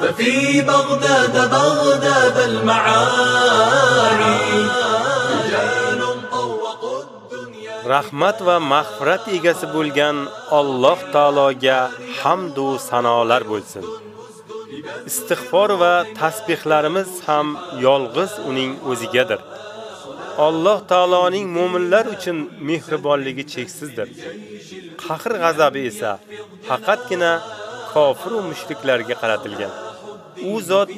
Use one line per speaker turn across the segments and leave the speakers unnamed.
ففي بغداد بغداد المعاني رجال طوقوا الدنيا
rahmat va mag'firat egasi bo'lgan Alloh taologa hamd va sanolar bo'lsin. Istig'for va tasbihlarimiz ham yolg'iz uning o'zigadir. Alloh taoloning mu'minlar uchun mehribonligi cheksizdir. Qahr g'azabi esa faqatgina kofir va mushriklarga qaratilgan. U zot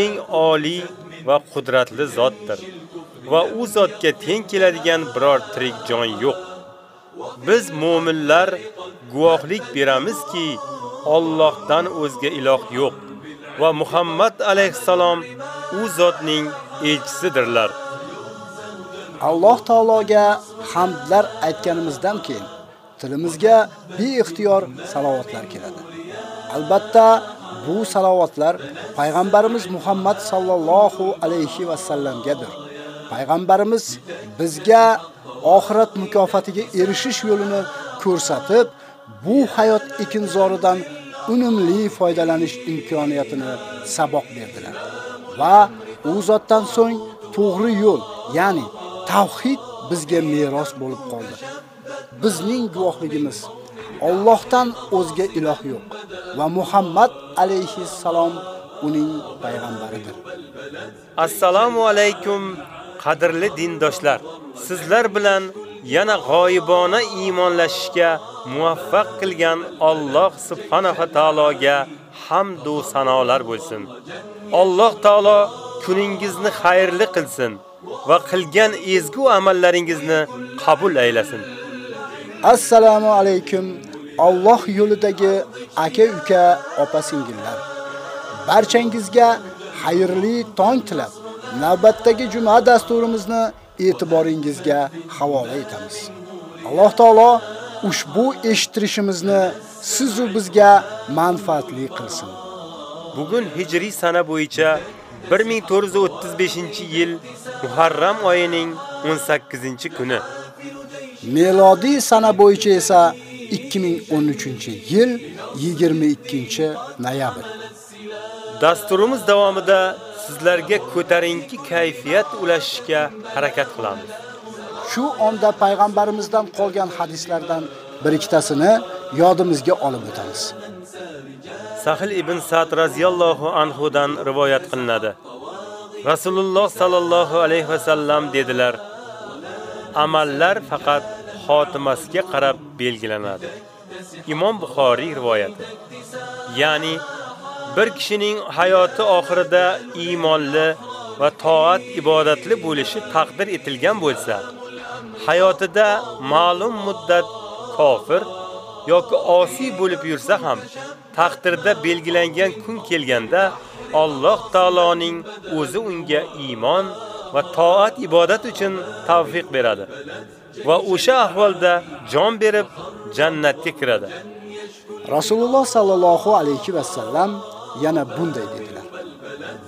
eng oliy va qudratli zotdir. va u zotga teng keladigan biror tirik jon yo'q. Biz mu'minlar guvohlik beramizki, Allohdan o'zga iloh yo'q va Muhammad alayhisalom u zotning elchisidirlar.
Alloh taologa hamdlar aytganimizdan keyin tilimizga beixtiyor salovatlar keladi. Albatta, bu salovatlar payg'ambarimiz Muhammad sallallohu alayhi va sallamgadir. Payg'ambarimiz bizga oxirat mukofotiga erishish yo'lini ko'rsatib, bu hayot ekinzoridan unumli foydalanish imkoniyatini saboq berdilar. Va u zotdan so'ng to'g'ri yo'l, ya'ni tavhid bizga meros bo'lib qoldi. Bizning guvohligimiz Allohdan o'zga iloh yo'q va Muhammad alayhi salom uning payg'ambaridir.
Assalomu alaykum qadrli dindoshlar. Sizlar bilan yana g'oyibona iymonlashishga muvaffaq qilgan Alloh subhanahu va taologa hamd va sanolar bo'lsin. Alloh taolo kuningizni xayrli qilsin va qilgan ezgu amallaringizni qabul aylasin.
Assalomu alaykum Alloh yo'lidagi aka-uka, opa-singillar. Barchangizga xayrli tong tilab, navbatdagi juma dasturimizni e'tiboringizga havola etamiz. Alloh taolo ushbu eshittirishimizni siz u bizga manfaatli qilsin.
Bugun hijriy sana bo'yicha 1435-yil Muharram oyining 18-kuni.
Melodiy sana bo'yicha esa 2013-yil 22-noyabr.
Dasturimiz davomida sizlarga ko'tarinki kayfiyat ulashishga harakat qilamiz.
Shu onda payg'ambarimizdan qolgan hadislardan bir ikkitasini yodimizga olib o'tamiz.
Sahil ibn Sa'd radhiyallohu anhu dan rivoyat qilinadi. Rasululloh sallallohu alayhi va sallam dedilar: Amallar faqat xotimasiga qarab belgilanadi. Imom Buxoriy rivoyati. Ya'ni bir kishining hayoti oxirida iymonli va toat ibodatli bo'lishi taqdir etilgan bo'lsa, hayotida ma'lum muddat kofir yoki osiy bo'lib yursa ham, taqdirda belgilangan kun kelganda Alloh taoloning o'zi unga iymon va toat ibodat uchun tavfiq beradi va o'sha ahvolda jon berib jannatga kiradi.
Rasululloh sallallohu alayhi va sallam yana bunday dedilar.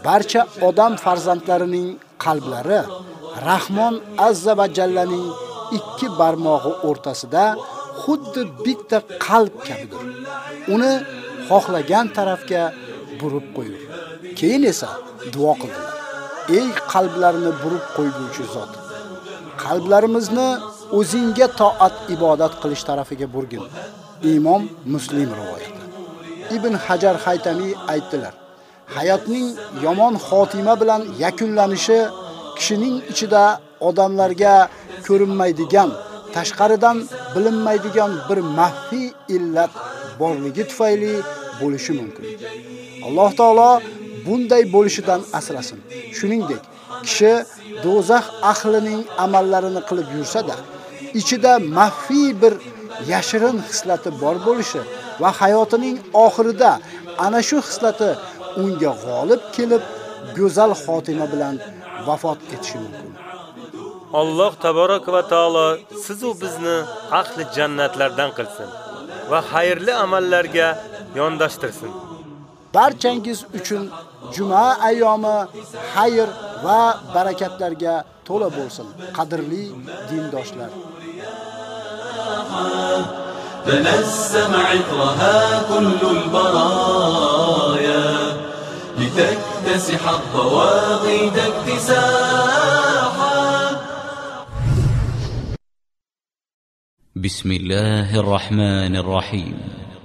Barcha odam farzandlarining qalblari Rahmon azza va jallaning ikki barmog'i o'rtasida xuddi bitta qalb kabidir. Uni xohlagan tarafga burib qo'yur. Keyin esa duo qildilar. Ey qalblarni burib qo'yguvchi zot, qalblarimizni o'zingga toat ibodat qilish tarafiga burgin. Imom Muslim rivoyati. Ibn Hajar Haytami aytdilar. Hayotning yomon xotima bilan yakunlanishi kishining ichida odamlarga ko'rinmaydigan, tashqaridan bilinmaydigan bir maxfiy illat borligi tufayli bo'lishi mumkin. Alloh taolo bunday bo'lishidan asrasin. Shuningdek, kishi do'zax ahlining amallarini qilib yursa-da, ichida maxfiy bir yashirin xislati bor bo'lishi va hayotining oxirida ana shu xislati unga g'olib kelib, go'zal xotima bilan vafot etishi mumkin.
Alloh tabarak va taolo siz u bizni ahli jannatlardan qilsin va xayrli amallarga yondashtirsin.
Barchangiz uchun juma ayyomi xayr va barakatlarga to'la bo'lsin. Qadrli dindoshlar.
تنسم عطرها كل البرايا لتكتسح الضواغد اكتساحا
بسم الله الرحمن الرحيم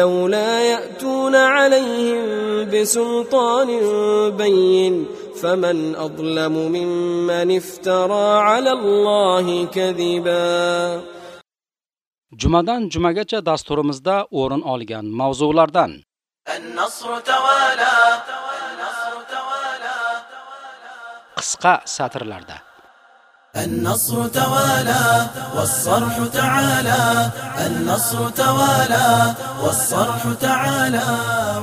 لولا يأتون عليهم بسلطان بين فمن أظلم ممن افترى على الله كذبا.
Jumadan jumagacha dasturimizda o'rin olgan mavzulardan
النصر توالى النصر توالى
qisqa satrlarda
النصر توالى والصرح تعالى النصر توالى والصرح تعالى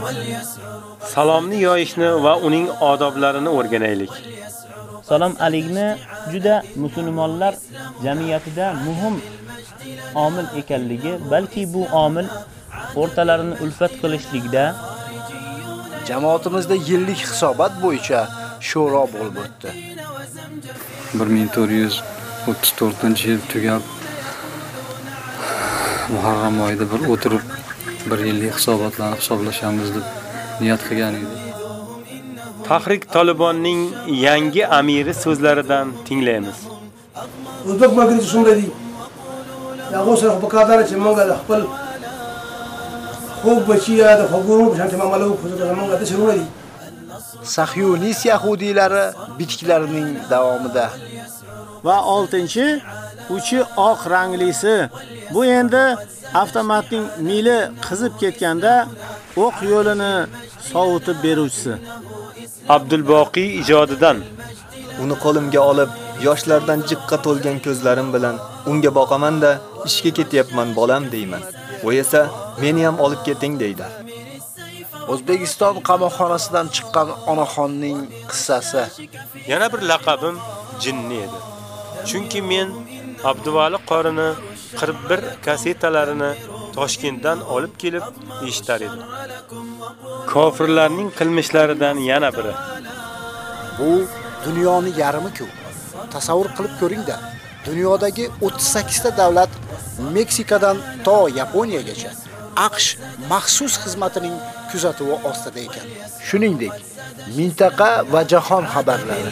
واليسعر
Salomni yoyishni va uning odoblarini o'rganaylik.
Salom alikni juda musulmonlar jamiyatida muhim omil ekanligi, balki bu omil o'rtalarini ulfat qilishlikda
Jamoatimizda yillik hisobot bo'yicha shuro bo'lib o'tdi.
1434-yil tugab Muharram oyida bir o'tirib bir yillik hisobotlarni hisoblashamiz deb niyat qilgan edi.
Tahrik Tolibonning yangi amiri so'zlaridan tinglaymiz.
o'zbek majlisi shunday deydi yag'usar bukadar chimanga xpal xo'p bachiyada xoguru shanti mamalu kuzada manga da shunday
Sahyonist yahudiylari bitkilarning davomida
va 6-chi uchi oq ranglisi. Bu endi avtomatning mili qizib ketganda o'q yo'lini sovutib beruvchisi.
Abdulboqiy ijodidan
Uni qo'limga olib, yoshlardan jiqqa to'lgan ko'zlarim bilan unga boqaman-da, ishga ketyapman bolam deyman. U esa meni ham olib keting deydi.
O'zbekiston qamoqxonasidan chiqqan onaxonning qissasi.
Yana bir laqabim jinni edi. Chunki men Abduvali qorini 41 kasetalarini Toshkentdan olib kelib eshitar edim. Kofirlarning qilmishlaridan yana biri.
Bu dunyoni yarmi-ku. Tasavvur qilib ko'ring-da. Dunyodagi 38 ta davlat Meksikadan to Yaponiyagacha AQSh maxsus xizmatining kuzatuvi ostida ekan. Shuningdek, mintaqa va jahon xabarlari.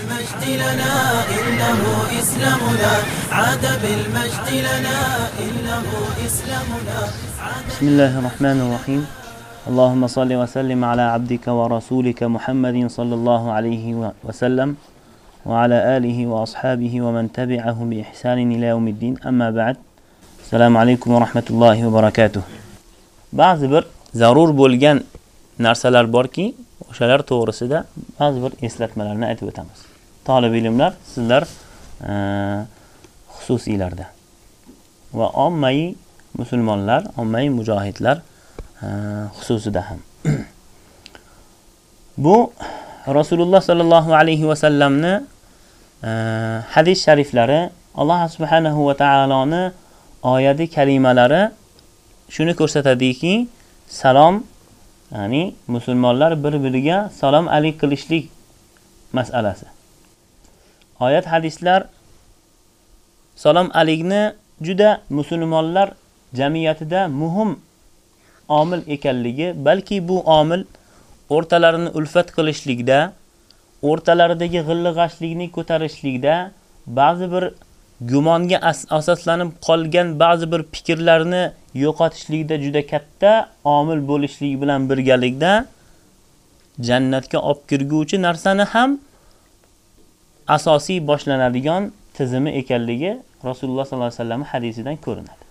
بسم الله الرحمن الرحيم اللهم صل وسلم على عبدك ورسولك محمد صلى الله عليه وسلم وعلى آله وأصحابه ومن تبعهم بإحسان إلى يوم الدين أما بعد السلام عليكم ورحمة الله وبركاته ba'zi bir zarur bo'lgan narsalar borki, o'shalar to'g'risida ba'zi bir eslatmalarni aytib o'tamiz. Talib ilmlar, sizlar e, xususiylarda va ommaviy musulmonlar, ommaviy mujohidlar e, xususida ham. Bu Rasululloh sallallohu alayhi va sallamni e, hadis shariflari Alloh subhanahu va taoloni oyati kalimalari shuni ko'rsatadiki, salom, ya'ni musulmonlar bir-biriga salom alik qilishlik masalasi. Oyat hadislar salom alikni juda musulmonlar jamiyatida muhim omil ekanligi, balki bu omil o'rtalarini ulfat qilishlikda, o'rtalaridagi g'illig'ashlikni ko'tarishlikda, ba'zi bir gumonga as asoslanib qolgan ba'zi bir fikrlarni yo'qotishlikda juda katta omil bo'lishlik bilan birgalikda jannatga olib kirguvchi narsani ham asosiy boshlanadigan tizimi ekanligi Rasululloh sollallohu alayhi vasallam hadisidan ko'rinadi.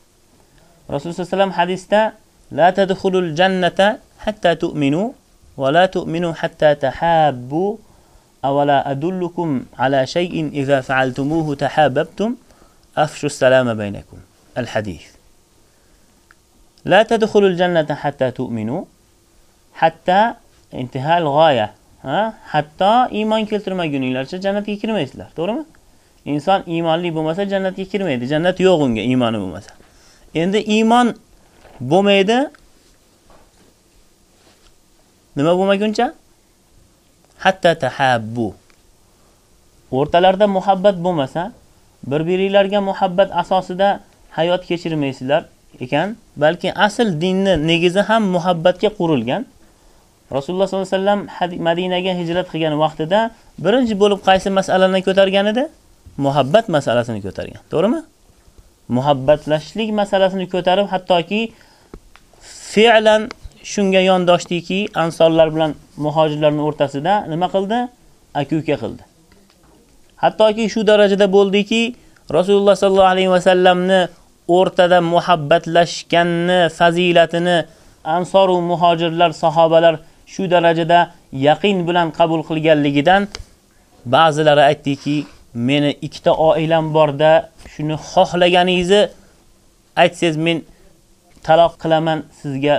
Rasululloh sollallohu alayhi vasallam hadisda la tadkhulul jannata hatta tu'minu va la tu'minu hatta tahabbu awala adullukum ala shay'in idza fa'altumuhu tahabbtum afshu salama baynakum. Al-hadith. لا تدخلوا الجنة حتى تؤمنوا حتى انتهاء الغاية ha hatto iymon keltirmaguninglarcha jannatga kirmaysizlar to'g'rimi inson iymonli bo'lmasa jannatga kirmaydi jannat yo'q unga iymoni bo'lmasa endi iymon bo'lmaydi nima bo'lmaguncha hatta tahabbu o'rtalarida muhabbat bo'lmasa bir biringlarga muhabbat asosida hayot kechirmaysizlar ekan balki asl dinni negizi ham muhabbatga qurilgan Rasululloh sollallohu alayhi vasallam Madinaga hijrat qilgan vaqtida birinchi bo'lib qaysi masalani ko'targan edi? Muhabbat masalasini ko'targan. To'g'rimi? Muhabbatlashlik masalasini ko'tarib, hattoki fi'lan shunga yondoshdiki, ansorlar bilan muhojirlarning o'rtasida nima qildi? Aka-uka qildi. Hattoki shu darajada bo'ldiki, Rasululloh sollallohu alayhi vasallamni o'rtada muhabbatlashganni fazilatini ansor va muhojirlar sahobalar shu darajada yaqin bilan qabul qilganligidan ba'zilari aytdiki, meni ikkita oilam borda, shuni xohlaganingizni aytsangiz men taloq qilaman, sizga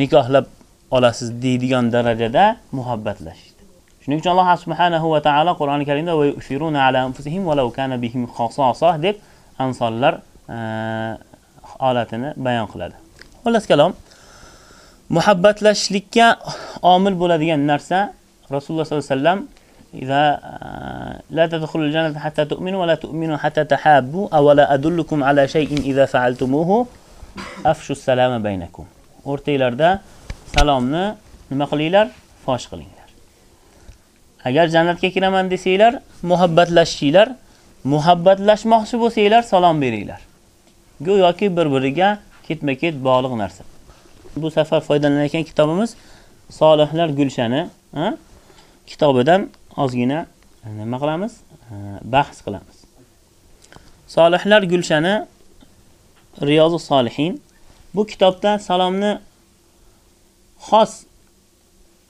nikohlab olasiz deydigan darajada muhabbatlashdi. Shuning uchun Alloh subhanahu va taolo Qur'oni Karimda va yushiruna ala anfusihim walau kana bihim khasasa deb ansonlar holatini bayon qiladi. Xullas kalom muhabbatlashlikka omil bo'ladigan narsa Rasululloh sollallohu alayhi vasallam إذا لا تدخلوا الجنة حتى تؤمنوا ولا تؤمنوا حتى تحابوا أولا أدلكم على شيء إذا فعلتموه أفشوا السلام بينكم o'rtanglarda salomni nima qilinglar? Fosh qilinglar. Agar jannatga kiraman desanglar, muhabbatlashinglar, muhabbatlashmoqchi bo'lsanglar, salom beringlar. Go'yoki bir-biriga ketma-ket bog'liq narsa. Bu safar foydalanayotgan kitobimiz Solihlar Gulshani. Kitobidan ozgina nima qilamiz? Bahs qilamiz. Solihlar Gulshani Riyozus Solihin bu kitobda salomni xos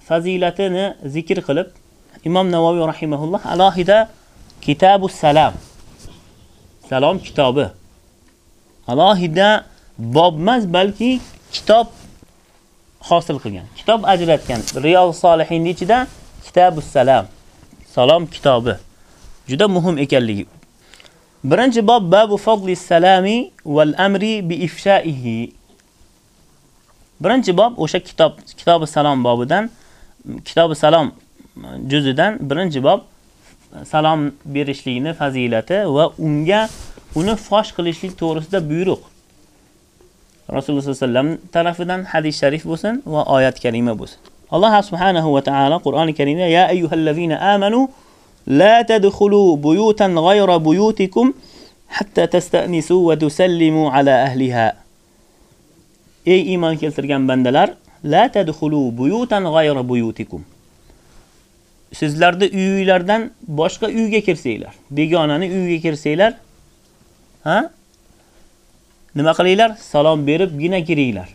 fazilatini zikr qilib Imom Navoiy rahimahulloh alohida Kitabus Salam Salom kitobi alohida bob emas, balki kitob hosil qilgan. Kitob ajratgan. Riyol solihinning ichida Kitabus Salam. Salom kitobi. Juda muhim ekanligi. Birinchi bob babu fadli salami val amri bi ifshaihi. Birinchi bob o'sha kitob, kitobi salom bobidan, kitobi salom juzidan birinchi bob salom berishlikni fazilati va unga uni fosh qilishlik to'g'risida buyruq. Rasululloh sollallohu alayhi vasallam tarafidan hadis sharif bo'lsin va oyat karima bo'lsin. Alloh subhanahu va taolo Qur'oni Karimda ya ayyuhallazina amanu la tadkhulu buyutan ghayra buyutikum hatta tasta'nisu va tusallimu ala ahliha. Ey iymon keltirgan bandalar, la tadkhulu buyutan ghayra buyutikum. Sizlarda uylardan boshqa uyga kirsanglar, begonaning uyiga kirsanglar, ha? Nima qilinglar? Salom beribgina kiringlar.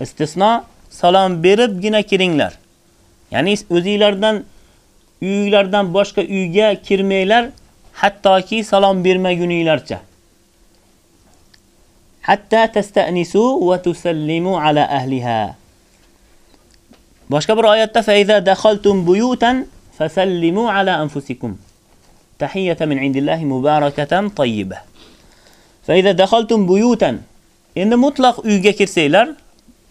Istisno salom beribgina kiringlar. Ya'ni o'zingizlardan uylardan boshqa uyga kirmanglar, hattoki salom bermaguninglarcha. Hatta tasta'nisu va tusallimu ala ahliha. Boshqa bir oyatda fa iza dakhaltum buyutan fasallimu ala anfusikum. Tahiyatan min indillahi mubarakatan tayyiba. Fa iza dakhaltum buyutan endi mutlaq uyga kirsanglar,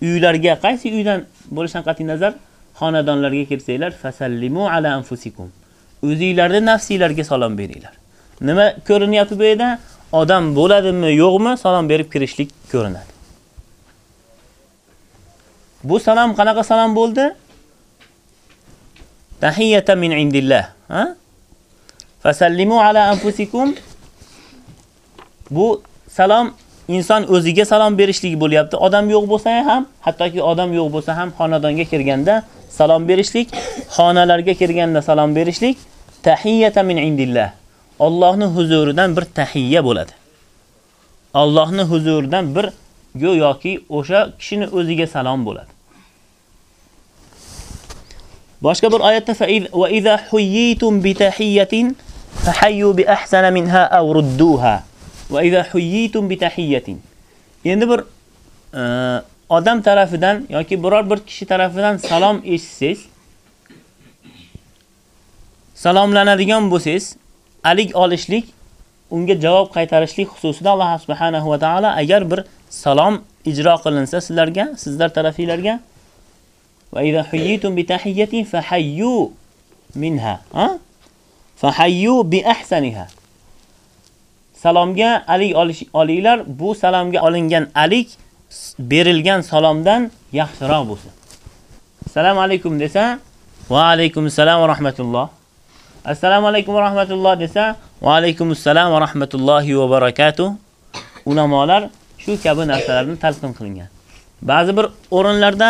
uylarga qaysi uydan bo'lishidan qat'i nazar xonadonlarga kirsanglar fasallimu ala anfusikum. O'zingizlarning nafsingizlarga salom beringlar. Nima ko'rinyapti bu yerda? Odam bo'ladimi, yo'qmi, salom berib kirishlik ko'rinadi. Bu salom qanaqa salom bo'ldi? Tahiyatan min indillah, ha? Fasallimu ala anfusikum Bu salom inson o'ziga salom berishligi bo'lyapti. Odam yo'q bo'lsa ham, hattoki odam yo'q bo'lsa ham xonadonga kirganda salom berishlik, xonalarga kirganda salom berishlik tahiyatan min indillah. Allohning huzuridan bir tahiyya bo'ladi. Allohning huzuridan bir go'yoki o'sha kishini o'ziga salom bo'ladi. Boshqa bir oyatda fa va idza huyyitum bi tahiyyatin fahayyu bi ahsana minha aw rudduha. Va idza huyyitum bi tahiyyatin. Endi bir e, odam tarafidan yoki biror bir kishi tarafidan salom eshitsangiz, salomlanadigan bo'lsangiz, alik olishlik, unga javob qaytarishlik xususida Alloh subhanahu va taolo agar bir salom ijro qilinsa sizlarga, sizlar tarafinglarga va idza huyitum bi tahiyyatin fahayyu minha, ha? Fahayyu bi ahsaniha. salomga alik olinglar, bu salomga olingan alik berilgan salomdan yaxshiroq bo'lsin. Assalomu alaykum desa, va alaykum assalom va rahmatulloh. Assalomu alaykum va rahmatulloh desa, va alaykum assalom va rahmatullohi va barakatuh. Ulamolar shu kabi narsalarni talqin qilingan. Ba'zi bir o'rinlarda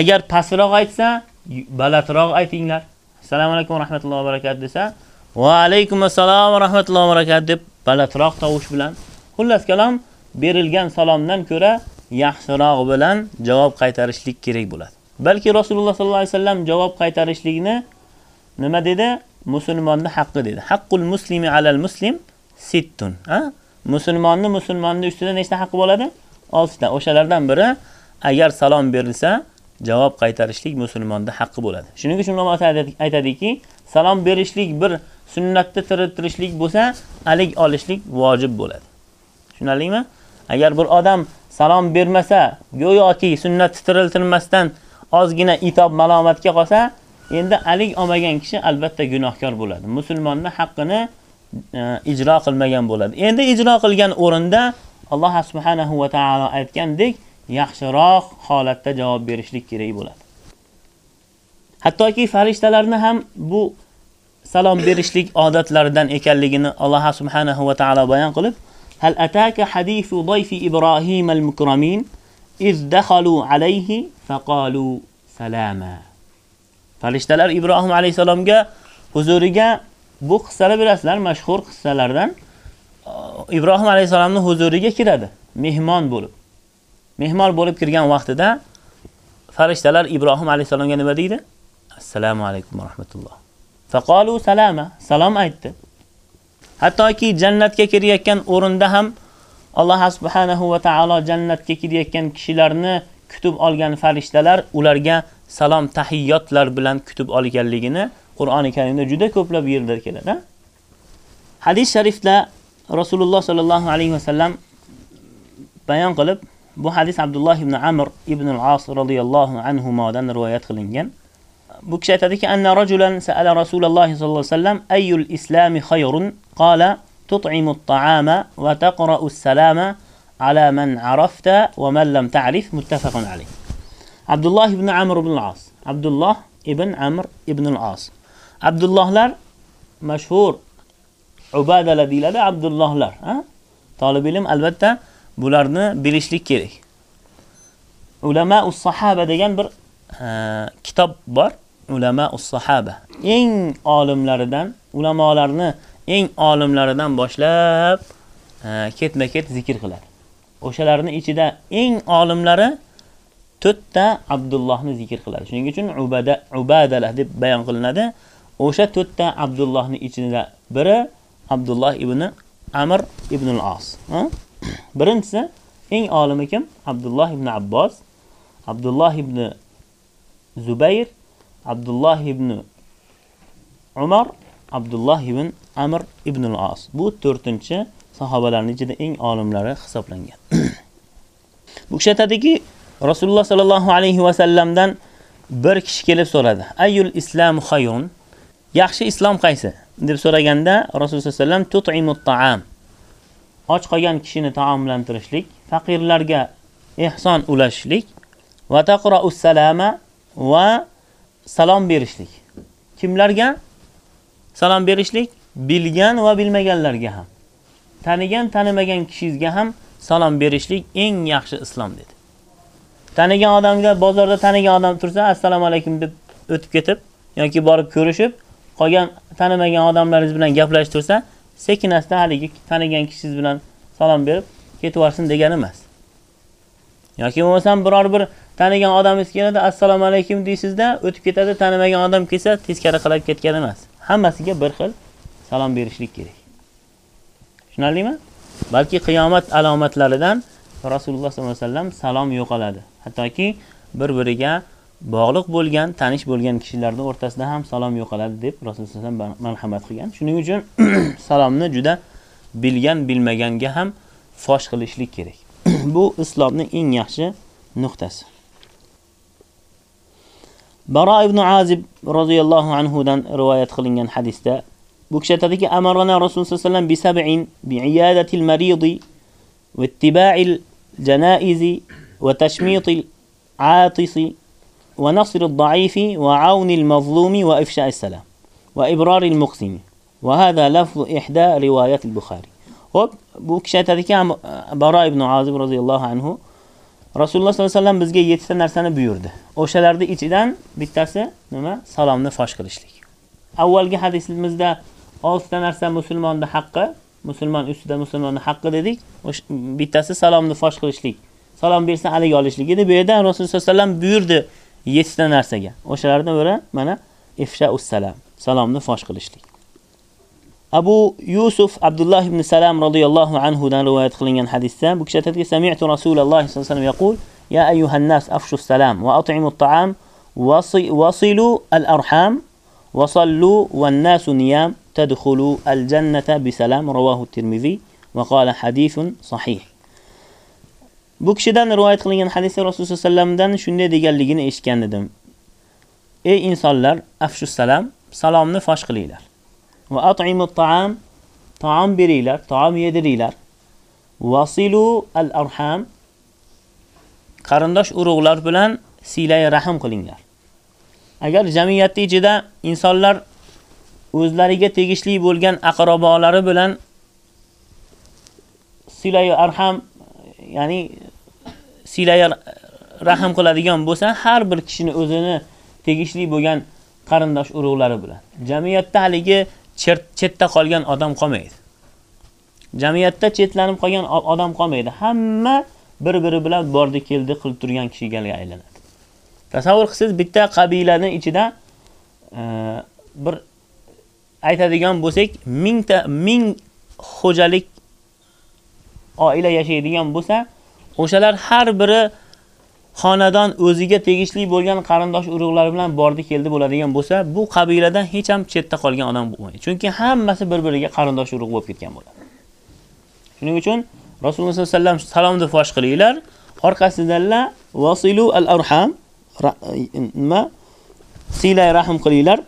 agar pastroq aytsa, balatroq aytinglar. Assalomu alaykum va rahmatullohi va barakatuh desa, va alaykum assalom va rahmatullohi va barakatuh deb balatroq tovush bilan xullas kalom berilgan salomdan ko'ra yaxshiroq bilan javob qaytarishlik kerak bo'ladi. Balki Rasululloh sollallohu alayhi vasallam javob qaytarishlikni nima dedi? Musulmonni haqqi dedi. Haqqul muslimi alal muslim sittun. Ha? Musulmonni musulmonning ustida nechta haqqi bo'ladi? 6 ta. O'shalardan biri agar salom berilsa, javob qaytarishlik musulmonda haqqi bo'ladi. Shuning uchun ulamo aytadiki, salom berishlik bir sunnatni tiriltirishlik bo'lsa, alik olishlik vojib bo'ladi. Tushunarlimi? Agar bir odam salom bermasa, go'yoki sunnat tiriltirmasdan ozgina itob malomatga qolsa, endi alik olmagan kishi albatta gunohkor bo'ladi. Musulmonning haqqini e, ijro qilmagan bo'ladi. Endi ijro qilgan o'rinda Alloh subhanahu va taolo aytgandek, yaxshiroq holatda javob berishlik kerak bo'ladi. Hattoki farishtalarni ham bu salom berishlik odatlaridan ekanligini Alloh subhanahu va taolo bayon qilib, hal ataka hadisu dayfi Ibrohim al-mukramin iz dakhalu alayhi faqalu salama. Farishtalar Ibrohim alayhisalomga huzuriga bu qissalar bilasizlar, mashhur qissalardan Ibrohim alayhisalomning huzuriga kiradi, mehmon bo'lib. Mehmon bo'lib kirgan vaqtida farishtalar Ibrohim alayhisalomga nima deydi? Assalomu alaykum va rahmatulloh. Faqalu salama, salom aytdi. Hattoki jannatga kirayotgan o'rinda ham Alloh subhanahu va taolo jannatga kirayotgan kishilarni kutib olgan farishtalar ularga salom tahiyyotlar bilan kutib olganligini Qur'oni Karimda juda ko'plab yerlar keladi. Hadis sharifda Rasululloh sallallohu alayhi vasallam bayon qilib, bu hadis Abdulloh ibn Amr ibn al-As radhiyallohu anhu modan rivoyat qilingan. Bu kishi aytadiki, anna rajulan sa'ala Rasululloh sallallohu alayhi vasallam ayyul islami khayrun? Qala tut'imu at-ta'ama wa taqra'u as-salama ala man 'arafta wa man lam ta'rif muttafaqun alayh. Abdulloh ibn Amr ibn al-As. Abdulloh ibn Amr ibn al-As. Abdullohlar mashhur ubadalar deyiladi, Abdullohlar, ha? Talib ilm albatta bularni bilishlik kerak. Ulama us-sahaba degan bir kitob bor. Ulama us-sahaba. Eng olimlaridan, ulamolarni eng olimlaridan boshlab ketma-ket zikr qiladi. O'shalarning ichida eng olimlari to'rtta Abdullohni zikr qiladi. Shuning uchun ubada ubadalah deb bayon qilinadi. O'sha to'rtta Abdullohning ichida biri Abdulloh ibn Amr ibn al-As. Birinchisi eng olimi kim? Abdulloh ibn Abbos, Abdulloh ibn Zubayr, Abdulloh ibn Umar, Abdulloh ibn Amr ibn al-As. Bu 4-chi sahobalarning ichida eng olimlari hisoblangan. Bu kishi aytadiki, Rasululloh sallallohu alayhi va sallamdan bir kishi kelib so'radi. Ayyul islamu khayrun? Yaxshi islom qaysi? deb so'raganda Rasululloh sallallohu alayhi vasallam tut'imut ta'am. Och qolgan kishini taomlantirishlik, faqirlarga ehson ulashishlik va taqra'us salama va salom berishlik. Kimlarga? Salom berishlik bilgan va bilmaganlarga ham. Tanigan, tanimagan kishingizga ham salom berishlik eng yaxshi islom dedi. Tanigan odamga bozorda tanigan odam tursa, assalomu alaykum deb o'tib ketib yoki borib ko'rishib, qolgan tanimagan odamlaringiz bilan gaplashib tursa, sekinasida haligi tanigan kishingiz bilan salom berib ketaversin degani emas. Yoki bo'lmasam biror bir tanigan odamingiz keladi, assalomu alaykum deysizda, o'tib ketadi, tanimagan odam kelsa, teskari qilib ketgan emas. Hammasiga bir xil salom berishlik kerak. Tushunarlimi? Balki qiyomat alomatlaridan Rasululloh sollallohu alayhi vasallam salom yo'qoladi. Hattoki bir-biriga bog'liq bo'lgan, tanish bo'lgan kishilarning o'rtasida ham salom yo'qoladi deb Rasululloh alayhi vasallam marhamat qilgan. Shuning uchun salomni juda bilgan, bilmaganga ham fosh qilishlik kerak. Bu islomning eng yaxshi nuqtasi. Bara ibn Azib radhiyallohu anhu dan rivoyat qilingan hadisda bu kishi aytadiki, amarna Rasululloh sallallohu alayhi vasallam bi sab'in bi iyadatil maridi va ittiba'il janaizi va tashmitil atisi ونصر الضعيف وعون المظلوم وإفشاء السلام وإبرار المقسم وهذا لفظ إحدى روايات البخاري Hop, bu kishi aytadiki, Baro ibn Azib roziyallohu anhu Rasululloh sollallohu alayhi vasallam bizga 7 ta narsani buyurdi. O'shalarning ichidan bittasi nima? Salomni fosh qilishlik. Avvalgi hadisimizda 6 ta narsa musulmonning haqqi, musulmon ustida musulmonning haqqi dedik. Bittasi salomni fosh qilishlik. Salom bersa alik olishlik edi. Bu yerda Rasululloh sollallohu alayhi vasallam buyurdi 7 ta narsaga. O'shalardan biri mana ifsha us-salam, salomni fosh qilishlik. Abu Yusuf Abdullah ibn Salam radhiyallohu anhu dan rivoyat qilingan hadisda bu kishi aytadiki, "Sami'tu Rasululloh sollallohu alayhi vasallam yaqul: "Ya ayyuhan nas afshu as-salam wa at'imu at-ta'am wasilu al-arham wa sallu wan-nasu niyam tadkhulu al-jannata bi salam." Rawahu at-Tirmidhi va sahih. Bu kishidan rivoyat qilingan hadisda Rasululloh sollallohu alayhi vasallamdan shunday deganligini eshitgan edim. Ey insonlar, afshus salam, salomni fosh qilinglar. Va at'imut ta'am, taom beringlar, taom yediringlar. Vasilu al-arham, qarindosh urug'lar bilan silay rahim qilinglar. Agar jamiyatning ichida insonlar o'zlariga tegishli bo'lgan aqrobolari bilan silay arham ya'ni silay rahim qiladigan bo'lsa, har bir kishini o'zini tegishli bo'lgan qarindosh urug'lari bilan. Jamiyatda haligi chetda qolgan odam qolmaydi. Jamiyatda chetlanib qolgan odam qolmaydi. Hamma bir-biri bilan bordi keldi qilib turgan kishiga aylanadi. Tasavvur qilsiz, bitta qabilaning ichida e, bir aytadigan bo'lsak, 1000 ta 1000 xo'jalik oila yashaydigan bo'lsa, o'shalar har biri xonadon o'ziga tegishli bo'lgan qarindosh urug'lari bilan bordi keldi bo'ladigan bo'lsa, bu qabiladan hech ham chetda qolgan odam bo'lmaydi. Chunki hammasi bir-biriga qarindosh urug' bo'lib ketgan bo'ladi. Shuning uchun Rasululloh sollallohu alayhi vasallam salomni fosh qilinglar, orqasidanlar vasilu al-arham nima silay rahim qilinglar.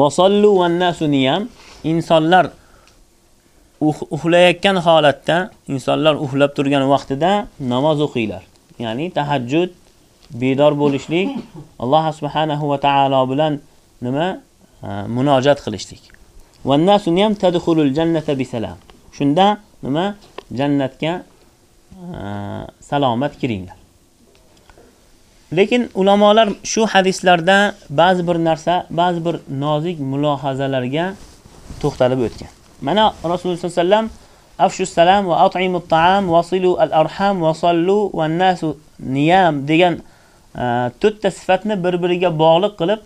Vasallu wan nasu niyam insonlar Uh-, uxlayotgan holatda, insonlar uxlab turgan vaqtida namoz o'qinglar. Ya'ni tahajjud, bedor bo'lishlik, Alloh subhanahu va taolo bilan nima munojat qilishlik. Va nasu niyam tadkhulul jannata bisalam. Shunda nima jannatga salomat kiringlar. Lekin ulamolar shu hadislarda ba'zi bir narsa, ba'zi bir nozik mulohazalarga to'xtalib o'tgan. Mana Rasululloh sollallohu alayhi vasallam afshus salam va at'imut ta'am wasilu al-arham va sallu wan nasu niyam degan e, to'rtta sifatni bir-biriga bog'liq qilib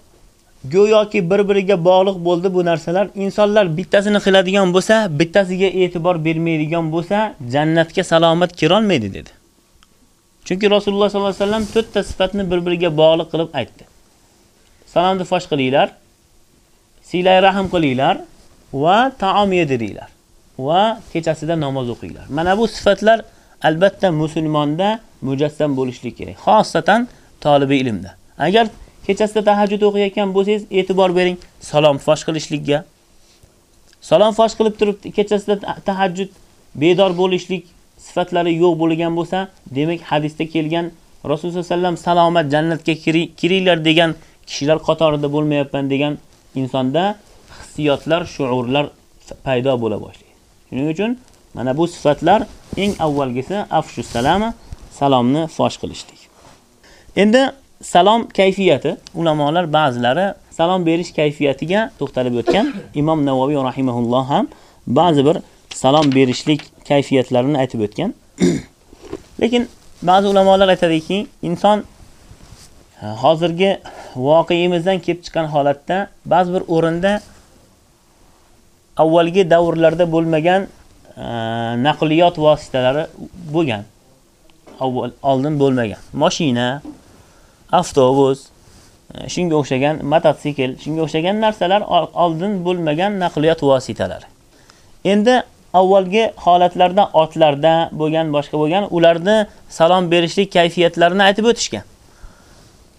go'yoki bir-biriga bog'liq bo'ldi bu narsalar. Insonlar bittasini qiladigan bo'lsa, bittasiga e'tibor bermaydigan bo'lsa, jannatga salomat kira olmaydi dedi. Chunki Rasululloh sollallohu alayhi vasallam to'rtta sifatni bir-biriga bog'liq qilib aytdi. Salomni fosh qilinglar, silay rahim qilinglar va taom yediringlar va kechasida namoz o'qinglar. Mana bu sifatlar albatta musulmonda mujassam bo'lishlik kerak, xosatan tolibi ilmda. Agar kechasida tahajjud o'qiyotgan bo'lsangiz, e'tibor bering salom fosh qilishlikka. Salom fosh qilib turib kechasida tahajjud bedor bo'lishlik sifatlari yo'q bo'lgan bo'lsa, demak hadisda kelgan Rasululloh sallam alayhi vasallam salomat jannatga kiringlar degan kishilar qatorida bo'lmayapman degan insonda hissiyotlar, shuurlar paydo bo'la boshlaydi. Shuning uchun mana bu sifatlar eng avvalgisi afshu salama, salomni fosh qilishlik. Endi salom kayfiyati ulamolar ba'zilari salom berish kayfiyatiga to'xtalib o'tgan. Imom Navoiy rahimahulloh ham ba'zi bir salom berishlik kayfiyatlarini aytib o'tgan. Lekin ba'zi ulamolar aytadiki, inson hozirgi voqeimizdan kelib chiqqan holatda ba'zi bir o'rinda avvalgi davrlarda bo'lmagan e, naqliyot vositalari bo'lgan. Avval oldin bo'lmagan. Mashina, avtobus, e, shunga o'xshagan mototsikl, shunga o'xshagan narsalar oldin bo'lmagan naqliyot vositalari. Endi avvalgi holatlarda otlarda bo'lgan, boshqa bo'lgan, ularni salom berishlik kayfiyatlarini aytib o'tishgan.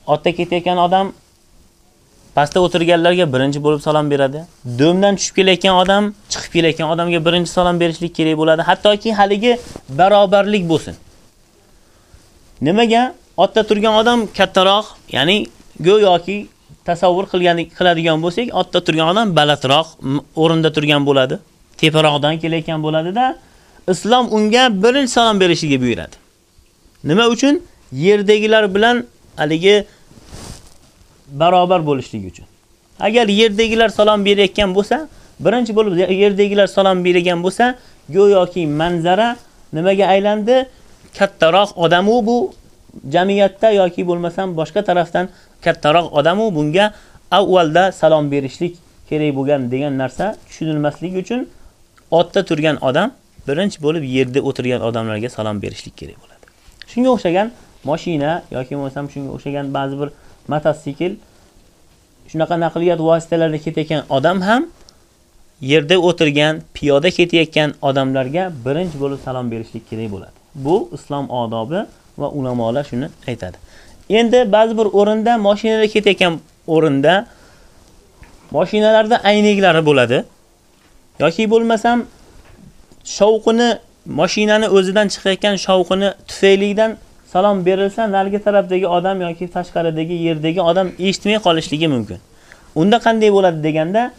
Otda ketayotgan odam pastda o'tirganlarga birinchi bo'lib salom beradi. Do'mdan tushib kelayotgan odam chiqib kelayotgan odamga birinchi salom berishlik kerak bo'ladi, hattoki haligi barobarlik bo'lsin. Nimaga? Otda turgan odam kattaroq, ya'ni go'yoki tasavvur qilgan qiladigan bo'lsak, otda turgan odam balatroq o'rinda turgan bo'ladi. teparoqdan kelayotgan bo'ladida, islom unga birinchi salom berishiga buyuradi. Nima uchun? Yerdagilar bilan haligi barobar bo'lishligi uchun. Agar yerdagilar salom berayotgan bo'lsa, birinchi bo'lib yerdagilar salom bergan bo'lsa, go'yoki manzara nimaga aylandi? Kattaroq odam u bu jamiyatda yoki bo'lmasam boshqa tarafdan kattaroq odam u bunga avvalda salom berishlik kerak bo'lgan degan narsa tushunilmasligi uchun otda turgan odam birinchi bo'lib yerda o'tirgan odamlarga salom berishlik kerak bo'ladi. Shunga o'xshagan mashina yoki bo'lmasam shunga o'xshagan ba'zi bir mototsikl shunaqa naqliyat vositalarida ketayotgan odam ham yerda o'tirgan, piyoda ketayotgan odamlarga birinchi bo'lib salom berishlik kerak bo'ladi. Bu islom odobi va ulamolar shuni aytadi. Endi ba'zi bir o'rinda mashinada ketayotgan o'rinda mashinalarda aynaklari bo'ladi. yoki bo'lmasam shovqini mashinani o'zidan chiqayotgan shovqini tufaylidan salom berilsa, narigi tarafdagi odam yoki tashqaridagi yerdagi odam eshitmay qolishligi mumkin. Unda qanday bo'ladi deganda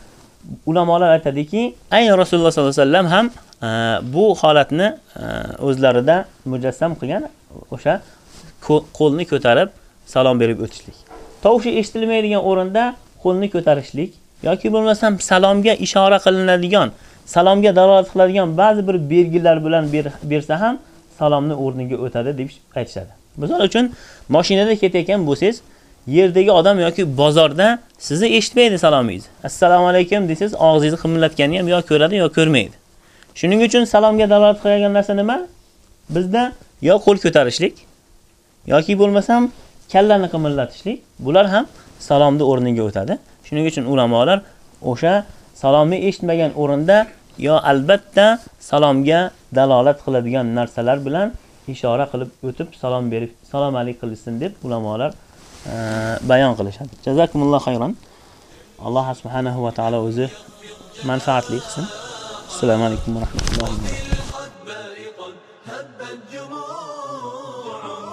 ulamolar aytadiki, ayni Rasululloh sollallohu alayhi vasallam ham e, bu holatni e, o'zlarida mujassam qilgan o'sha qo'lni ko'tarib salom berib o'tishlik. Tovushi eshitilmaydigan o'rinda qo'lni ko'tarishlik yoki bo'lmasam salomga ishora qilinadigan, salomga dalolat qiladigan ba'zi bir belgilar bilan bersa ham salomni o'rniga o'tadi deb aytishadi. Misol uchun mashinada ketayotgan bo'lsangiz, yerdagi odam yoki bozorda sizni eshitmaydi salomingizni. Assalomu alaykum desangiz, og'zingizni qimillatgani ham yo ko'radi yo ko'rmaydi. Shuning uchun salomga dalolat qilgan narsa nima? Bizda yo qo'l ko'tarishlik yoki bo'lmasam kallani qimirlatishlik, bular ham salomni o'rniga o'tadi. Shuning uchun ulamolar o'sha salomni eshitmagan o'rinda yo albatta salomga dalolat qiladigan narsalar bilan ishora qilib o'tib salom berib salom alik qilsin deb ulamolar e, bayon qilishadi. Jazakumulloh xayron. Alloh subhanahu va taolo o'zi manfaatli qilsin. Assalomu alaykum va rahmatullohi va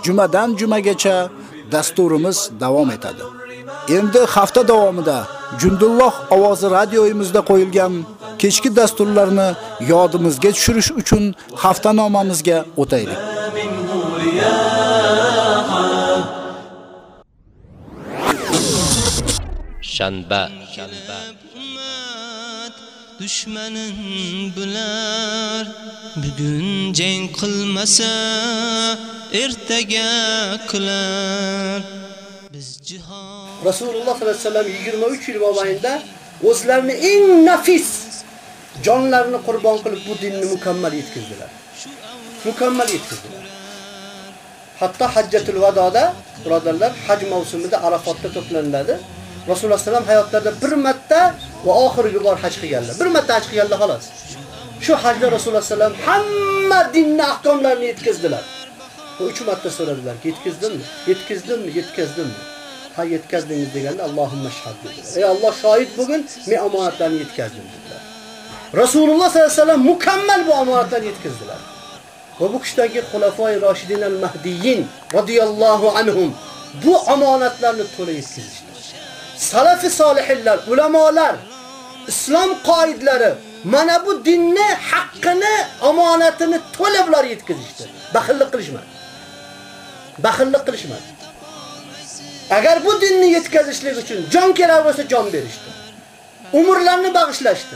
Jumadan jumagacha dasturimiz davom etadi. Endi hafta davomida Jundulloh ovozi radioyimizda qo'yilgan kechki dasturlarni yodimizga tushirish uchun haftanomamizga o'taylik.
shanba
dushmanin bular bugun jang qilmasa ertaga qilar biz jihod
Rasululloh sollallohu alayhi vasallam 23 yil mobaynida o'zlarini eng nafis jonlarini qurbon qilib bu dinni mukammal yetkazdilar. Mukammal yetkazdilar. Hatto Hajjatul Vadoda birodarlar haj mavsumida Arafotda to'planiladi. Rasululloh sallam hayotlarida bir marta va oxirgi bor haj qilganlar. Bir marta haj qilganlar xolos. Shu hajda Rasululloh sallam hamma dinning ahkomlarini yetkazdilar. Va 3 marta so'radilar, "Yetkazdimmi? Yetkazdimmi? Yetkazdimmi?" Ha yetkazdingiz deganda Allohumma shahid dedilar. Ey Alloh shohid bugun men omonatlarni yetkazdim dedi. Rasululloh sallallohu alayhi vasallam mukammal bu omonatlarni yetkazdilar. Va bu kishdagi xulafoi roshidin al-mahdiyyin radhiyallohu anhum bu omonatlarni to'la yetkazishdi. Salafi solihinlar, ulamolar, islom qoidlari mana bu dinni haqqini, omonatini to'la bular yetkazishdi. Baxillik qilishmadi. Baxillik qilishmadi. Agar bu dinni yetkazishlik uchun jon kerak bo'lsa jon berishdi. Umrlarini bag'ishlashdi.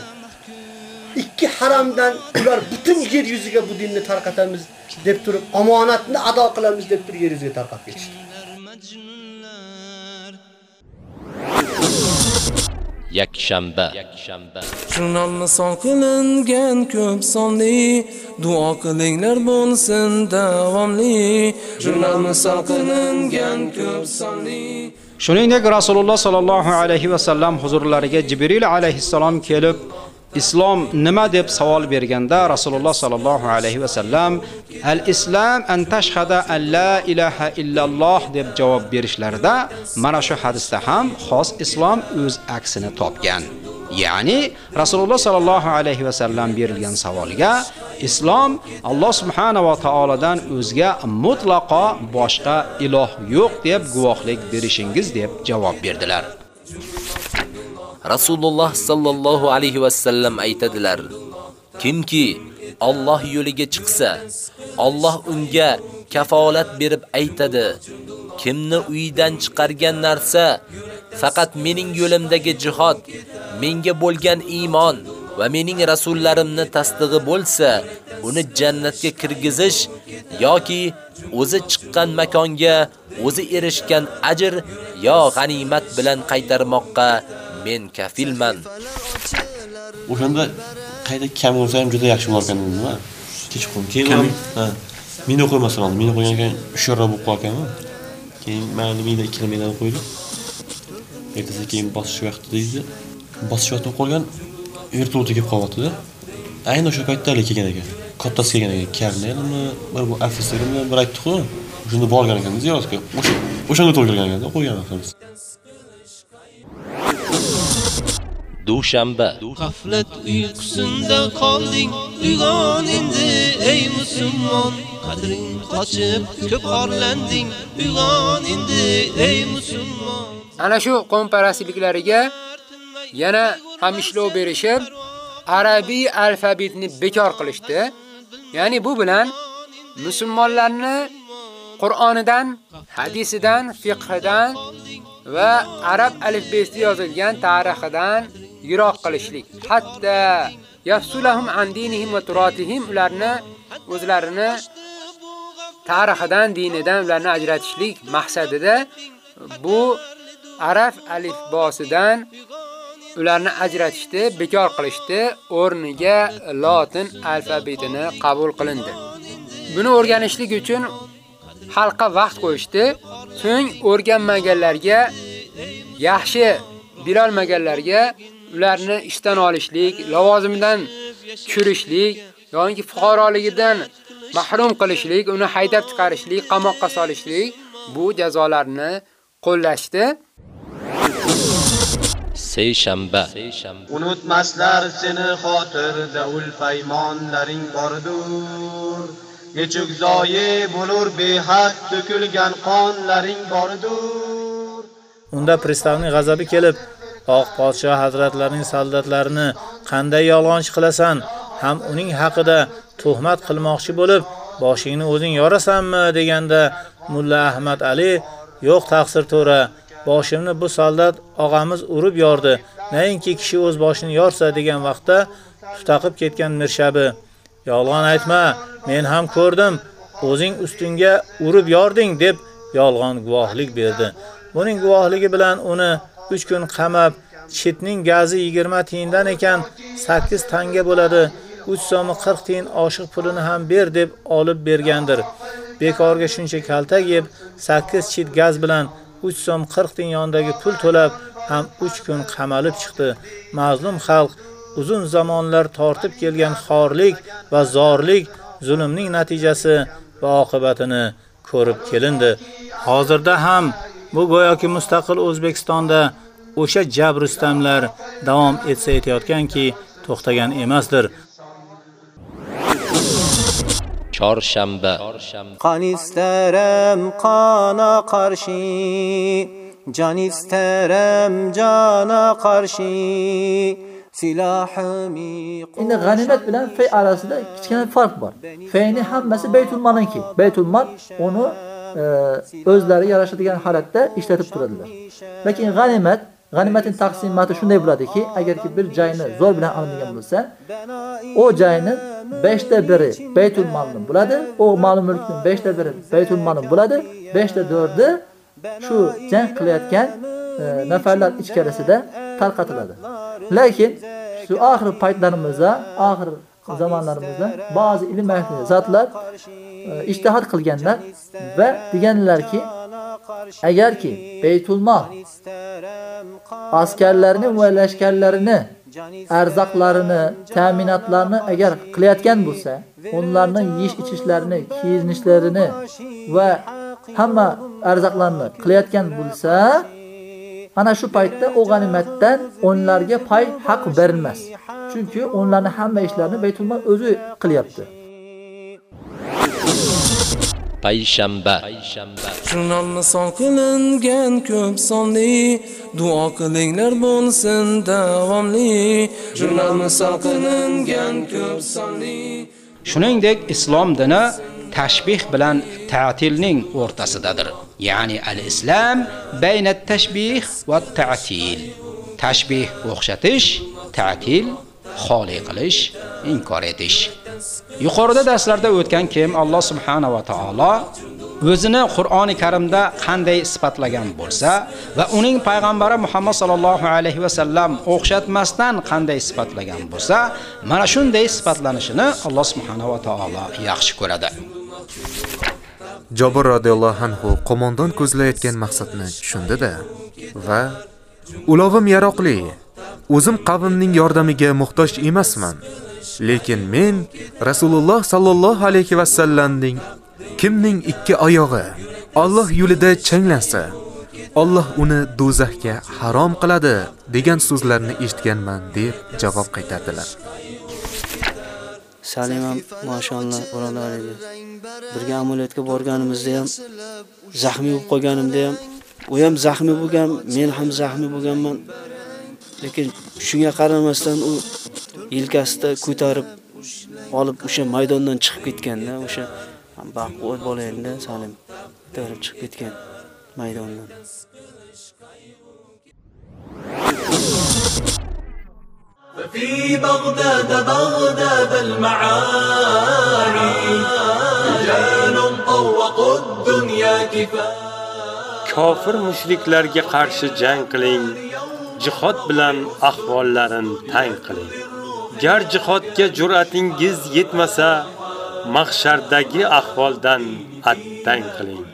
Ikki haramdan ular butun yer yuziga bu dinni tarqatamiz deb turib, omonatni ado qilamiz deb turib yer yuziga tarqatib ketishdi.
yakshanba
Jurnalni son qilingan ko'p sonli duo qilinglar bo'lsin davomli Jurnalni son qilingan ko'p sonli
Shuningdek Rasululloh sallallohu alayhi va sallam huzurlariga Jibril alayhissalom kelib Islom nima deb savol berganda Rasululloh sallallohu alayhi va sallam al-islam an tashhada an la ilaha illalloh deb javob berishlarida mana shu hadisda ham xos islom o'z aksini topgan. Ya'ni Rasululloh sallallohu alayhi va sallam berilgan savolga islom Alloh subhanahu va taoladan o'zga mutlaqo boshqa iloh yo'q deb guvohlik berishingiz deb javob berdilar.
Rasululloh sallallohu alayhi va sallam aytadilar: Kimki Alloh yo'liga chiqsa, Alloh unga kafolat berib aytadi: Kimni uyidan chiqargan narsa faqat mening yo'limdagi jihod, menga bo'lgan iymon va mening rasullarimni tasdig'i bo'lsa, uni jannatga kirgizish yoki o'zi chiqqan makonga o'zi erishgan ajr yo g'animat bilan qaytarmoqqa men kafilman.
O'shanda qayta kam bo'lsa ham juda yaxshi bo'lar ekan nima? Kechqurun keyin ham ha. Meni qo'ymasdan oldim. Meni qo'ygan ekan hushyorroq bo'lib qolganman. Keyin mayli meni ikkita mendan qo'ydi. Ertasi keyin bosish vaqti deydi. Bosish vaqti qolgan vertolyotga kelib qolyapti-da. Ayni o'sha paytda hali kelgan ekan. Kattasi kelgan ekan. Karnelmi, bir bu ofitsermi bir aytdi-ku. O'shanda borgan ekan ziyoratga. O'sha o'shanda to'ldirgan ekan, qo'ygan ekanmiz.
Dushanba.
G'aflat uyqusinda qolding uyg'on endi ey musulmon. Qadring qochib ko'p orlanding uyg'on endi ey musulmon.
Ana shu qo'mparasiliklariga yana ham ishlov berishib, arabiy alfabetni bekor qilishdi. Ya'ni bu bilan musulmonlarni Qur'onidan, hadisidan, fiqhidan va arab alifbesida yozilgan tarixidan yiroq qilishlik. Hatto yafsulahum an dinihim va turatihim ularni o'zlarini tarixidan, dinidan ularni ajratishlik maqsadida bu arab alifbosidan ularni ajratishdi, bekor qilishdi, o'rniga lotin alfabetini qabul qilindi. Buni o'rganishlik uchun xalqqa vaqt qo'yishdi. So'ng o'rganmaganlarga yaxshi bilolmaganlarga ularni ishdan olishlik, lavozimidan tushirishlik yoki fuqaroligidan mahrum qilishlik, uni haydab chiqarishlik, qamoqqa solishlik bu jazolarni qo'llashdi.
Seyshanba.
Unutmaslar seni xotirda ul paymonlaring bordur. Nechuk zoyi bo'lur behad to'kilgan qonlaring bordur.
Unda pristavning g'azabi kelib, Oq podshoh hazratlarining soldatlarini qanday yolg'onchi qilasan, ham uning haqida tuhmat qilmoqchi bo'lib, boshingni o'zing yorasanmi deganda Mulla Ahmad Ali yo'q taqsir to'ra, boshimni bu soldat og'amiz urib yordi. nainki kishi o'z boshini yorsa degan vaqtda tutaqib ketgan mirshabi Yolg'on aytma, men ham ko'rdim. O'zing ustingga urib yording deb yolg'on guvohlik berdi. Buning guvohligi bilan uni 3 kun qamab, chetning gazi 20 tiyindan ekan 8 tanga bo'ladi. 3 so'mi 40 tiyin oshiq pulini ham ber deb olib bergandir. Bekorga shuncha kaltak yeb 8 chit gaz bilan 3 so'm 40 tiyin yondagi pul to'lab ham 3 kun qamalib chiqdi. Mazlum xalq uzun zamonlar tortib kelgan xorlik va zorlik zulmning natijasi va oqibatini ko'rib kelindi. Hozirda ham bu go'yoki mustaqil O'zbekistonda o'sha jabrustamlar davom etsa etayotganki, to'xtagan emasdir.
Chorshanba.
Qanistaram qana qarshi Can isterim cana qarshi silahimi
Endi g'animat bilan fey orasida kichkina farq bor. Feyni hammasi Baytul Malniki. Baytul Mal uni o'zlari yarashadigan holatda ishlatib turadilar. Lekin g'animat G'animatning taqsimoti shunday bo'ladiki, agarki bir joyni zo'r bilan olingan bo'lsa, o joyni 5 ta 1 Baytul ma'lum bo'ladi, o ma'lum mulkning 5 ta 1 Baytul ma'lum bo'ladi, 5 ta 4 shu jang qilayotgan e, nafarlar ichkarisida tarqatiladi. Lekin shu oxirgi paytlarimizda, oxir zamonlarimizda ba'zi ilm zotlar ijtihod qilganlar va deganlarki, agarki Baytul Mal askarlarini va lashkarlarini arzoqlarini, ta'minotlarini agar qilayotgan bo'lsa, onlarning yeyish ichishlarini, kiyinishlarini va hamma arzoqlarni qilayotgan bo'lsa, ana shu paytda o g'animatdan onlarga pay haq berilmas. Chunki onlarning hamma ishlarini Baytul Mal o'zi qilyapti.
payshanba
Jurnal misol qilingan ko'p sonli duo qilinglar bo'lsin davomli Jurnal misol qilingan ko'p sonli
Shuningdek, islom dini tashbih bilan ta'tilning o'rtasidadir. Ya'ni al-islam bayna tashbih va ta'til. Tashbih o'xshatish, ta'til xoli qilish, inkor etish. Yuqorida darslarda o'tgan kim Alloh subhanahu va taolo o'zini Qur'oni Karimda qanday sifatlagan bo'lsa va uning payg'ambari Muhammad sallallohu alayhi va sallam o'xshatmasdan qanday sifatlagan bo'lsa, mana shunday sifatlanishini Alloh subhanahu va taolo yaxshi ko'radi.
Jobir radhiyallohu anhu qo'mondon ko'zlayotgan maqsadni tushundida va ulovim yaroqli, o'zim qavmning yordamiga muhtoj emasman. Lekin men Rasululloh sallallohu alayhi va sallamning kimning ikki oyog'i Alloh yo'lida changlansa, Alloh uni do'zaxga harom qiladi degan so'zlarni eshitganman deb javob qaytardilar.
Salim ham mashallah birodar edi. Birga amaliyotga borganimizda ham zaxmiy bo'lib qolganimda ham u ham zaxmiy bo'lgan, men ham zaxmiy bo'lganman. Lekin shunga qaramasdan u yelkasida ko'tarib olib o'sha maydondan chiqib ketganda, o'sha baquvvat bola edi Salim ko'tarib chiqib ketgan maydondan.
ففي بغداد بغداد المعاني رجال طوقوا الدنيا كفاية
Kofir mushriklarga qarshi jang qiling. Jihod bilan ahvollarin tang qiling. Gar jihodga jur'atingiz yetmasa, mahshardagi ahvoldan dang qiling.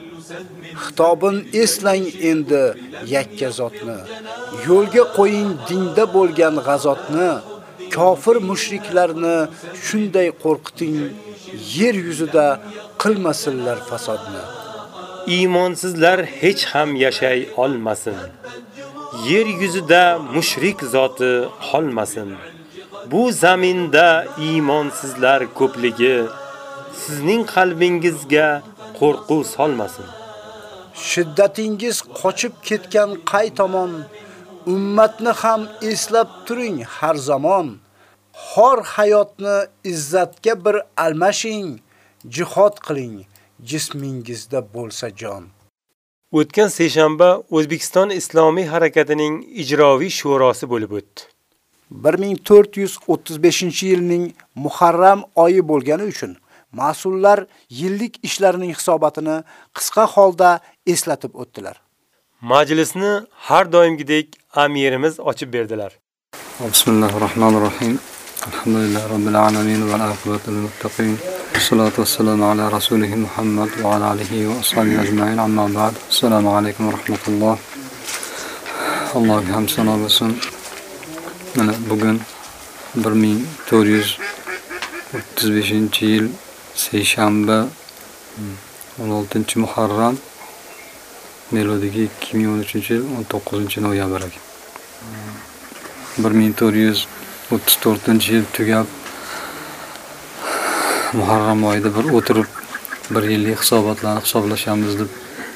Xitobin eslang endi yakka zotni. Yo'lga qo'ying dinda bo'lgan g'azotni. Kofir mushriklarni shunday qo'rqiting, yer yuzida qilmasinlar fasodni.
Iymonsizlar hech ham yashay olmasin. Yer yuzida mushrik zoti qolmasin. Bu zaminda iymonsizlar ko'pligi sizning qalbingizga qo'rquv solmasin.
Shiddatingiz qochib ketgan qay tomon ummatni ham eslab turing har zamon. Xor hayotni izzatga bir almashing, jihad qiling, jismingizda bo'lsa jon.
O'tgan seshanba O'zbekiston Islomiy harakatining ijroviy shurosi bo'lib o'tdi.
1435-yilning Muharram oyi bo'lgani uchun mas'ullar yillik ishlarining hisobotini qisqa holda eslatib o'tdilar.
Majlisni har doimgidek amirimiz ochib berdilar.
Bismillahirrohmanirrohim. Alhamdulillah robbil alamin va aqibatu lil muttaqin. Salatu vassalamu ala rasulih Muhammad va ala alihi va ashabihi ajma'in. Amma ba'd. Assalomu alaykum va rahmatulloh. Allohga hamd sano bo'lsin. Mana bugun 1435-yil seshanba 16-muharram melodiki 2013-yil 19-noyabr ekan. 1434-yil tugab Muharram oyida bir o'tirib bir yillik hisobotlarni hisoblashamiz deb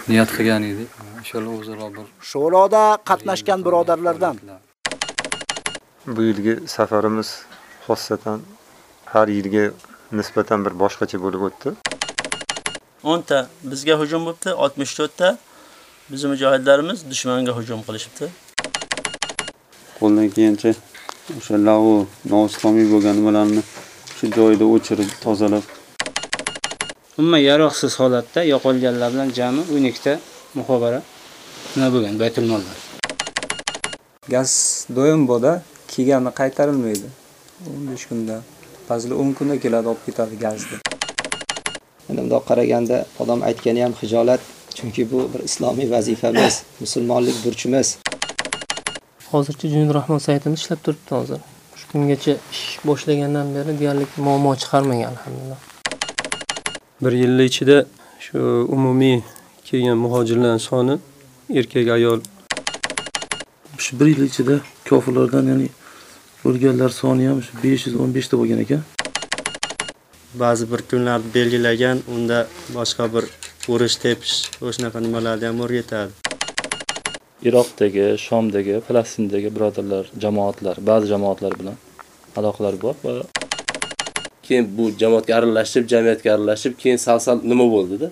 niyat qilgan edik. Inshaalloh o'zaro bir
Sho'roda qatnashgan birodarlardan
Bu yilgi safarimiz xossatan har yilga nisbatan bir boshqacha bo'lib o'tdi.
10 ta bizga hujum bo'libdi, 64 ta bizning mujohidlarimiz dushmanga hujum qilishibdi.
Qo'ldan kelgancha o'sha lavu noislomiy bo'lgan nimalarni shu joyida o'chirib, tozalab
Umuman yaroqsiz holatda yo'qolganlar bilan jami 12 ta muhobara nima bo'lgan baytul mollar.
Gaz doim bo'ldi, kelgani qaytarilmaydi. 15 kunda, ba'zida 10 kunda keladi, olib ketadi gazni.
Endi bundoq qaraganda odam aytgani ham hijolat, chunki bu bir islomiy vazifamiz, musulmonlik burchimiz.
Hozircha Junid Rahmon saytini ishlab turibdi hozir. Shu kungacha ish boshlagandan beri deyarli muammo chiqarmagan alhamdulillah.
Bir yil ichida shu umumiy kelgan muhojirlar soni erkak ayol
shu bir yil ichida kofirlardan ya'ni o'lganlar soni ham shu 515 ta bo'lgan ekan.
Ba'zi bir kunlarni belgilagan, unda boshqa bir urush tepish, o'shanaqa nimalarni ham o'rgatadi.
Iroqdagi, Shomdagi, Falastindagi birodarlar, jamoatlar, ba'zi jamoatlar bilan aloqalar bor va
keyin bu jamoatga aralashib, jamiyatga aralashib, keyin sal-sal nima bo'ldi-da?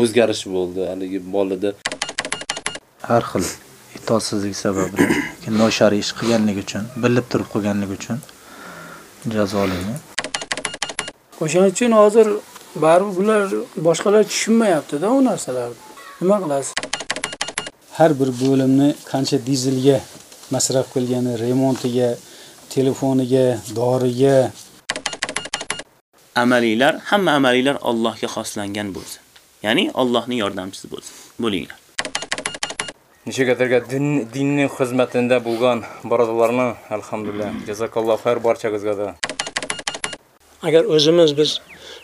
O'zgarish bo'ldi, haligi bolada.
har xil itoatsizlik sababli noshar ish qilganligi uchun bilib turib qilganligi uchun jazolangan
O'shaning uchun hozir baribir bular boshqalar tushunmayapti-da u narsalarni. Nima qilasiz?
Har bir bo'limni qancha dizelga masraf qilgani, remontiga, telefoniga, doriga
Amaliylar, hamma amaliylar Allohga xoslangan bo'lsin. Ya'ni Allohning yordamchisi bo'lsin. Bo'linglar.
Nishagatarga din dinning xizmatida bo'lgan birodarlarni alhamdulillah jazakalloh xayr barchangizga da.
Agar o'zimiz biz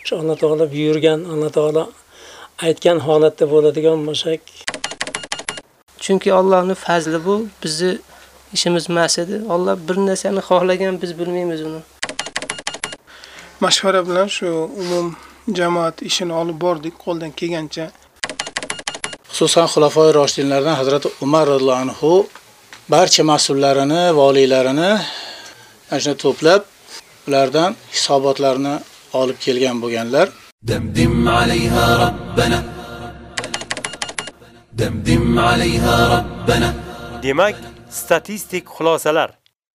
shu Alloh taolo buyurgan, Alloh taolo aytgan holatda bo'ladigan bo'lsak, chunki Allohning fazli bu, bizni ishimiz emas edi. Alloh bir narsani xohlagan, biz bilmaymiz uni.
mashvara bilan shu umum jamoat ishini olib bordik qo'ldan kelgancha.
Xususan xulafoi roshidinlardan Hazrat Umar radhiyallohu anhu barcha mas'ullarini, voliylarini ana shuni to'plab ulardan hisobotlarni olib kelgan bo'lganlar.
دمدم عليها ربنا دمدم عليها ربنا
Demak, statistik xulosalar.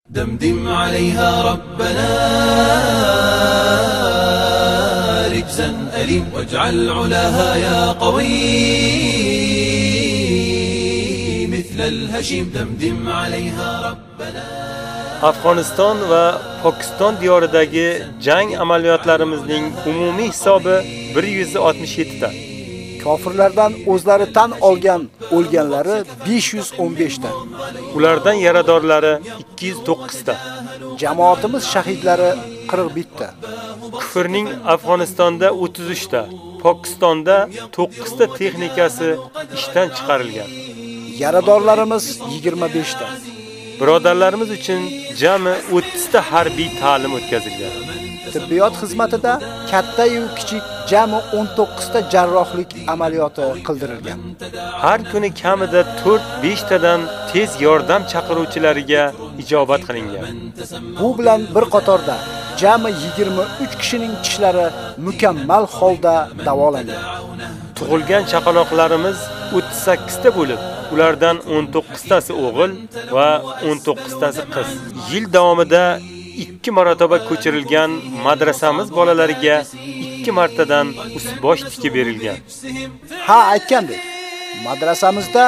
دمدم عليها ربنا رجزا أليم واجعل علاها يا قوي مثل الهشيم دمدم عليها ربنا
Afg'oniston va Pokiston diyoridagi jang amaliyotlarimizning umumiy hisobi 167 ta.
Kofirlardan o'zlari tan olgan o'lganlari 515 ta.
Ulardan yaradorlari 209 ta.
Jamoatimiz shahidlari 41 ta.
Kufrning Afg'onistonda 33 ta, Pokistonda 9 ta texnikasi ishdan chiqarilgan.
Yaradorlarimiz 25 ta.
Birodarlarimiz uchun jami 30 ta harbiy ta'lim o'tkazilgan.
Tibbiyot xizmatida katta yu kichik jami 19 ta jarrohlik amaliyoti qildirilgan.
Har kuni kamida 4-5 tadan tez yordam chaqiruvchilariga ijobat qilingan.
Bu bilan bir qatorda jami 23 kishining tishlari mukammal holda davolangan.
Tug'ilgan chaqaloqlarimiz 38 ta bo'lib, ulardan 19 tasi o'g'il va 19 tasi qiz. Yil davomida ikki marotaba ko'chirilgan madrasamiz bolalariga ikki martadan ust-bosh tikib berilgan.
Ha, aytgandek. Madrasamizda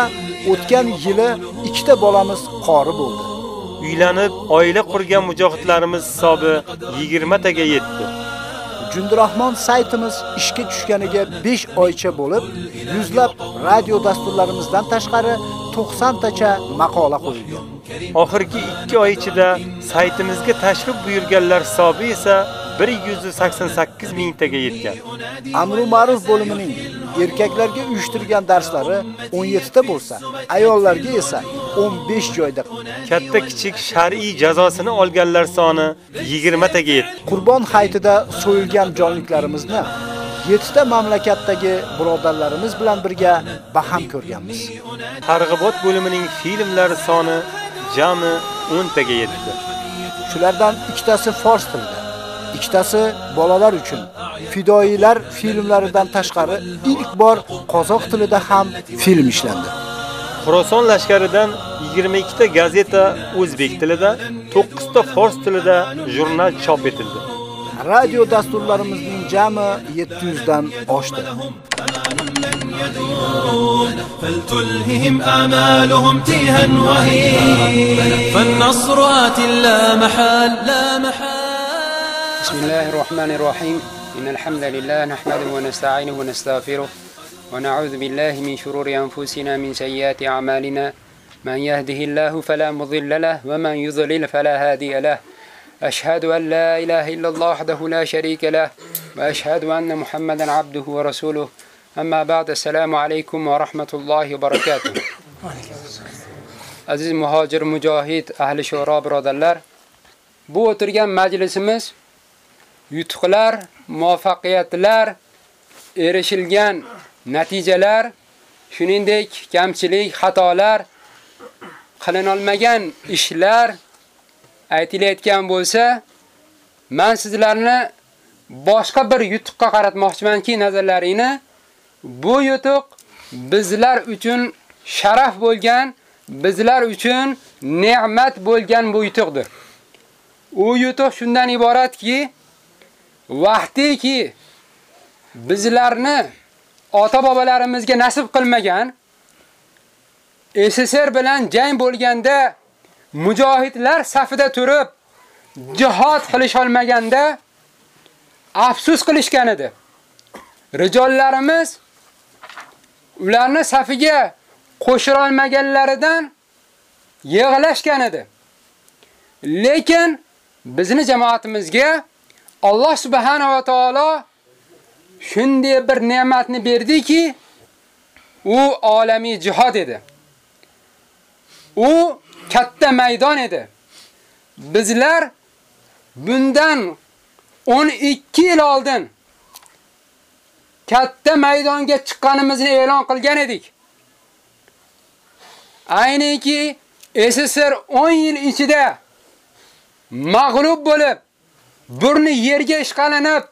o'tgan yili ikkita bolamiz qori bo'ldi.
Uylanib, oila qurgan mujohidlarimiz hisobi 20 taga yetdi.
Jundirahmon saytimiz ishga tushganiga 5 oycha bo'lib, yuzlab radio dasturlarimizdan tashqari 90 tacha maqola qo'yilgan.
Oxirgi 2 oy ichida saytimizga tashrif buyurganlar hisobi esa 188 mingtaga yetgan.
Amru ma'ruf bo'limining erkaklarga uyushtirgan darslari 17 ta bo'lsa, ayollarga esa 15 joyda.
Katta kichik shar'iy jazosini olganlar soni 20 taga yetdi.
Qurbon hayitida so'yilgan jonliklarimizni 7 ta mamlakatdagi birodarlarimiz bilan birga baham ko'rganmiz.
Targ'ibot bo'limining filmlari soni jami 10 taga yetdi.
Shulardan ikkitasi fors tilida, ikkitasi bolalar uchun. Fidoyilar filmlaridan tashqari ilk bor qozoq tilida ham film ishlandi.
Xuroson lashkaridan 22 ta gazeta o'zbek tilida, 9 ta fors tilida jurnal chop etildi.
Radio dasturlarimizning jami 700 dan oshdi.
فلتلههم آمالهم تيها وهي فالنصر آت لا محال لا محال
بسم الله الرحمن الرحيم. إن الحمد لله نحمده ونستعينه ونستغفره ونعوذ بالله من شرور أنفسنا من سيئات أعمالنا. من يهده الله فلا مضل له ومن يضلل فلا هادي له. أشهد أن لا إله إلا الله وحده لا شريك له وأشهد أن محمدا عبده ورسوله. أما بعد السلام عليكم ورحمة الله وبركاته. Aziz muhojir mujahid ahli shura birodarlar, bu o'tirgan majlisimiz yutuqlar, muvaffaqiyatlar, erishilgan natijalar, shuningdek kamchilik, xatolar, qilinolmagan ishlar aytilayotgan bo'lsa, men sizlarni boshqa bir yutuqqa qaratmoqchimanki, nazarlaringni bu yutuq bizlar uchun sharaf bo'lgan, bizlar uchun ne'mat bo'lgan bu yutuqdir. U yutuq shundan iboratki, vaqtiki bizlarni ota-bobolarimizga nasib qilmagan SSR bilan jang bo'lganda mujohidlar safida turib jihad qilish olmaganda afsus qilishgan edi. Rijollarimiz ularni safiga qo'shira olmaganlaridan yig'lashgan edi. Lekin bizni jamoatimizga Alloh subhanahu va taolo shunday bir ne'matni berdiki, u olamiy jihad edi. U katta maydon edi. Bizlar bundan 12 yil oldin katta maydonga chiqqanimizni e'lon qilgan edik. Ayniki SSR 10 yil ichida mag'lub bo'lib, burni yerga ishqalanib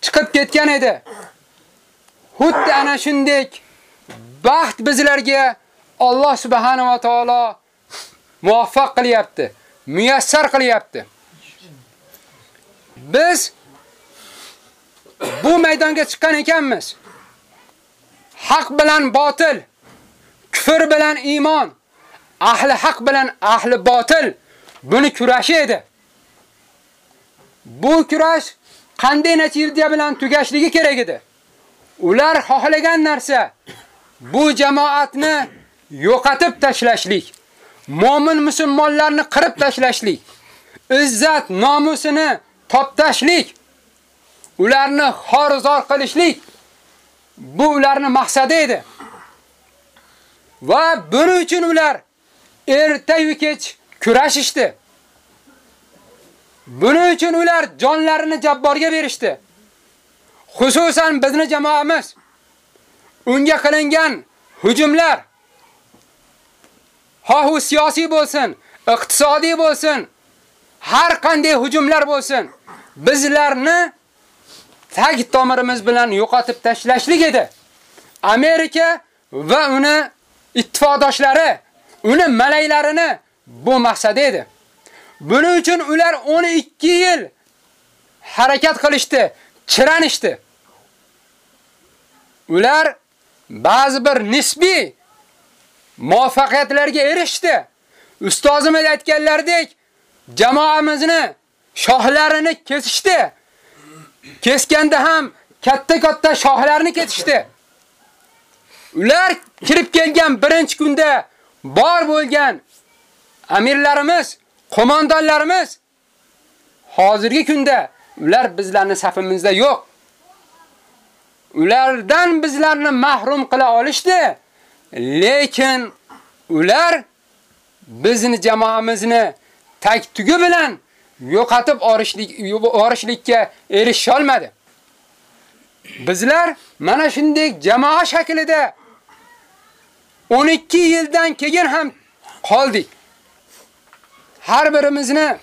chiqib ketgan edi. Xuddi ana shunday baxt bizlarga Alloh subhanahu va taolo muvaffaq qilyapti, muyassar qilyapti. Biz bu maydonga chiqqan ekanmiz. Haq bilan botil, kufr bilan iymon, ahli haq bilan ahli botil buni kurashi edi. Bu kurash qanday natija bilan tugashligi kerak edi? ular xohlagan narsa bu jamoatni yo'qotib tashlashlik, mu'min musulmonlarni qirib tashlashlik, izzat nomusini toptashlik, ularni xorizor qilishlik bu ularning maqsadi edi. Va buning uchun ular erta-yu kech kurashishdi. Buning uchun ular jonlarini jabborga berishdi. Xususan bizni jamoamiz unga qilingan hujumlar xohu siyosiy bo'lsin, iqtisodiy bo'lsin, har qanday hujumlar bo'lsin, bizlarni tag tomirimiz bilan yo'qotib tashlashlik edi. Amerika va uni ittifoqdoshlari, uni malaylarini bu maqsad edi. Buning uchun ular 12 yil harakat qilishdi, chiranishdi. Ular ba'zi bir nisbiy muvaffaqiyatlarga erishdi. Ustozimiz aytganlaridek, jamoamizni shohlarini kesishdi. Kesganda ham katta-katta shohlarni kesishdi. Ular kirib kelgan birinchi kunda bor bo'lgan amirlarimiz, qo'mondonlarimiz hozirgi kunda ular bizlarni safimizda yo'q. Ulardan bizlarni mahrum qila olishdi. Lekin ular bizni jamoamizni tak tugi bilan yo'qotib orishlik orishlikka erisha olmadi. Bizlar mana shunday jamoa shaklida 12 yildan keyin ham qoldik. Har birimizni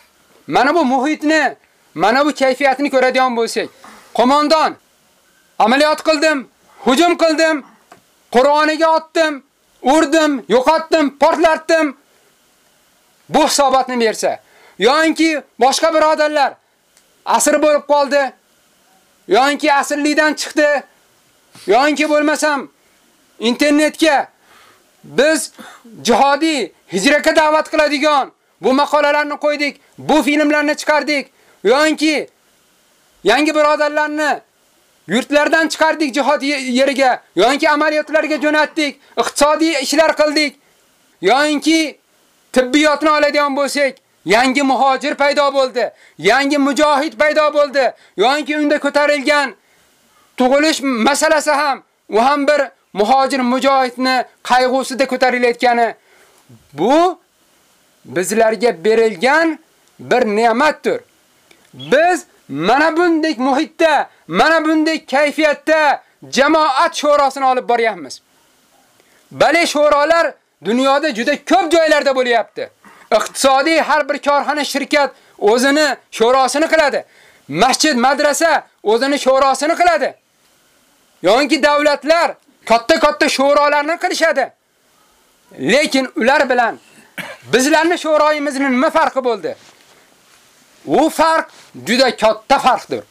mana bu muhitni, mana bu kayfiyatini ko'radigan bo'lsak, qo'mondon amaliyot qildim, hujum qildim, Qur'oniga otdim, urdim, yo'qotdim, portlatdim. Bu hisobotni bersa, yo'inki boshqa birodarlar asr bo'lib qoldi, yo'inki asirlikdan chiqdi, yo'inki bo'lmasam internetga biz jihodiy hijratga da'vat qiladigan bu maqolalarni qo'ydik, bu filmlarni chiqardik, yo'inki yangi birodarlarni yurtlardan chiqardik jihod yeriga, yo'inki amaliyotlarga jo'natdik, iqtisodiy ishlar qildik, yo'inki tibbiyotni oladigan bo'lsak, yangi muhojir paydo bo'ldi, yangi mujohid paydo bo'ldi, yo'inki unda ko'tarilgan tug'ilish masalasi ham u ham bir muhojir mujohidni qayg'usida ko'tarilayotgani. Bu bizlarga berilgan bir ne'matdir. Biz mana bunday muhitda, mana bunday kayfiyatda jamoat sho'rosini olib boryapmiz. Bale sho'rolar dunyoda juda ko'p joylarda bo'lyapti. Iqtisodiy har bir korxona, shirkat o'zini sho'rosini qiladi. Masjid, madrasa o'zini sho'rosini qiladi. Yonki davlatlar katta-katta sho'rolarni qilishadi. Lekin ular bilan bizlarning sho'royimizning nima farqi bo'ldi? U farq juda katta farqdir.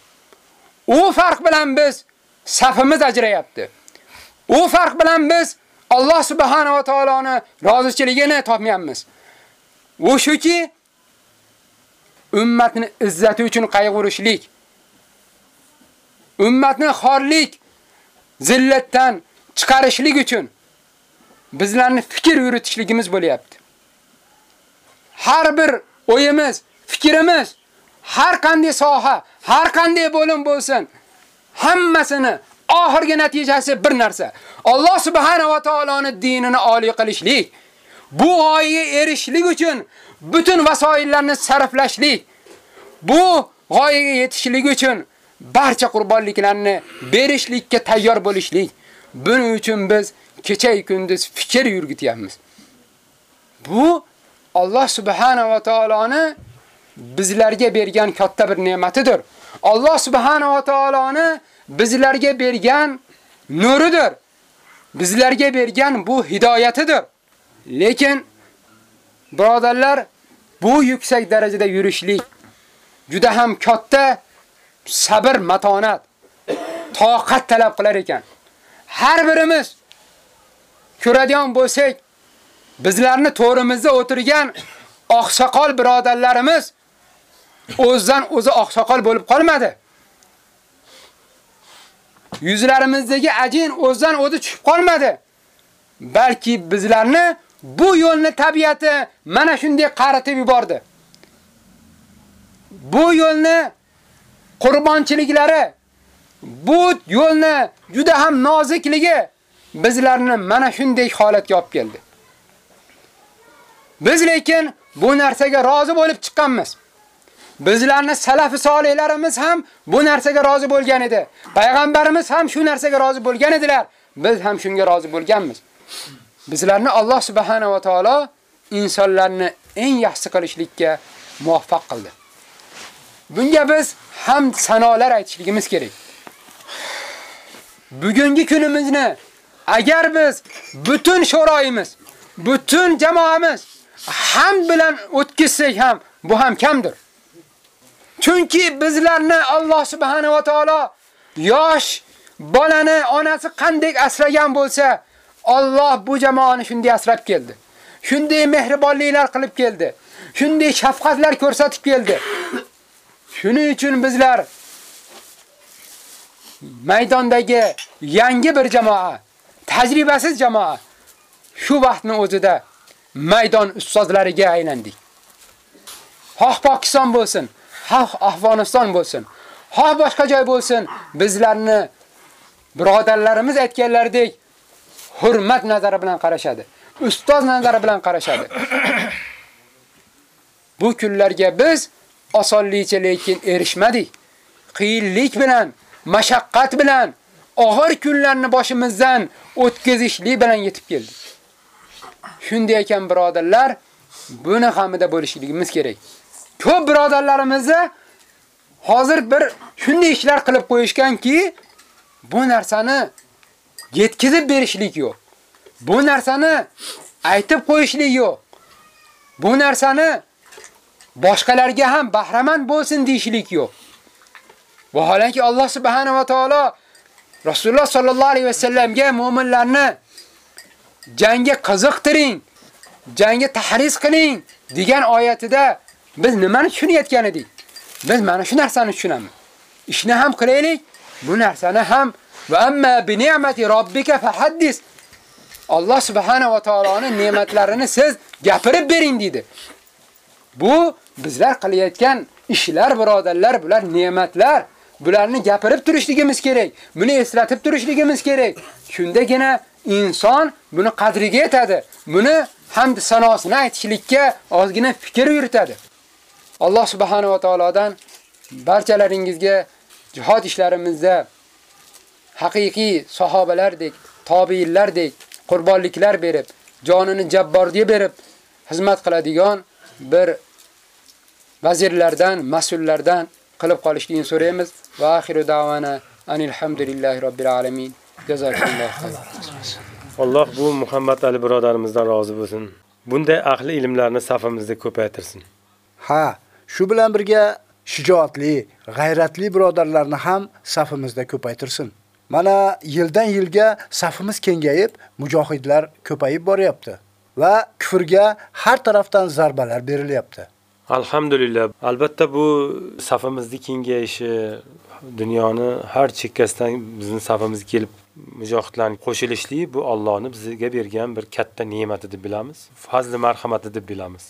U farq bilan biz safimiz ajrayapti. U farq bilan biz Alloh subhanahu va taoloni rozichiligini topmayapmiz. U shuki ummatni izzati uchun qayg'urishlik, ummatni xorlik, zillatdan chiqarishlik uchun bizlarni fikr yuritishligimiz bo'lyapti. Har bir o'yimiz, fikrimiz har qanday soha, har qanday bo'lim bo'lsin, hammasini oxirgi natijasi bir narsa. Alloh subhanahu va taoloning dinini oliy qilishlik. Bu g'oyaga erishishlik uchun butun vasoillarni sarflashlik. Bu g'oyaga yetishlik uchun barcha qurbonliklarni berishlikka tayyor bo'lishlik. Buning uchun biz kecha kunduz fikr yurgityapmiz. Bu Alloh subhanahu va taoloni bizlarga bergan katta bir ne'matidir. Alloh subhanahu va taoloni bizlarga bergan nuridir. Bizlarga bergan bu hidoyatidir. Lekin birodarlar, bu yuksak darajada yurishlik juda ham katta sabr, matonat, toqat talab qilar ekan. Har birimiz ko'radigan bo'lsak, bizlarni to'rimizda o'tirgan oqsoqol birodarlarimiz o'zdan o'zi oqsoqol bo'lib qolmadi. yuzlarimizdagi ajin o'zidan o'zi tushib qolmadi. Balki bizlarni bu yo'lni tabiati mana shunday qaratib yubordi. Bu yo'lni qurbonchiliklari, bu yo'lni juda ham nozikligi bizlarni mana shunday holatga olib keldi. Biz lekin bu narsaga rozi bo'lib chiqqanmiz. Bizlarni salafi solihlarimiz ham bu narsaga rozi bo'lgan edi. Payg'ambarimiz ham shu narsaga rozi bo'lgan edilar. Biz ham shunga rozi bo'lganmiz. Bizlarni Alloh subhanahu va taolo insonlarni eng yaxshi qilishlikka muvaffaq qildi. Bunga biz ham sanolar aytishligimiz kerak. Bugungi kunimizni agar biz butun sho'royimiz, butun jamoamiz ham bilan o'tkizsak ham bu ham kamdir. Chunki bizlarni Alloh subhanahu va taolo yosh bolani onasi qanday asragan bo'lsa, Alloh bu jamoani shunday asrab keldi. Shunday mehribonliklar qilib keldi. Shunday shafqatlar ko'rsatib keldi. Shuning uchun bizlar maydondagi yangi bir jamoa, tajribasiz jamoa shu vaqtni o'zida maydon ustozlariga aylandik. Xoh Pokiston bo'lsin, xoh Afg'oniston bo'lsin, xoh boshqa joy bo'lsin, bizlarni birodarlarimiz aytganlaridek hurmat nazari bilan qarashadi. Ustoz nazari bilan qarashadi. Bu kunlarga biz osonlikcha lekin erishmadik. Qiyinlik bilan, mashaqqat bilan, og'ir kunlarni boshimizdan o'tkazishlik bilan yetib keldik. Shunday ekan birodarlar, buni hamida bo'lishligimiz kerak. Ko'p birodarlarimizni hozir bir shunday ishlar qilib qo'yishganki, bu narsani yetkazib berishlik yo'q. Bu narsani aytib qo'yishlik yo'q. Bu narsani boshqalarga ham bahramand bo'lsin deyishlik yo'q. Vaholanki Alloh subhanahu va taolo Rasululloh sallallohu alayhi vasallamga mu'minlarni jangga qiziqtiring, jangga tahris qiling degan oyatida biz nimani tushunayotgan edik? Biz mana shu narsani tushunamiz. Ishni ham qilaylik, bu narsani ham va amma bi ni'mati robbika fahaddis. Alloh subhanahu va taoloning ne'matlarini siz gapirib bering dedi. Bu bizlar qilayotgan ishlar birodarlar, bular ne'matlar. Bularni gapirib turishligimiz kerak. Buni eslatib turishligimiz kerak. Shundagina inson buni qadriga yetadi. Buni hamd sanosini aytishlikka ozgina fikr yuritadi. Alloh subhanahu va taolodan barchalaringizga jihad ishlarimizda haqiqiy sahobalardek, tobiinlardek qurbonliklar berib, jonini jabborga berib xizmat qiladigan bir vazirlardan, mas'ullardan qilib qolishligini so'raymiz. Va oxiru da'vana anil hamdulillahi robbil alamin.
Alloh bu Muhammad Ali birodarimizdan rozi bo'lsin. Bunday ahli ilmlarni safimizda ko'paytirsin.
Ha, shu bilan birga shijoatli, g'ayratli birodarlarni ham safimizda ko'paytirsin. Mana yildan yilga safimiz kengayib, mujohidlar ko'payib boryapti va kufrga har tarafdan zarbalar berilyapti.
Alhamdulillah. Albatta bu safimizning kengayishi dunyoni har chekkasidan bizning safimizga kelib mujohidlarning qo'shilishligi bu Allohning bizga bergan bir katta ne'mati deb bilamiz. Fazli marhamati deb bilamiz.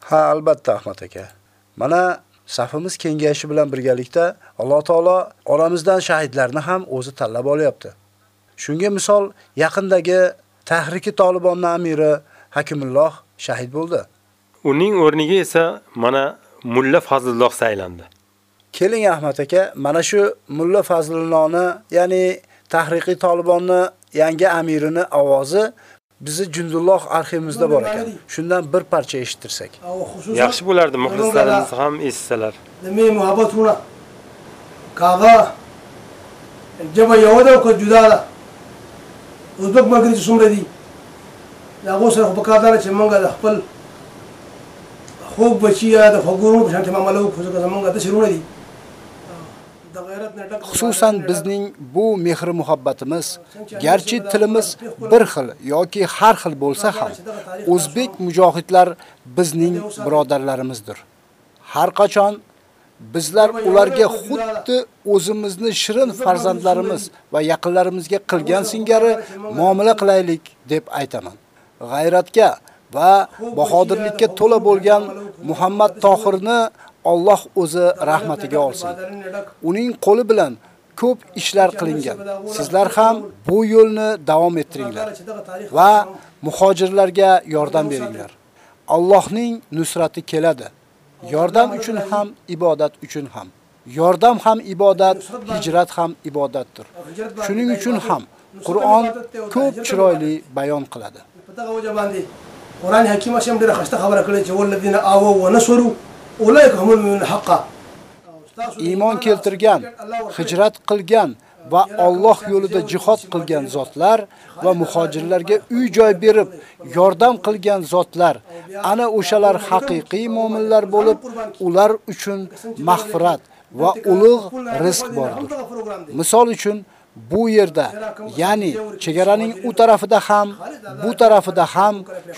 Ha, albatta Ahmad aka. Mana safimiz kengayishi bilan birgalikda Alloh taolo oramizdan shahidlarni ham o'zi tanlab olyapti. Shunga misol yaqindagi Tahriki Tolibonning amiri Hakimulloh shahid bo'ldi.
Uning o'rniga esa mana Mulla Fazlulloh saylandi.
Keling Ahmad aka, mana shu Mulla Fazlulloni, ya'ni Tahriqiy Tolibonni yangi amirini ovozi bizni Jundulloh arxivimizda bor ekan. Shundan bir parcha eshittirsak.
Yaxshi bo'lardi, muxlislarimiz ham eshitsalar.
Nima muhabbat huna. Kaga jaba yahuda ko judala. O'zbek mag'rib sumradi. Yago sar hubakadara che manga da xpal. Xo'p bachiya da faguru shante mamalo ko zamanга да сирунади.
Xususan bizning bu mehr muhabbatimiz garchi tilimiz bir xil yoki har xil bo'lsa ham o'zbek mujohidlar bizning birodarlarimizdir. Har qachon bizlar ularga xuddi o'zimizni shirin farzandlarimiz va yaqinlarimizga qilgan singari muomala qilaylik deb aytaman. G'ayratga va bahodirlikka to'la bo'lgan Muhammad Tohirni Alloh o'zi rahmatiga olsin. Uning qo'li bilan ko'p ishlar qilingan. Sizlar ham bu yo'lni davom ettiringlar va muhojirlarga yordam beringlar. Allohning nusrati keladi. Yordam uchun ham, ibodat uchun ham. Yordam ham ibodat, hijrat ham ibodatdir. Shuning uchun ham Qur'on ko'p chiroyli bayon qiladi.
Qur'on hakim asham dira xasta xabar qiladi, "Wallazina awaw wa nasaru
iymon keltirgan, hijrat qilgan va Alloh yo'lida jihad qilgan zotlar va muhojirlarga uy-joy berib yordam qilgan zotlar ana o'shalar haqiqiy mu'minlar bo'lib, ular uchun mag'firat va ulug' rizq bordir. Misol uchun bu yerda, ya'ni chegaraning u tarafida ham, bu tarafida ham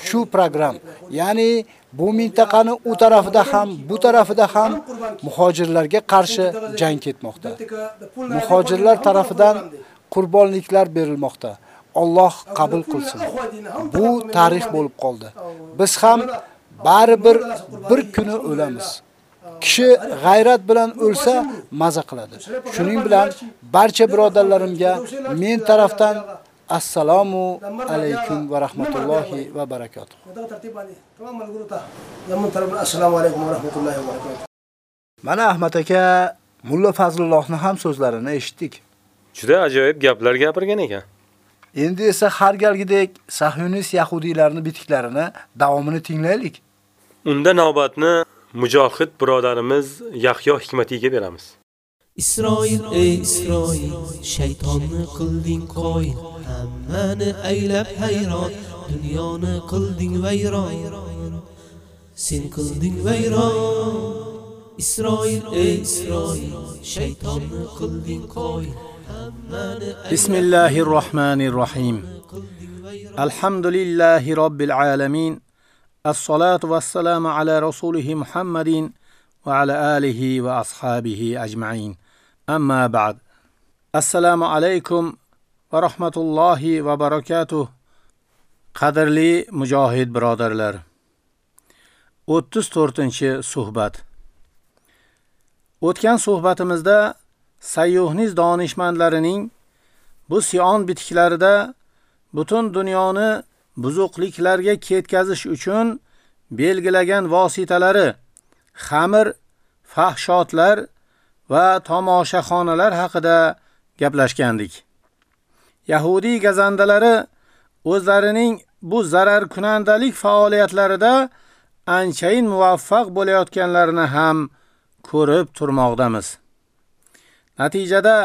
shu program, ya'ni bu mintaqani u tarafida ham, bu tarafida ham muhojirlarga qarshi jang ketmoqda. Muhojirlar tarafidan qurbonliklar berilmoqda. Alloh qabul qilsin. Bu tarix bo'lib qoldi. Biz ham baribir bir kuni o'lamiz. Kishi g'ayrat bilan o'lsa maza qiladi. Shuning bilan barcha birodarlarimga men tarafdan assalomu alaykum va rahmatullohi va barakotuh. Mana Ahmad aka Mulla Fazlullohni ham so'zlarini eshitdik.
Juda ajoyib gaplar gapirgan ekan.
Endi esa har galgidek Sahyonist yahudiylarni bitiklarini davomini tinglaylik.
Unda navbatni mujohid birodarimiz Yahyo Hikmatiga beramiz.
Isroil ey Isroil, shaytonni qilding qo'yin, hammani aylab hayron, dunyoni qilding vayron. Sen qilding vayron. Isroil ey Isroil, shaytonni qilding qo'yin,
hammani Bismillahir Rahmanir Rahim. Alhamdulillahi Rabbil Alamin. As-salatu vassalamu ala rasulihi muhammadin va ala alihi va ashabihi ajmain Amma ba'd. Assalamu alaykum va rahmatullohi va barakatuh. Qadrli mujohid birodarlar. 34-suhbat. O'tgan suhbatimizda Sayyuhniz donishmandlarining bu Sion bitiklarida butun dunyoni buzuqliklarga ketkazish uchun belgilagan vositalari xamir, fahshotlar va tomoshaxonalar haqida gaplashgandik. Yahudi gazandalari o'zlarining bu zarar kunandalik faoliyatlarida anchayin muvaffaq bo'layotganlarini ham ko'rib turmoqdamiz. Natijada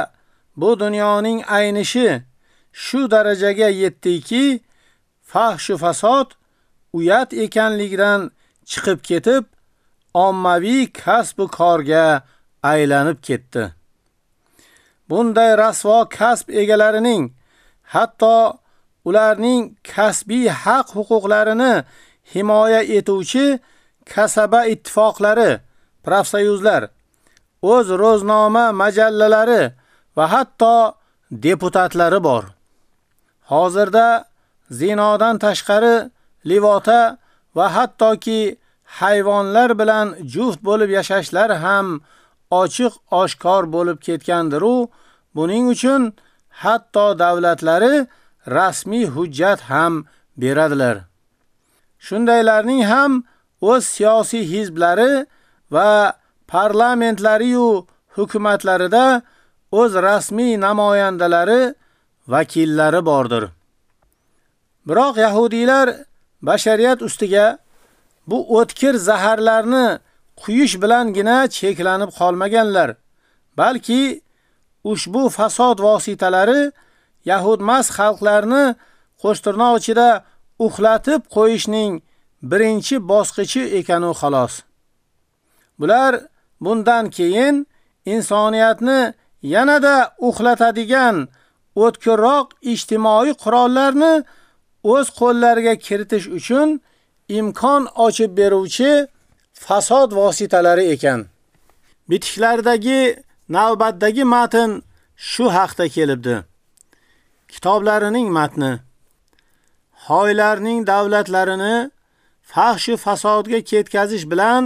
bu dunyoning aynishi shu darajaga yetdiki, fahshu fasod uyat ekanligidan chiqib ketib, ommaviy kasb korga aylanib ketdi. Bunday rasvo kasb egalarining hatto ularning kasbiy haq huquqlarini himoya etuvchi kasaba ittifoqlari, profsoyuzlar, o'z ro'znoma majallalari va hatto deputatlari bor. Hozirda zinodan tashqari livota va hattoki hayvonlar bilan juft bo'lib yashashlar ham ochiq oshkor bo'lib ketgandir u buning uchun hatto davlatlari rasmiy hujjat ham beradilar. Shundaylarning ham o'z siyosiy hizblari va parlamentlari yu hukumatlarida o'z rasmiy namoyandalari, vakillari bordir. Biroq yahudiylar bashariyat ustiga bu o'tkir zaharlarni quyish bilangina cheklanib qolmaganlar, balki ushbu fasod vositalari yahudmas xalqlarni qo'shtirnoq ichida uxlatib qo'yishning birinchi bosqichi ekanu xolos. Bular bundan keyin insoniyatni yanada uxlatadigan o'tkirroq ijtimoiy qurollarni o'z qo'llariga kiritish uchun imkon ochib beruvchi fasod vositalari ekan. Bitiklardagi navbatdagi matn shu haqda kelibdi. Kitoblarining matni Hoylarning davlatlarini fahsh va fasodga ketkazish bilan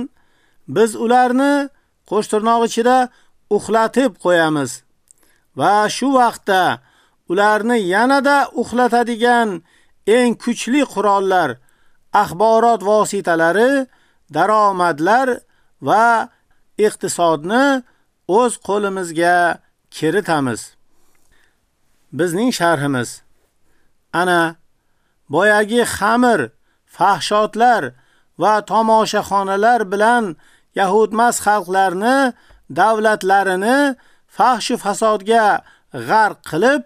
biz ularni qo'shtirnoq ichida uxlatib qo'yamiz va shu vaqtda ularni yanada uxlatadigan eng kuchli qurollar, axborot vositalari, daromadlar va iqtisodni o'z qo'limizga kiritamiz. Bizning sharhimiz ana boyagi xamir, fahshotlar va tomoshaxonalar bilan yahudmas xalqlarni davlatlarini fahsh fasodga g'arq qilib,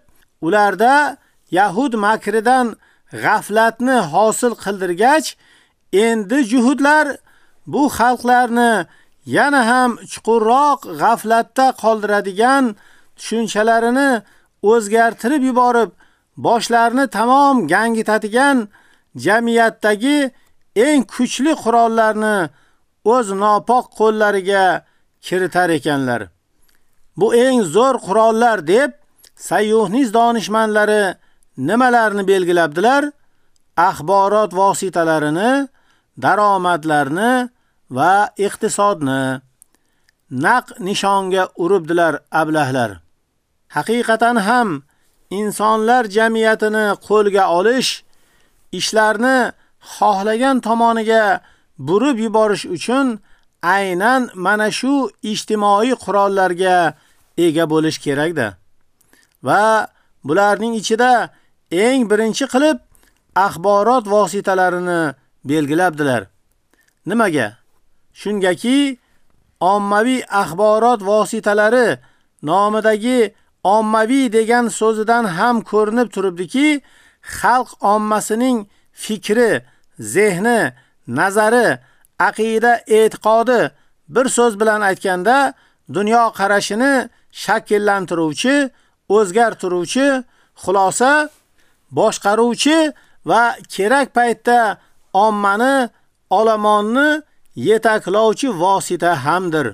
ularda yahud makridan g'aflatni hosil qildirgach, endi juhudlar bu xalqlarni yana ham chuqurroq g'aflatda qoldiradigan tushunchalarini o'zgartirib yuborib, boshlarini tamom gangitadigan jamiyatdagi eng kuchli qurollarni o'z nopoq qo'llariga kiritar ekanlar. Bu eng zo'r qurollar deb sayyuhniz donishmandlari nimalarni belgilabdilar? Axborot vositalarini, daromadlarni va iqtisodni naq nishonga uribdilar ablahlar. Haqiqatan ham insonlar jamiyatini qo'lga olish, ishlarni xohlagan tomoniga burib yuborish uchun aynan mana shu ijtimoiy qurollarga ega bo'lish kerakda. Va bularning ichida eng birinchi qilib axborot vositalarini belgilabdilar. Nimaga? Shungaki ommaviy axborot vositalari nomidagi ommaviy degan so'zidan ham ko'rinib turibdiki, xalq ommasining fikri, zehni, nazari, aqida, e'tiqodi bir so'z bilan aytganda dunyo qarashini shakllantiruvchi, o'zgartiruvchi, xulosa boshqaruvchi va kerak paytda ommani, olamonni yetaklovchi vosita hamdir.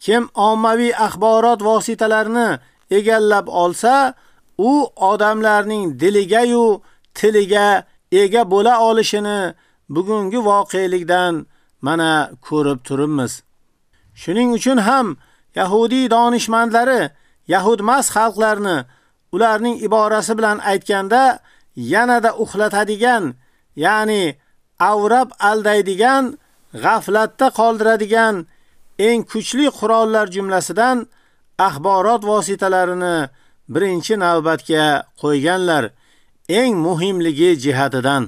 Kim ommaviy axborot vositalarini egallab olsa, u odamlarning diliga yu tiliga ega bo'la olishini bugungi voqelikdan mana ko'rib turibmiz. Shuning uchun ham Yahudi donishmandlari Yahudmas xalqlarni ularning iborasi bilan aytganda yanada uxlatadigan, ya'ni avrab aldaydigan, g'aflatda qoldiradigan eng kuchli qurollar jumlasidan axborot vositalarini birinchi navbatga qo'yganlar eng muhimligi jihatidan.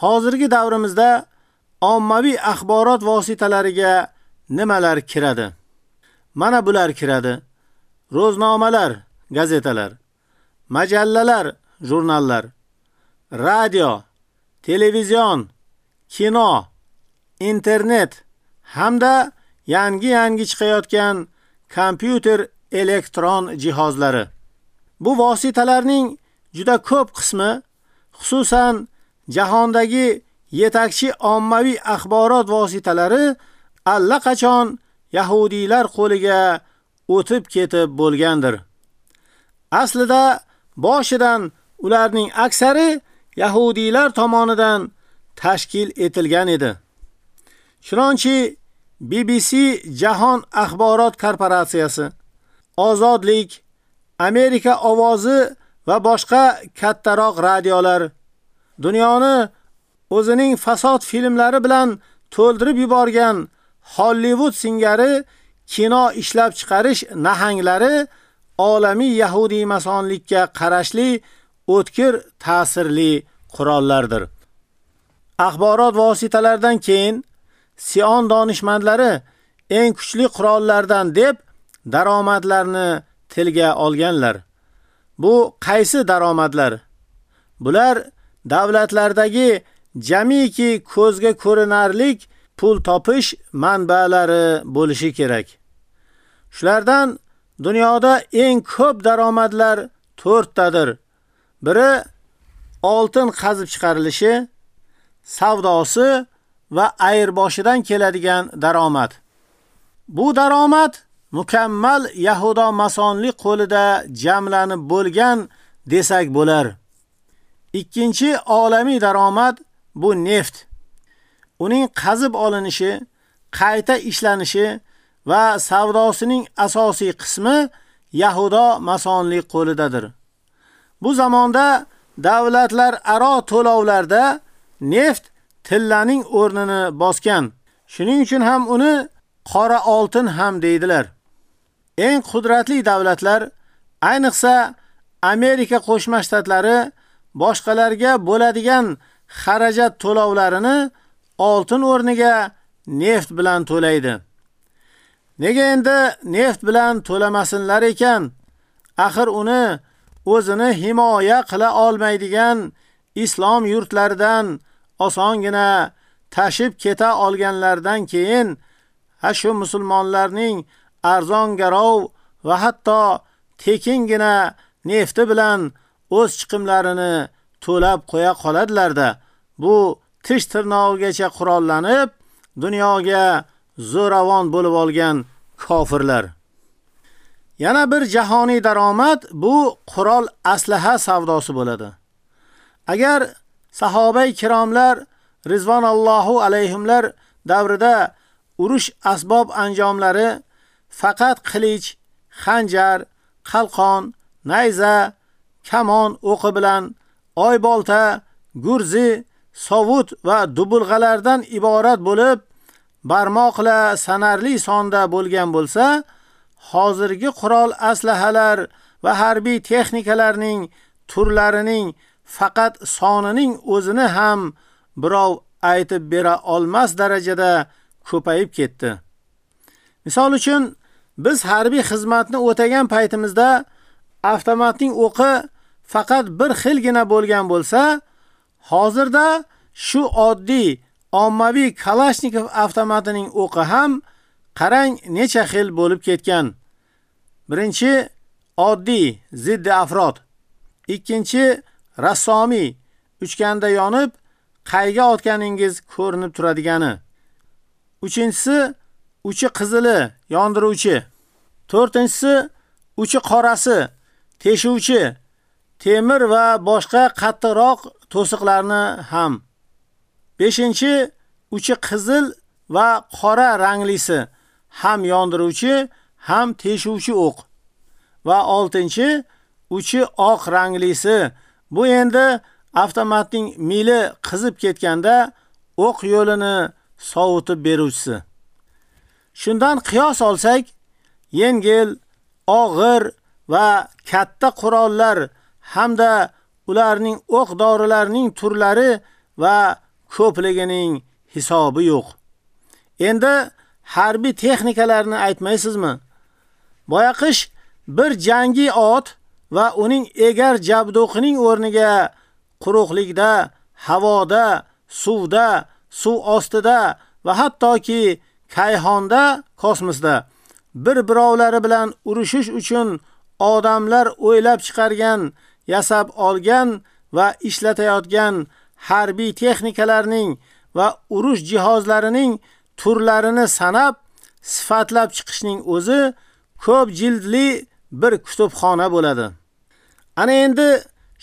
Hozirgi davrimizda ommaviy axborot vositalariga nimalar kiradi? Mana bular kiradi. Ro'znomalar, gazetalar, majallalar, jurnallar, radio, televizion, kino, internet hamda yangi-yangi chiqayotgan kompyuter elektron jihozlari. Bu vositalarning juda ko'p qismi xususan jahondagi yetakchi ommaviy axborot vositalari allaqachon yahudiylar qo'liga o'tib ketib bo'lgandir. Aslida boshidan ularning aksari yahudiylar tomonidan tashkil etilgan edi. Shunonchi BBC Jahon axborot korporatsiyasi, Ozodlik, Amerika ovozi va boshqa kattaroq radiolar dunyoni o'zining fasod filmlari bilan to'ldirib yuborgan Hollywood singari kino ishlab chiqarish nahanglari olamiy yahudiy masonlikka qarashli o'tkir ta'sirli qurollardir. Axborot vositalaridan keyin Sion donishmandlari eng kuchli qurollardan deb daromadlarni tilga olganlar. Bu qaysi daromadlar? Bular davlatlardagi jamiki ko'zga ko'rinarlik pul topish manbalari bo'lishi kerak. Shulardan dunyoda eng ko'p daromadlar 4 tadir. Biri oltin qazib chiqarilishi, savdosi va ayirboshidan keladigan daromad. Bu daromad mukammal yahudo masonlik qo'lida jamlanib bo'lgan desak bo'lar. Ikkinchi olamiy daromad bu neft. Uning qazib olinishi, qayta ishlanishi va savdosining asosiy qismi yahudo masonlik qo'lidadir. Bu zamonda davlatlar aro to'lovlarda neft tillaning o'rnini bosgan. Shuning uchun ham uni qora oltin ham deydilar. Eng qudratli davlatlar, ayniqsa Amerika Qo'shma Shtatlari boshqalarga bo'ladigan xarajat to'lovlarini oltin o'rniga neft bilan to'laydi. Nega endi neft bilan to'lamasinlar ekan? Axir uni o'zini himoya qila olmaydigan islom yurtlaridan osongina tashib keta olganlardan keyin ha shu musulmonlarning arzon garov va hatto tekingina nefti bilan o'z chiqimlarini to'lab qo'ya qoladilarda bu tish tirnog'igacha qurollanib dunyoga zo'ravon bo'lib olgan kofirlar. Yana bir jahoniy daromad bu qurol aslaha savdosi bo'ladi. Agar sahobai kiromlar rizvonallohu alayhimlar davrida urush asbob anjomlari faqat qilich, xanjar, qalqon, nayza, kamon o'qi bilan oybolta, gurzi, sovut va dubulg'alardan iborat bo'lib, barmoqla sanarli sonda bo'lgan bo'lsa, hozirgi qurol aslahalar va harbiy texnikalarning turlarining faqat sonining o'zini ham birov aytib bera olmas darajada ko'payib ketdi. Misol uchun, biz harbiy xizmatni o'tagan paytimizda avtomatning o'qi faqat bir xilgina bo'lgan bo'lsa, hozirda shu oddiy ommaviy Kalashnikov avtomatining o'qi ham qarang necha xil bo'lib ketgan. Birinchi oddiy ziddi afrod. Ikkinchi rassomiy uchganda yonib qayga otganingiz ko'rinib turadigani. Uchinchisi uchi qizili yondiruvchi. To'rtinchisi uchi qorasi teshuvchi temir va boshqa qattiqroq to'siqlarni ham. 5-chi uchi qizil va qora ranglisi ham yondiruvchi, ham teshuvchi o'q. Va 6-chi uchi oq ranglisi. Bu endi avtomatning mili qizib ketganda o'q yo'lini sovutib beruvchisi. Shundan qiyos olsak, yengil, og'ir va katta qurollar hamda ularning o'q dorilarning turlari va ko'pligining hisobi yo'q. Endi harbiy texnikalarni aytmaysizmi? Boyaqish bir jangi ot va uning egar jabduqining o'rniga quruqlikda, havoda, suvda, suv ostida va hattoki kayhonda, kosmosda bir birovlari bilan urushish uchun odamlar o'ylab chiqargan, yasab olgan va ishlatayotgan harbiy texnikalarning va urush jihozlarining turlarini sanab, sifatlab chiqishning o'zi ko'p jildli bir kutubxona bo'ladi. Ana endi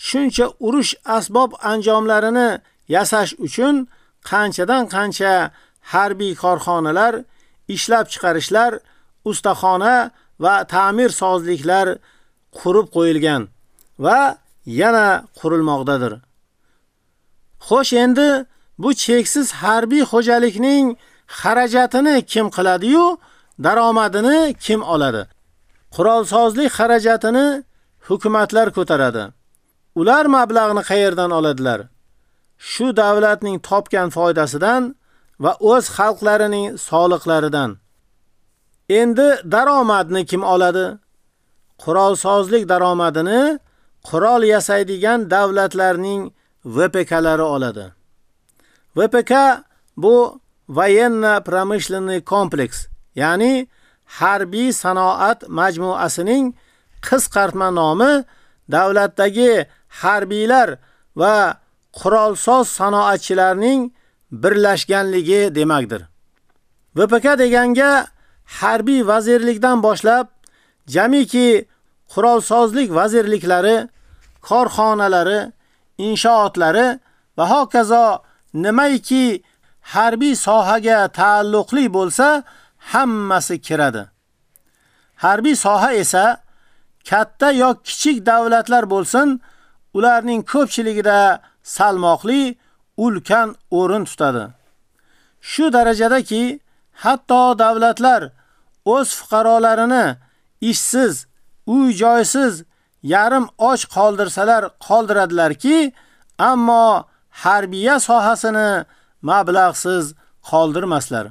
shuncha urush asbob anjomlarini yasash uchun qanchadan qancha harbiy korxonalar, ishlab chiqarishlar, ustaxona va ta'mir sozliklar qurib qo'yilgan va yana qurilmoqdadir. Xo'sh, endi bu cheksiz harbiy xo'jalikning xarajatini kim qiladi-yu, daromadini kim oladi? Qurolsozlik xarajatini hukumatlar ko'taradi. Ular mablag'ni qayerdan oladilar? Shu davlatning topgan foydasidan va o'z xalqlarining soliqlaridan. Endi daromadni kim oladi? Qurolsozlik daromadini qurol yasaydigan davlatlarning VPKlari oladi. VPK bu военно-промышленный kompleks, ya'ni harbiy sanoat majmuasining qisqartma nomi davlatdagi harbiylar va qurolsoz sanoatchilarning birlashganligi demakdir. VPK deganga harbiy vazirlikdan boshlab jamiki qurolsozlik vazirliklari, korxonalari, inshootlari va hokazo nimaiki harbiy sohaga taalluqli bo'lsa, hammasi kiradi. Harbiy soha esa katta yoki kichik davlatlar bo'lsin, ularning ko'pchiligida salmoqli ulkan o'rin tutadi. Shu darajadaki, hatto davlatlar o'z fuqarolarini ishsiz, uy-joysiz, yarim och qoldirsalar qoldiradilarki, ammo harbiya sohasini mablag'siz qoldirmaslar.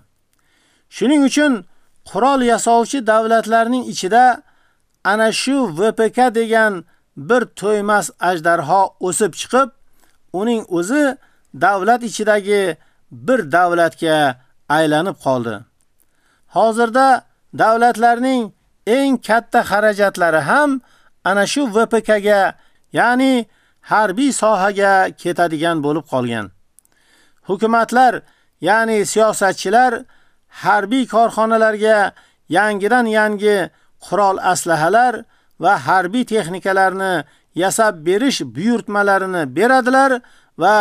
Shuning uchun qurol yasovchi davlatlarning ichida ana shu VPK degan bir to'ymas ajdarho o'sib chiqib, uning o'zi davlat ichidagi bir davlatga aylanib qoldi. Hozirda davlatlarning eng katta xarajatlari ham ana shu VPKga, ya'ni harbiy sohaga ketadigan bo'lib qolgan. Hukumatlar, ya'ni siyosatchilar harbiy korxonalarga yangidan yangi qurol aslahalar va harbiy texnikalarni yasab berish buyurtmalarini beradilar va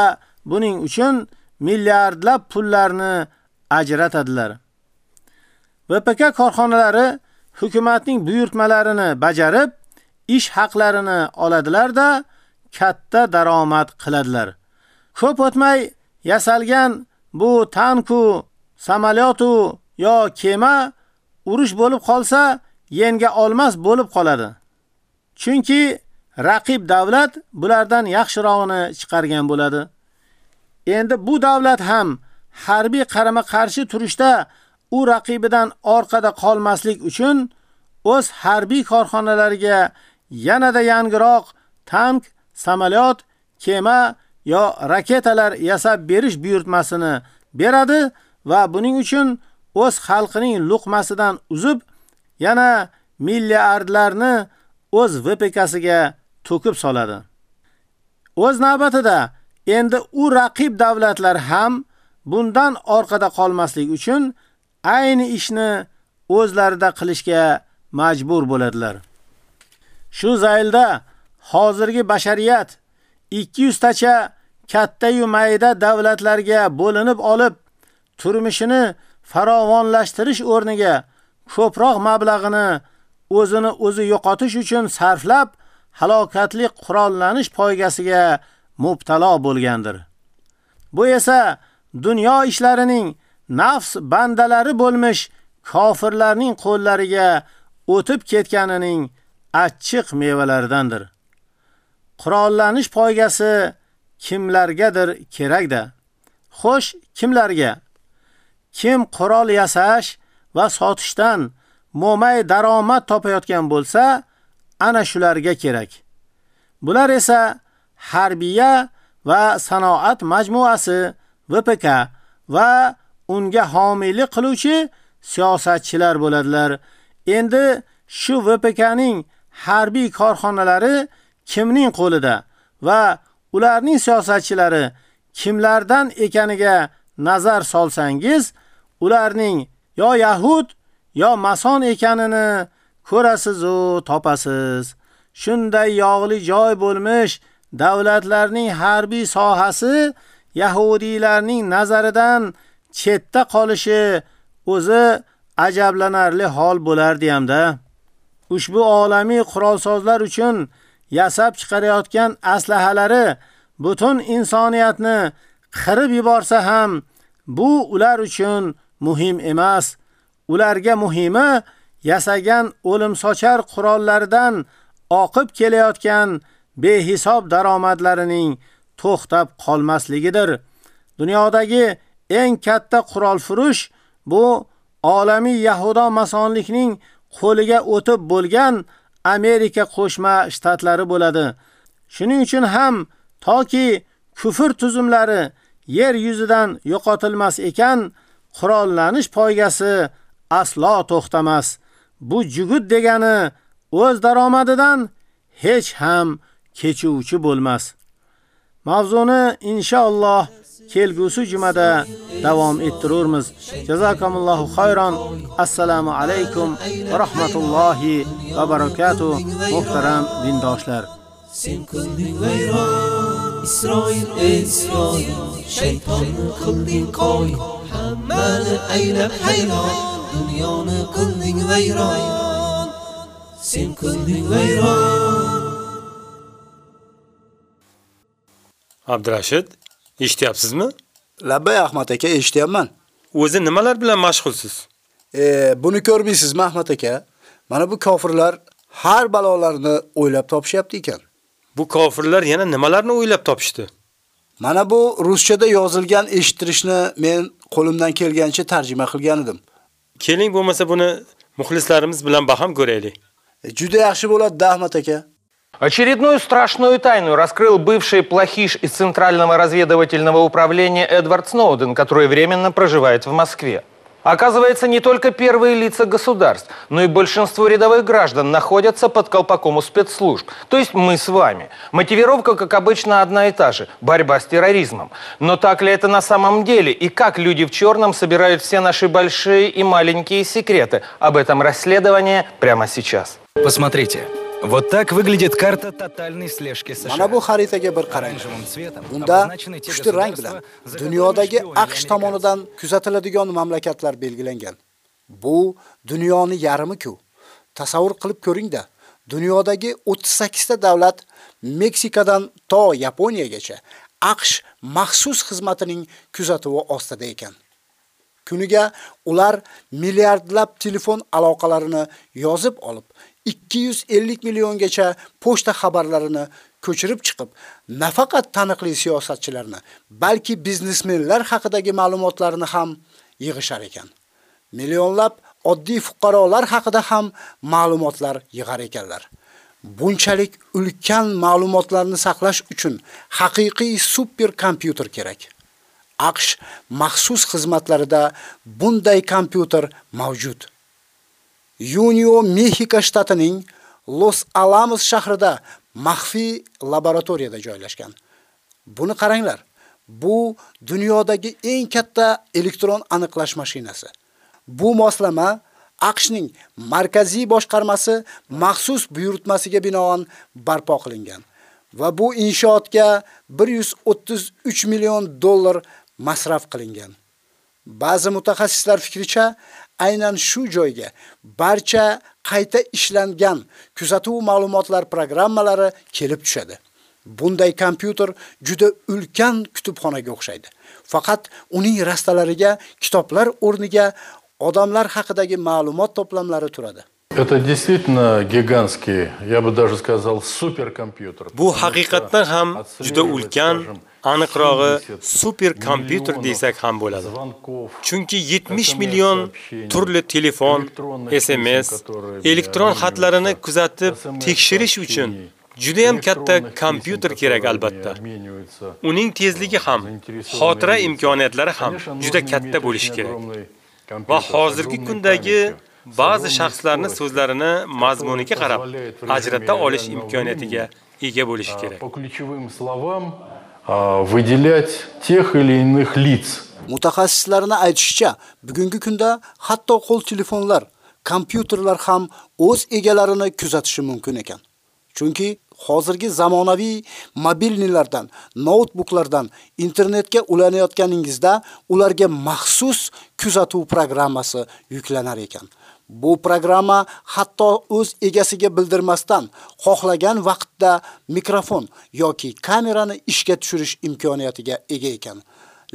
buning uchun milliardlab pullarni ajratadilar. VPK korxonalari hukumatning buyurtmalarini bajarib, ish haqlarini oladilar-da, katta daromad qiladilar. Ko'p o'tmay yasalgan bu tanku, samolyotu yo kema urush bo'lib qolsa, yenga olmas bo'lib qoladi. Chunki raqib davlat bulardan yaxshirog'ini chiqargan bo'ladi. Endi bu davlat ham harbiy qarama-qarshi turishda u raqibidan orqada qolmaslik uchun o'z harbiy korxonalariga yanada yangiroq tank, samolyot, kema yo raketalar yasab berish buyurtmasini beradi va buning uchun o'z xalqining luqmasidan uzib, yana milliardlarni o'z VPKsiga to'kib soladi. O'z navbatida endi u raqib davlatlar ham bundan orqada qolmaslik uchun ayni ishni o'zlarida qilishga majbur bo'ladilar. Shu zaylda hozirgi bashariyat 200 tacha katta yu mayda davlatlarga bo'linib olib, turmushini farovonlashtirish o'rniga ko'proq mablag'ini o'zini o'zi yo'qotish uchun sarflab, halokatli qurollanish poygasiga mubtalo bo'lgandir. Bu esa dunyo ishlarining nafs bandalari bo'lmish kofirlarning qo'llariga o'tib ketganining achchiq mevalaridandir. Qurollanish poygasi kimlargadir kerakda. Xo'sh, kimlarga? Kim qurol yasash va sotishdan mo'may daromad topayotgan bo'lsa, ana shularga kerak. Bular esa harbiya va sanoat majmuasi VPK va unga homiylik qiluvchi siyosatchilar bo'ladilar. Endi shu VPKning harbiy korxonalari kimning qo'lida va ularning siyosatchilari kimlardan ekaniga nazar solsangiz, ularning yo yahud yo mason ekanini ko'rasiz u topasiz. Shunday yog'li joy bo'lmish davlatlarning harbiy sohasi yahudiylarning nazaridan chetda qolishi o'zi ajablanarli hol bo'lardi hamda. Ushbu olamiy qurolsozlar uchun yasab chiqarayotgan aslahalari butun insoniyatni qirib yuborsa ham bu ular uchun muhim emas. Ularga muhimi yasagan o'lim sochar qurollaridan oqib kelayotgan behisob daromadlarining to'xtab qolmasligidir. Dunyodagi eng katta qurol furush bu olamiy yahudo masonlikning qo'liga o'tib bo'lgan Amerika qo'shma shtatlari bo'ladi. Shuning uchun ham toki kufr tuzumlari yer yuzidan yo'qotilmas ekan, qurollanish poygasi aslo to'xtamas. Bu jugud degani o'z daromadidan hech ham kechuvchi bo'lmas. Mavzuni inshaalloh kelgusi jumada davom ettiramiz. Jazakumullohu xayron. Assalomu alaykum va rahmatullohi va barakatuh. Muhtaram dindoshlar.
Sen qilding vayron Isroil Isroil shaytonni qilding qoy hammani aylab hayron dunyoni qilding vayron sen qilding vayron
Abdurashid, eshityapsizmi?
Labbay Ahmad aka, eshityapman.
O'zi nimalar bilan mashg'ulsiz?
E, buni ko'rmaysizmi Ahmad aka? Mana bu kofirlar har balolarni o'ylab topishyapti ekan.
Bu kofirlar yana nimalarni o'ylab topishdi?
Mana bu ruschada yozilgan eshittirishni men qo'limdan kelgancha tarjima qilgan edim.
Keling bo'lmasa buni muxlislarimiz bilan baham ko'raylik.
E, juda yaxshi bo'ladi, Ahmad aka.
Очередную страшную тайну раскрыл бывший плохиш из Центрального разведывательного управления Эдвард Сноуден, который временно проживает в Москве. Оказывается, не только первые лица государств, но и большинство рядовых граждан находятся под колпаком у спецслужб. То есть мы с вами. Мотивировка, как обычно, одна и та же – борьба с терроризмом. Но так ли это на самом деле? И как люди в черном собирают все наши большие и маленькие секреты? Об этом расследование прямо сейчас.
Посмотрите. Вот так выглядит карта тотальной слежки США.
Mana bu xaritaga bir qarang. Bunda pushti rang bilan dunyodagi AQSh tomonidan kuzatiladigan mamlakatlar belgilangan. Bu dunyoni yarmi-ku. Tasavvur qilib ko'ring-da. Dunyodagi 38 ta davlat Meksikadan to Yaponiyagacha AQSh maxsus xizmatining kuzatuvi ostida ekan. Kuniga ular milliardlab telefon aloqalarini yozib olib, 250 milliongacha pochta xabarlarini ko'chirib chiqib, nafaqat taniqli siyosatchilarni, balki biznesmenlar haqidagi ma'lumotlarni ham yig'ishar ekan. Millionlab oddiy fuqarolar haqida ham ma'lumotlar yig'ar ekanlar. Bunchalik ulkan ma'lumotlarni saqlash uchun haqiqiy super kompyuter kerak. AQSh maxsus xizmatlarida bunday kompyuter mavjud. Yunio Мехико shtatining Los Alamos shahrida maxfiy laboratoriyada joylashgan. Buni qaranglar. Bu dunyodagi eng katta elektron aniqlash mashinasi. Bu moslama AQShning markaziy boshqarmasi maxsus buyurtmasiga binoan barpo qilingan va bu inshootga 133 million dollar masraf qilingan. Ba'zi mutaxassislar fikricha, aynan shu joyga barcha qayta ishlangan kuzatuv ma'lumotlar programmalari kelib tushadi. Bunday kompyuter juda ulkan kutubxonaga o'xshaydi. Faqat uning rastalariga kitoblar o'rniga odamlar haqidagi ma'lumot to'plamlari turadi.
Это действительно гигантский, я бы даже сказал, суперкомпьютер.
Bu haqiqatdan ham juda ulkan, aniqrog'i super kompyuter desak ham bo'ladi. Chunki 70 million turli telefon, SMS, elektron xatlarini kuzatib tekshirish uchun juda ham katta kompyuter kerak albatta. Uning tezligi ham, xotira imkoniyatlari ham juda katta bo'lishi kerak. Va hozirgi kundagi ba'zi shaxslarni so'zlarini mazmuniga qarab ajrata olish imkoniyatiga ega bo'lishi kerak.
Выделять тех или иных лиц.
Mutaxassislarning aytishicha, bugungi kunda hatto qo'l telefonlar, kompyuterlar ham o'z egalarini kuzatishi mumkin ekan. Chunki hozirgi zamonaviy mobilnilardan, noutbuklardan internetga ulanayotganingizda ularga maxsus kuzatuv programmasi yuklanar ekan. Bu programma hatto o'z egasiga bildirmasdan xohlagan vaqtda mikrofon yoki kamerani ishga tushirish imkoniyatiga ega ekan.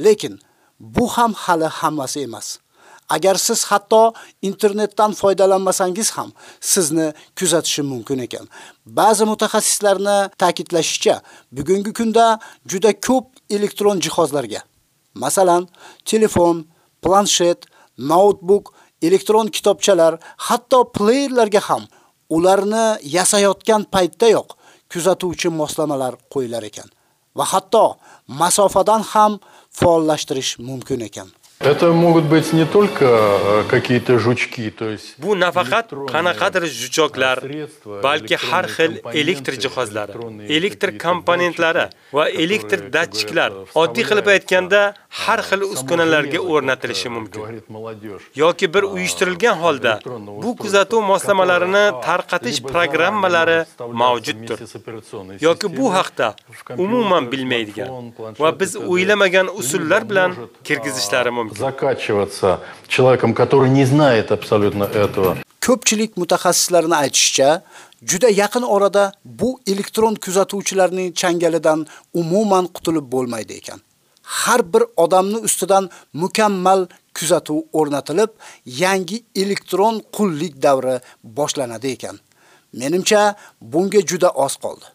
Lekin bu ham hali hammasi emas. Agar siz hatto internetdan foydalanmasangiz ham sizni kuzatishi mumkin ekan. Ba'zi mutaxassislarni ta'kidlashicha, bugungi kunda juda ko'p elektron jihozlarga, masalan, telefon, planshet, notebook elektron kitobchalar, hatto playerlarga ham ularni yasayotgan paytda yo'q kuzatuvchi moslamalar qo'yilar ekan va hatto masofadan ham faollashtirish mumkin ekan.
Это могут быть не только э, какие-то жучки, то есть
Bu nafaqat qanaqadir juchoklar, balki har xil elektr jihozlari, elektr komponentlari va elektr datchiklar, oddiy qilib aytganda, har xil uskunalarga o'rnatilishi mumkin. Yoki bir uyushtirilgan holda bu kuzatuv moslamalarini tarqatish programmalari mavjuddir. Yoki bu haqda umuman bilmaydigan va biz o'ylamagan usullar bilan kirgizishlari mumkin.
Закачиваться человеком, который не знает абсолютно этого.
Ko'pchilik mutaxassislarning aytishicha, juda yaqin orada bu elektron kuzatuvchilarning changalidan umuman qutulib bo'lmaydi ekan. Har bir odamning ustidan mukammal kuzatuv o'rnatilib, yangi elektron qullik davri boshlanadi ekan. Menimcha, bunga juda oz qoldi.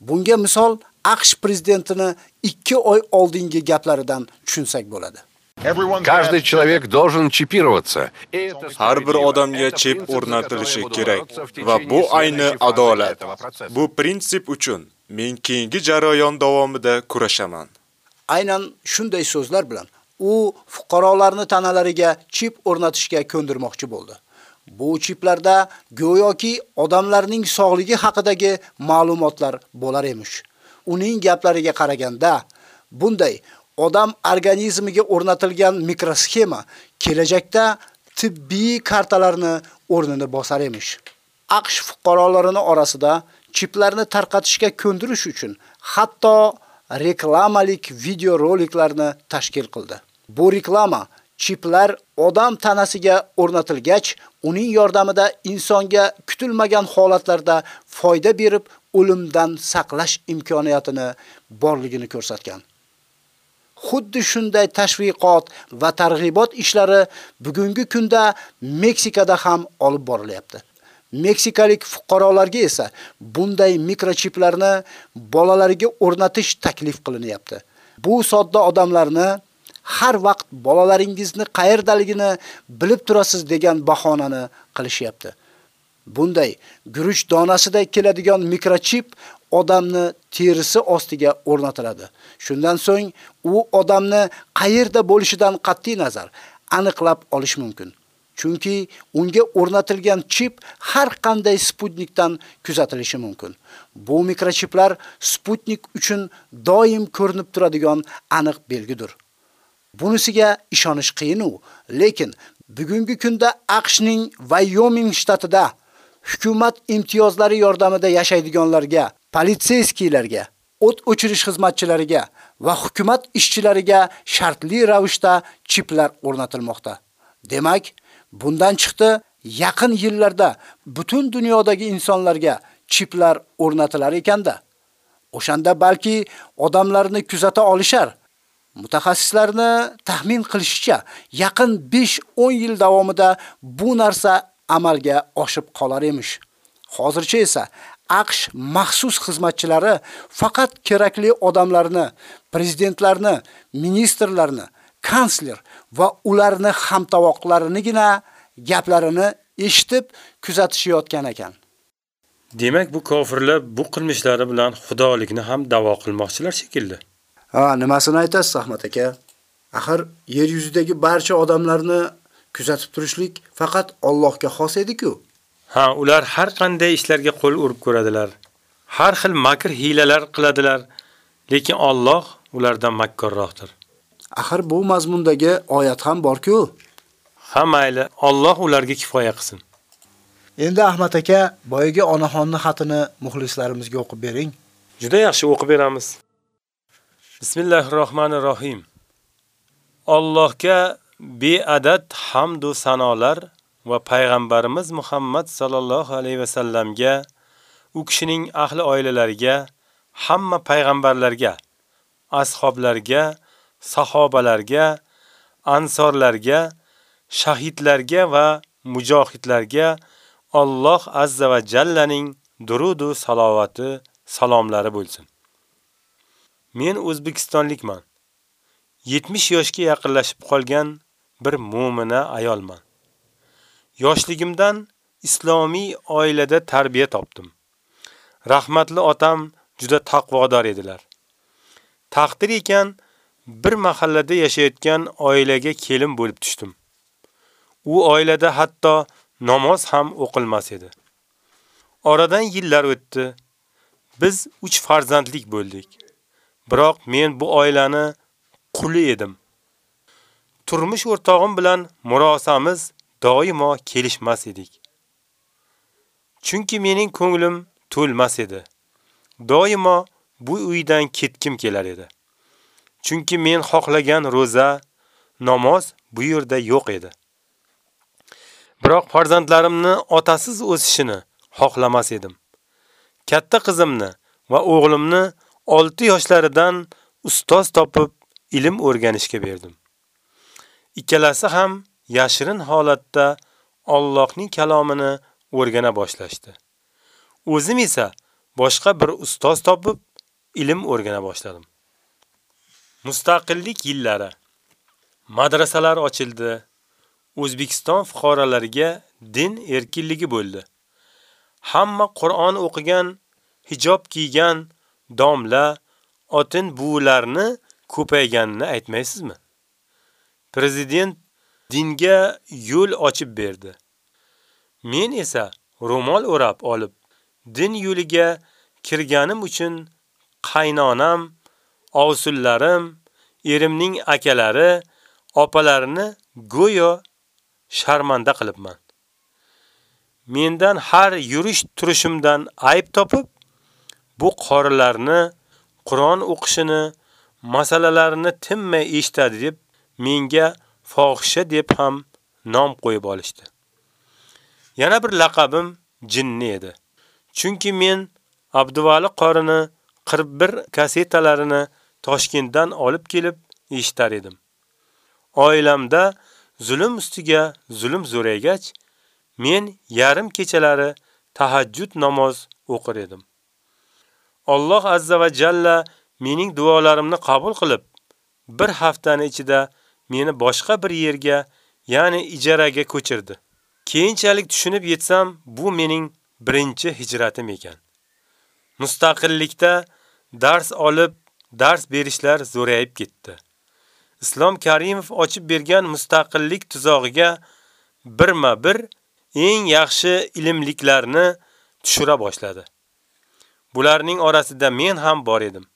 Bunga misol AQSh prezidentini 2 oy oldingi gaplaridan tushunsak bo'ladi.
Каждый человек должен чипироваться.
Har bir odamga chip o'rnatilishi kerak va bu ayni adolat. Bu prinsip uchun men keyingi jarayon davomida kurashaman.
Aynan shunday so'zlar bilan u fuqarolarni tanalariga chip o'rnatishga ko'ndirmoqchi bo'ldi. Bu chiplarda go'yoki odamlarning sog'ligi haqidagi ma'lumotlar bo'lar emish. Uning gaplariga qaraganda, bunday odam organizmiga o'rnatilgan mikrosxema kelajakda tibbiy kartalarni o'rnini bosar emish. AQSh fuqarolarining orasida chiplarni tarqatishga ko'ndirish uchun hatto reklamalik videoroliklarni tashkil qildi. Bu reklama chiplar odam tanasiga o'rnatilgach, uning yordamida insonga kutilmagan holatlarda foyda berib, o'limdan saqlash imkoniyatini borligini ko'rsatgan. Xuddi shunday tashviqot va targ'ibot ishlari bugungi kunda Meksikada ham olib borilyapti. Meksikalik fuqarolarga esa bunday mikrochiplarni bolalariga o'rnatish taklif qilinyapti. Bu sodda odamlarni har vaqt bolalaringizni qayerdaligini bilib turasiz degan bahonani qilishyapti. Bunday guruch donasiday keladigan mikrochip odamni terisi ostiga o'rnatiladi. Shundan so'ng u odamni qayerda bo'lishidan qat'i nazar aniqlab olish mumkin. Chunki unga o'rnatilgan chip har qanday Sputnikdan kuzatilishi mumkin. Bu mikrochiplar Sputnik uchun doim ko'rinib turadigan aniq belgidir. Bunisiga ishonish qiyin u, lekin bugungi kunda AQShning Wyoming shtatida hukumat imtiyozlari yordamida yashaydiganlarga, politsiyskilarga, o't o'chirish xizmatchilariga va hukumat ishchilariga shartli ravishda chiplar o'rnatilmoqda. Demak, bundan chiqdi yaqin yillarda butun dunyodagi insonlarga chiplar o'rnatilar ekanda. O'shanda balki odamlarni kuzata olishar. Mutaxassislarni taxmin qilishicha, yaqin 5-10 yil davomida bu narsa amalga oshib qolar emish. Hozircha esa AQSh maxsus xizmatchilari faqat kerakli odamlarni, prezidentlarni, ministrlarni, kansler va ularni hamtovoqlarinigina gaplarini eshitib kuzatishayotgan ekan.
Demak, bu kofirlar bu qilmishlari bilan xudolikni ham da'vo qilmoqchilar shekilli.
Ha, nimasini aytasiz, Ahmad aka? Axir yer yuzidagi barcha odamlarni kuzatib turishlik faqat Allohga xos edi-ku.
Ha, ular har qanday ishlarga qo'l urib ko'radilar. Har xil makr hilalar qiladilar, lekin Alloh ulardan makkorroqdir.
Axir bu mazmundagi oyat ham bor-ku.
Ha, mayli, Alloh ularga kifoya qilsin.
Endi Ahmad aka, boyagi onaxonning xatini muxlislarimizga o'qib bering.
Juda yaxshi o'qib beramiz. Bismillahirrohmanirrohim. Allohga beadad hamd va sanolar va payg'ambarimiz Muhammad sallallohu alayhi va sallamga, u kishining ahli oilalariga, hamma payg'ambarlarga, ashoblarga, sahobalarga, ansorlarga, shahidlarga va mujohidlarga Alloh azza va jallaning durud va salovati, salomlari bo'lsin. Men O'zbekistonlikman. 70 yoshga yaqinlashib qolgan bir mu'mina ayolman. Yoshligimdan islomiy oilada tarbiya topdim. Rahmatli otam juda taqvodor edilar. Taqdir ekan, bir mahallada yashayotgan oilaga kelin bo'lib tushdim. U oilada hatto namoz ham o'qilmas edi. Oradan yillar o'tdi. Biz 3 farzandlik bo'ldik. Biroq men bu oilani quli edim. Turmush o'rtog'im bilan murosamiz doimo kelishmas edik. Chunki mening ko'nglim to'lmas edi. Doimo bu uydan ketkim kelar edi. Chunki men xohlagan roza, namoz bu yerda yo'q edi. Biroq farzandlarimni otasiz o'sishini xohlamas edim. Katta qizimni va o'g'limni 6 yoshlaridan ustoz topib ilm o'rganishga berdim. Ikkalasi ham yashirin holatda Allohning kalomini o'rgana boshlashdi. O'zim esa boshqa bir ustoz topib ilm o'rgana boshladim. Mustaqillik yillari. Madrasalar ochildi. O'zbekiston fuqarolariga din erkinligi bo'ldi. Hamma Qur'on o'qigan, hijob kiygan domla, otin buvilarni ko'payganini aytmaysizmi? Prezident dinga yo'l ochib berdi. Men esa ro'mol o'rab olib, din yo'liga kirganim uchun qaynonam, ovsullarim, erimning akalari, opalarini go'yo sharmanda qilibman. Mendan har yurish turishimdan ayb topib, bu qorilarni Qur'on o'qishini, masalalarini tinmay eshitadi deb menga fohisha deb ham nom qo'yib olishdi. Yana bir laqabim jinni edi. Chunki men Abduvali qorini 41 kasetalarini Toshkentdan olib kelib eshitar edim. Oilamda zulm ustiga zulm zo'raygach, men yarim kechalari tahajjud namoz o'qir edim. Alloh azza va jalla mening duolarimni qabul qilib, bir haftani ichida meni boshqa bir yerga, ya'ni ijaraga ko'chirdi. Keyinchalik tushunib yetsam, bu mening birinchi hijratim ekan. Mustaqillikda dars olib, dars berishlar zo'rayib ketdi. Islom Karimov ochib bergan mustaqillik tuzog'iga birma-bir eng yaxshi ilmliklarni tushira boshladi. Bularning orasida men ham bor edim.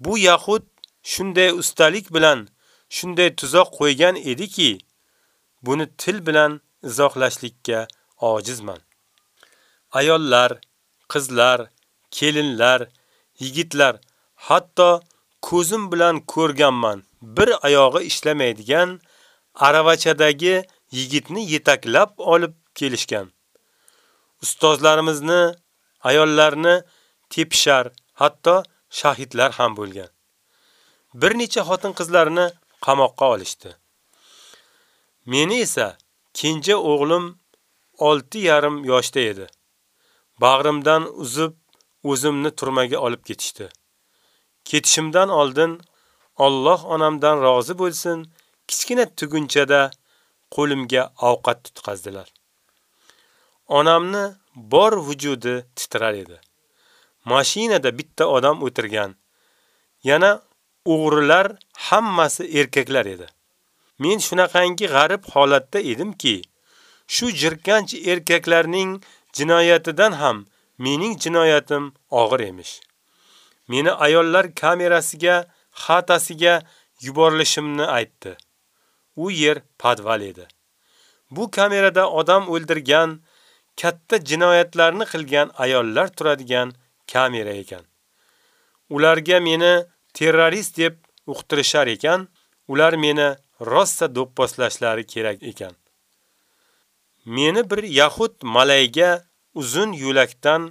Bu yahud shunday ustalik bilan shunday tuzoq qo'ygan ediki, buni til bilan izohlashlikka ojizman. Ayollar, qizlar, kelinlar, yigitlar, hatto ko'zim bilan ko'rganman. Bir oyog'i ishlamaydigan aravachadagi yigitni yetaklab olib kelishgan. Ustozlarimizni, ayollarni tepishar, hatto shahidlar ham bo'lgan. Bir necha xotin qizlarni qamoqqa olishdi. Meni esa kenja o'g'lim 6 yarim yoshda edi. Bag'rimdan uzib, o'zimni turmaga olib ketishdi. Ketishimdan oldin Alloh onamdan rozi bo'lsin, kichkina tugunchada qo'limga ovqat tutqazdilar. Onamni bor vujudi titrar edi. Mashinada bitta odam o'tirgan. Yana o'g'rilar hammasi erkaklar edi. Men shunaqangi g'arib holatda edimki, shu jirkanch erkaklarning jinoyatidan ham mening jinoyatim og'ir emish. Meni ayollar kamerasiga, xatasiga yuborilishimni aytdi. U yer podval edi. Bu kamerada odam o'ldirgan, katta jinoyatlarni qilgan ayollar turadigan kamera ekan. Ularga meni terrorist deb uqtirishar ekan, ular meni rossa do'pposlashlari kerak ekan. Meni bir yahud malayga uzun yo'lakdan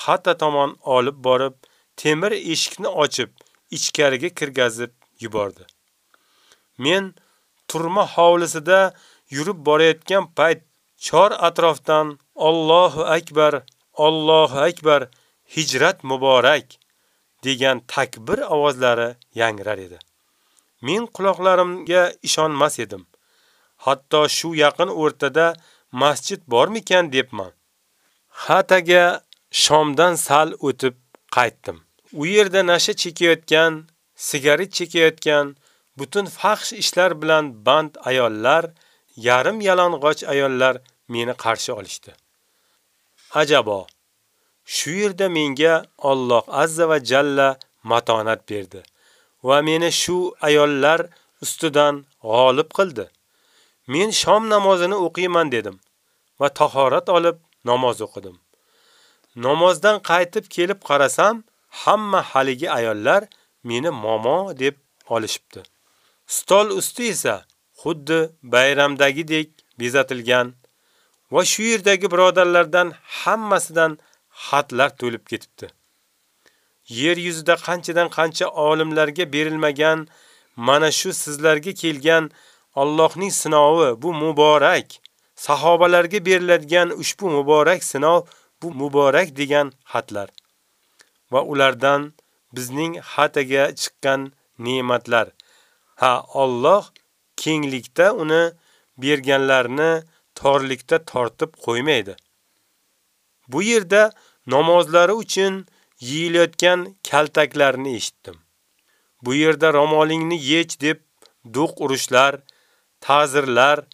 xata tomon olib borib, temir eshikni ochib, ichkariga kirgazib yubordi. Men turma hovlisida yurib borayotgan payt chor atrofdan Allohu akbar, Allohu akbar, hijrat muborak degan takbir ovozlari yangrar edi. Men quloqlarimga ishonmas edim. Hatto shu yaqin o'rtada masjid bormikan debman. Xataga Shomdan sal o'tib qaytdim. U yerda nasha chekayotgan sigaret chekayotgan, butun fahsh ishlar bilan band ayollar, yarim yalang'och ayollar meni qarshi olishdi. Ajabo, shu yerda menga Alloh azza va jalla matonat berdi va meni shu ayollar ustidan g'olib qildi. Men shom namozini o'qiyman dedim va tahorat olib namoz o'qidim. Namozdan qaytib kelib qarasam, hamma haligi ayollar meni momo deb olishibdi. Stol usti esa xuddi bayramdagidek bezatilgan va shu yerdagi birodarlardan hammasidan xatlar to'lib ketibdi. Yer yuzida qanchadan qancha olimlarga berilmagan mana shu sizlarga kelgan Allohning sinovi bu muborak. Sahobalarga beriladigan ushbu muborak sinov bu muborak degan xatlar va ulardan bizning xataga chiqqan ne'matlar. Ha, Alloh kenglikda uni berganlarni torlikda tortib qo'ymaydi. Bu yerda namozlari uchun yeyilayotgan kaltaklarni eshitdim. Bu yerda romolingni yech deb duq urishlar, ta'zirlar,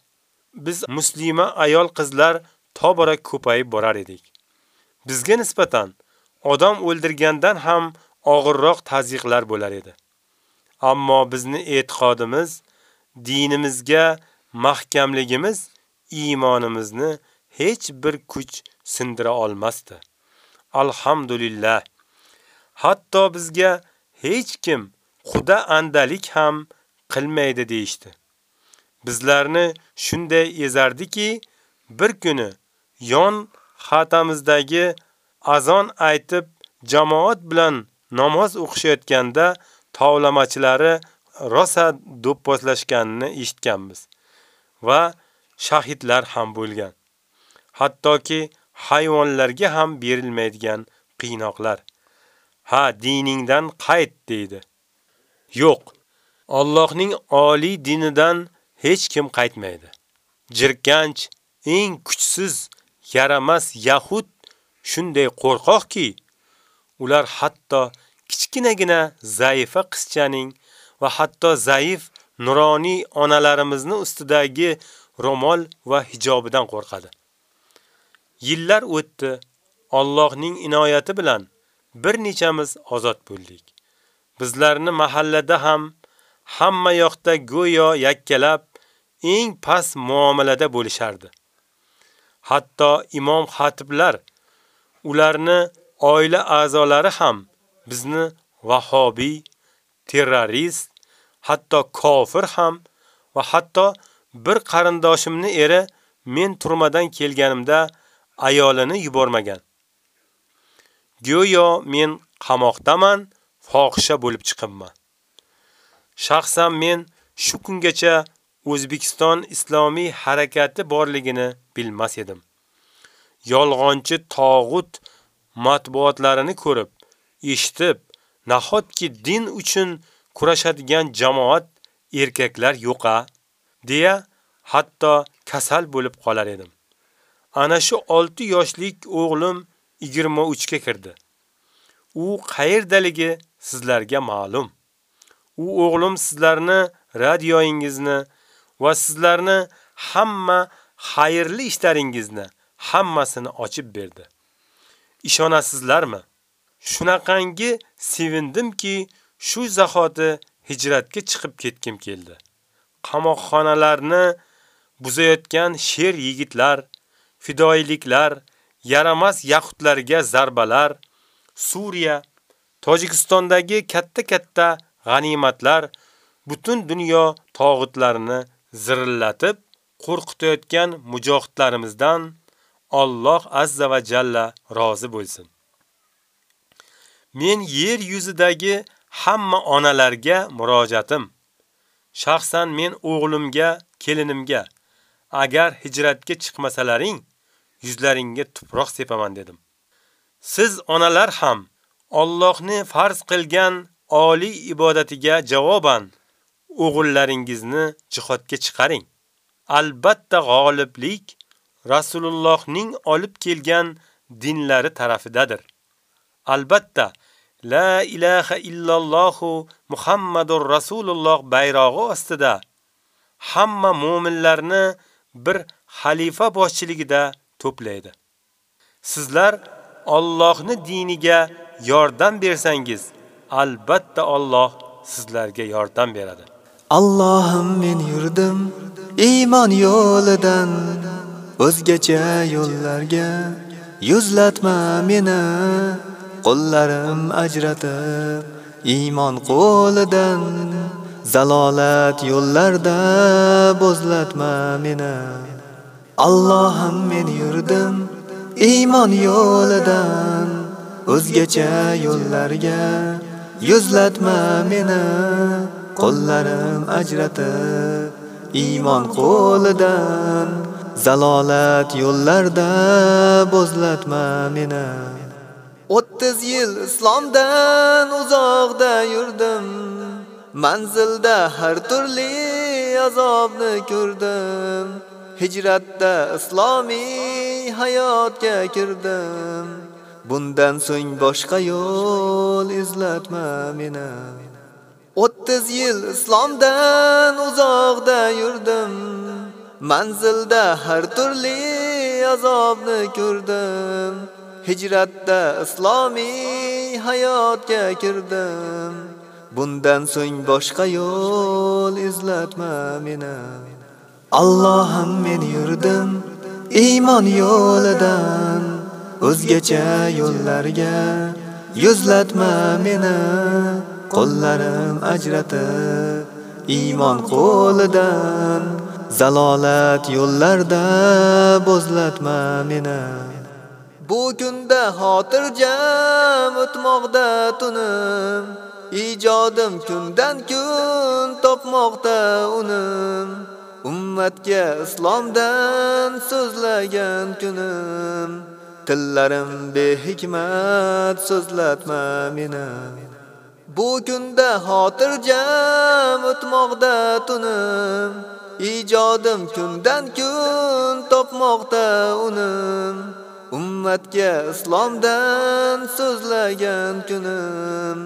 biz muslima ayol qizlar tobora ko'payib borar edik. Bizga nisbatan odam o'ldirgandan ham og'irroq tazyiqlar bo'lar edi. Ammo bizni e'tiqodimiz, dinimizga mahkamligimiz iymonimizni hech bir kuch sindira olmasdi. Alhamdulillah. Hatto bizga hech kim xuda andalik ham qilmaydi deyshti. Bizlarni shunday ezardiki, bir kuni yon xatamizdagi azon aytib jamoat bilan namoz o'qishayotganda tovlamachilari rosa do'pposlashganini eshitganmiz va shahidlar ham bo'lgan. Hattoki hayvonlarga ham berilmaydigan qiynoqlar. Ha, diningdan qayt deydi. Yo'q. Allohning oliy dinidan hech kim qaytmaydi. Jirkanch, eng kuchsiz, yaramas yahud shunday qo'rqoqki, ular hatto kichkinagina zaifa qizchaning va hatto zaif nuroniy onalarimizni ustidagi ro'mol va hijobidan qo'rqadi. Yillar o'tdi. Allohning inoyati bilan bir nechamiz ozod bo'ldik. Bizlarni mahallada ham hamma yoqda go'yo yakkalab eng past muomalada bo'lishardi. Hatto imom xatiblar ularni oila a'zolari ham bizni vahobiy, terrorist, hatto kofir ham va hatto bir qarindoshimni eri men turmadan kelganimda ayolini yubormagan. Go'yo men qamoqdaman, fohisha bo'lib chiqibman. Shaxsan men shu kungacha O'zbekiston islomiy harakati borligini bilmas edim. Yolg'onchi tog'ut matbuotlarini ko'rib, eshitib, nahotki din uchun kurashadigan jamoat erkaklar yo'qa, deya hatto kasal bo'lib qolar edim. Ana shu 6 yoshlik o'g'lim 23 ga kirdi. U qayerdaligi sizlarga ma'lum. U o'g'lim sizlarni radioingizni va sizlarni hamma xayrli ishlaringizni hammasini ochib berdi. Ishonasizlarmi? Shunaqangi sevindimki, shu zahoti hijratga chiqib ketkim keldi. Qamoqxonalarni buzayotgan sher yigitlar, fidoiliklar, yaramas yahudlarga zarbalar, Suriya, Tojikistondagi katta-katta g'animatlar butun dunyo tog'utlarini zirillatib qo'rqitayotgan mujohidlarimizdan Alloh azza va jalla rozi bo'lsin. Men yer yuzidagi hamma onalarga murojaatim. Shaxsan men o'g'limga, kelinimga agar hijratga chiqmasalaring, yuzlaringga tuproq sepaman dedim. Siz onalar ham Allohni farz qilgan oliy ibodatiga javoban o'g'illaringizni jihodga chiqaring. Albatta g'oliblik Rasulullohning olib kelgan dinlari tarafidadir. Albatta La ilaha illallohu Muhammadur Rasululloh bayrog'i ostida hamma mu'minlarni bir xalifa boshchiligida to'playdi. Sizlar Allohni diniga yordam bersangiz, albatta Alloh sizlarga yordam beradi.
Allohim men yurdim iymon yo'lidan o'zgacha yo'llarga yuzlatma meni qo'llarim ajratib iymon qo'lidan zalolat yo'llarda bo'zlatma meni Allohim men yurdim iymon yo'lidan o'zgacha yo'llarga yuzlatma meni qo'llarim ajratib iymon qo'lidan zalolat yo'llarda bo'zlatma meni. 30 yil islomdan uzoqda yurdim manzilda har turli azobni ko'rdim. Hijratda islomiy hayotga kirdim. Bundan so'ng boshqa yo'l izlatma meni. 30 yil islomdan uzoqda yurdim. Manzilda har turli azobni ko'rdim. Hijratda islomiy hayotga kirdim. Bundan so'ng boshqa yo'l izlatma meni. Allohim men yurdim iymon yo'lidan. O'zgacha yo'llarga yuzlatma meni qo'llarim ajratib iymon qo'lidan. Zalolat yo'llarda bo'zlatma meni. Bu kunda xotirjam o'tmoqda tunim. Ijodim kundan kun topmoqda unim. Ummatga islomdan so'zlagan kunim. Tillarim behikmat so'zlatma meni. Bu kunda xotirjam o'tmoqda tunim. Ijodim kundan kun topmoqda unim. Ummatga islomdan so'zlagan kunim.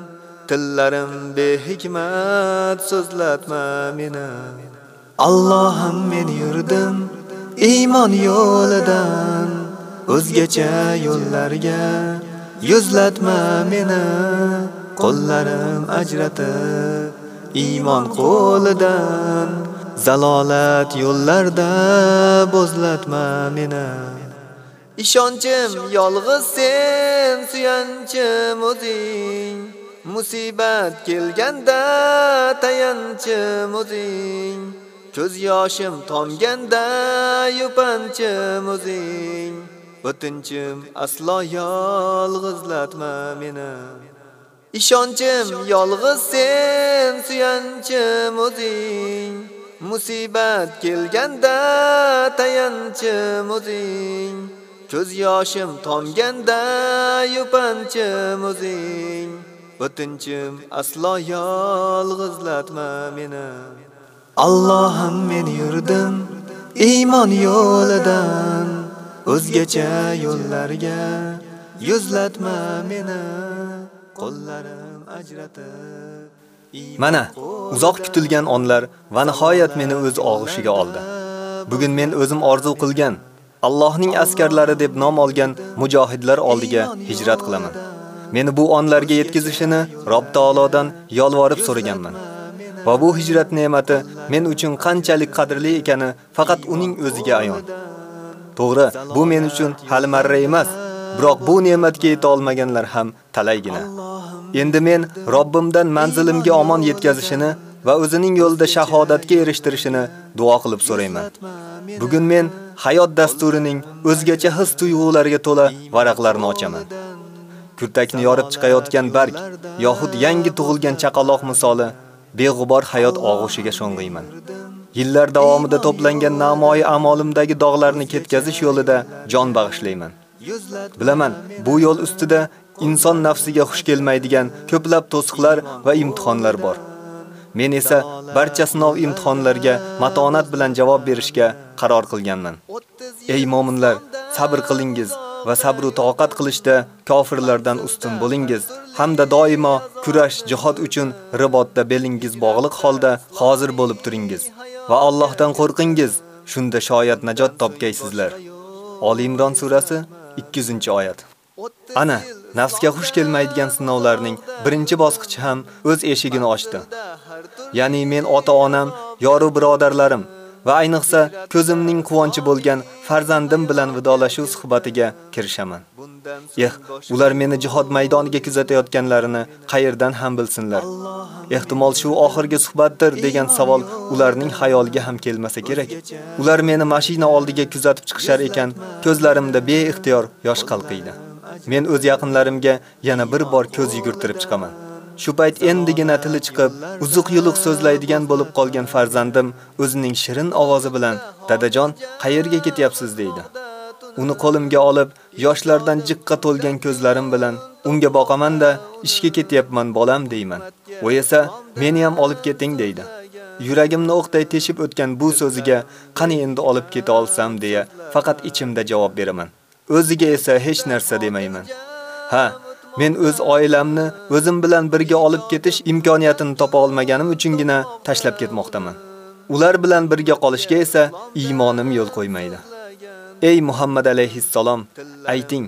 Tillarim behikmat so'zlatma meni. Allohim men yurdim iymon yo'lidan o'zgacha yo'llarga yuzlatma meni qo'llarim ajratib iymon qo'lidan zalolat yo'llarda bo'zlatma meni. Ishonchim yolg'iz sen suyanchim o'zing musibat kelganda tayanchim o'zing. Ko'z yoshim tomganda yupanchim o'zing o'tinchim aslo yolg'izlatma meni. Ishonchim yolg'iz sen suyanchim o'zing musibat kelganda tayanchim o'zing ko'z yoshim tomganda yupanchim o'zing o'tinchim aslo yolg'izlatma meni. Allohim men yurdim iymon yo'lidan o'zgacha yo'llarga yuzlatma meni qo'llarim ajratib
Mana, uzoq kutilgan onlar va nihoyat meni o'z og'ishiga oldi. Bugun men o'zim orzu qilgan Allohning askarlari deb nom olgan mujohidlar oldiga hijrat qilaman. Meni bu onlarga yetkazishini Rob taolodan yolvorib so'raganman. Va bu hijrat ne'mati men uchun qanchalik qadrli ekani faqat uning o'ziga ayon. To'g'ri, bu men uchun hali marra emas, biroq bu ne'matga yeta olmaganlar ham talaygina. Endi men Robbimdan manzilimga omon yetkazishini va o'zining yo'lida shahodatga erishtirishini duo qilib so'rayman. Bugun men hayot dasturining o'zgacha his-tuyg'ularga to'la varaqlarini ochaman. Kurtakni yorib chiqayotgan barg yoxud yangi tug'ilgan chaqaloq misoli beg'ubor hayot og'ushiga sho'ng'iyman. Yillar davomida to'plangan namoyi amolimdagi dog'larni ketkazish yo'lida jon bag'ishlayman. Bilaman, bu yo'l ustida inson nafsiga xush kelmaydigan ko'plab to'siqlar va imtihonlar bor. Men esa barcha sinov imtihonlarga matonat bilan javob berishga qaror qilganman. Ey mu'minlar, sabr qilingiz va sabr toqat qilishda kofirlardan ustun bo'lingiz. Hamda doimo kurash jihad uchun ribotda belingiz bog'liq holda hozir bo'lib turingiz. Va Allohdan qo'rqingiz. Shunda shoyat najot topgaysizlar. Oli Imron surasi 200-oyat Ana, nafsga xush kelmaydigan sinovlarning birinchi bosqichi ham o'z eshigini ochdi. Ya'ni men ota-onam, yoru birodarlarim va ayniqsa ko'zimning quvonchi bo'lgan farzandim bilan vidolashuv suhbatiga kirishaman. Eh, ular meni jihod maydoniga kuzatayotganlarini qayerdan ham bilsinlar. Ehtimol shu oxirgi suhbatdir degan savol ularning xayoliga ham kelmasa kerak. Ular meni mashina oldiga kuzatib chiqishar ekan, ko'zlarimda beixtiyor yosh qalqiydi. Men o'z yaqinlarimga yana bir bor ko'z yugurtirib chiqaman. Shu payt endigina tili chiqib, uzuq-yuluq so'zlaydigan bo'lib qolgan farzandim o'zining shirin ovozi bilan "Dadajon, qayerga ketyapsiz?" deydi. Uni qo'limga olib, yoshlardan jiqqa to'lgan ko'zlarim bilan unga boqaman-da, ishga ketyapman bolam deyman. U esa meni ham olib keting deydi. Yuragimni o'qday teshib o'tgan bu so'ziga qani endi olib keta olsam deya faqat ichimda javob beraman. O'ziga esa hech narsa demayman. Ha, men o'z oilamni o'zim bilan birga olib ketish imkoniyatini topa olmaganim uchungina tashlab ketmoqdaman. Ular bilan birga qolishga esa iymonim yo'l qo'ymaydi. Ey Muhammad alayhissalom, ayting,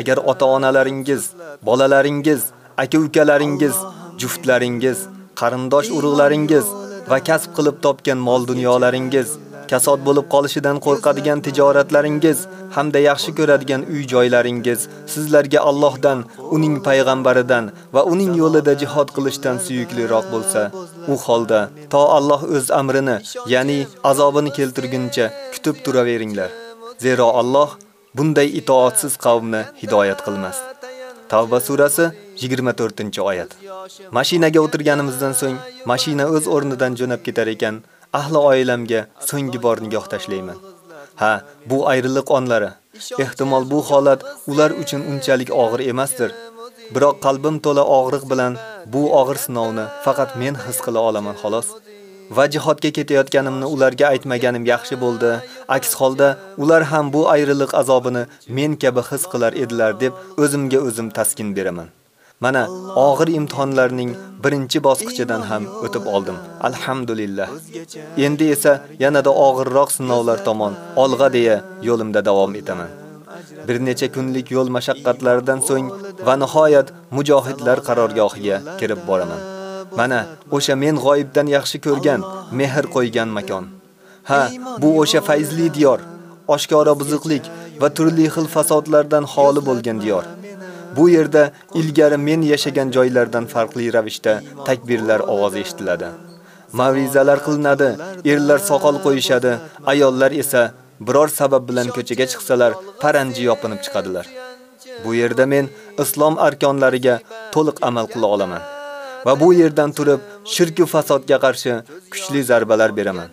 agar ota-onalaringiz, bolalaringiz, aka-ukalaringiz, juftlaringiz, qarindosh urug'laringiz va kasb qilib topgan mol dunyolaringiz kasod bo'lib qolishidan qo'rqadigan tijoratlaringiz hamda yaxshi ko'radigan uy-joylaringiz sizlarga Allohdan, uning payg'ambaridan va uning yo'lida jihad qilishdan suyukliroq bo'lsa, u holda to Alloh o'z amrini, ya'ni azobini keltirguncha kutib turaveringlar. Zero Alloh bunday itoatsiz qavmni hidoyat qilmas. Tavba surasi 24-oyat. Mashinaga o'tirganimizdan so'ng mashina o'z o'rnidan jo'nab ketar ekan, ahli oilamga so'nggi bor nigoh tashlayman. Ha, bu ayriliq onlari. Ehtimol bu holat ular uchun unchalik og'ir emasdir. Biroq qalbim to'la og'riq bilan bu og'ir sinovni faqat men his qila olaman xolos. Va jihodga ketayotganimni ularga aytmaganim yaxshi bo'ldi. Aks holda ular ham bu ayriliq azobini men kabi his qilar edilar deb o'zimga o'zim taskin beraman. Mana og'ir imtihonlarning birinchi bosqichidan ham o'tib oldim. Alhamdulillah. Endi esa yanada og'irroq sinovlar tomon olg'a deya yo'limda davom etaman. Bir necha kunlik yo'l mashaqqatlaridan so'ng va nihoyat mujohidlar qarorgohiga kirib boraman. Mana o'sha men g'oyibdan yaxshi ko'rgan, mehr qo'ygan makon. Ha, bu o'sha fayzli diyor, oshkora buzuqlik va turli xil fasodlardan xoli bo'lgan diyor. Bu yerda ilgari men yashagan joylardan farqli ravishda takbirlar ovozi eshitiladi. Mavrizalar qilinadi, erlar soqol qo'yishadi, ayollar esa biror sabab bilan ko'chaga chiqsalar, paranji yopinib chiqadilar. Bu yerda men islom arkonlariga to'liq amal qila olaman. Va bu yerdan turib shirk va fasodga qarshi kuchli zarbalar beraman.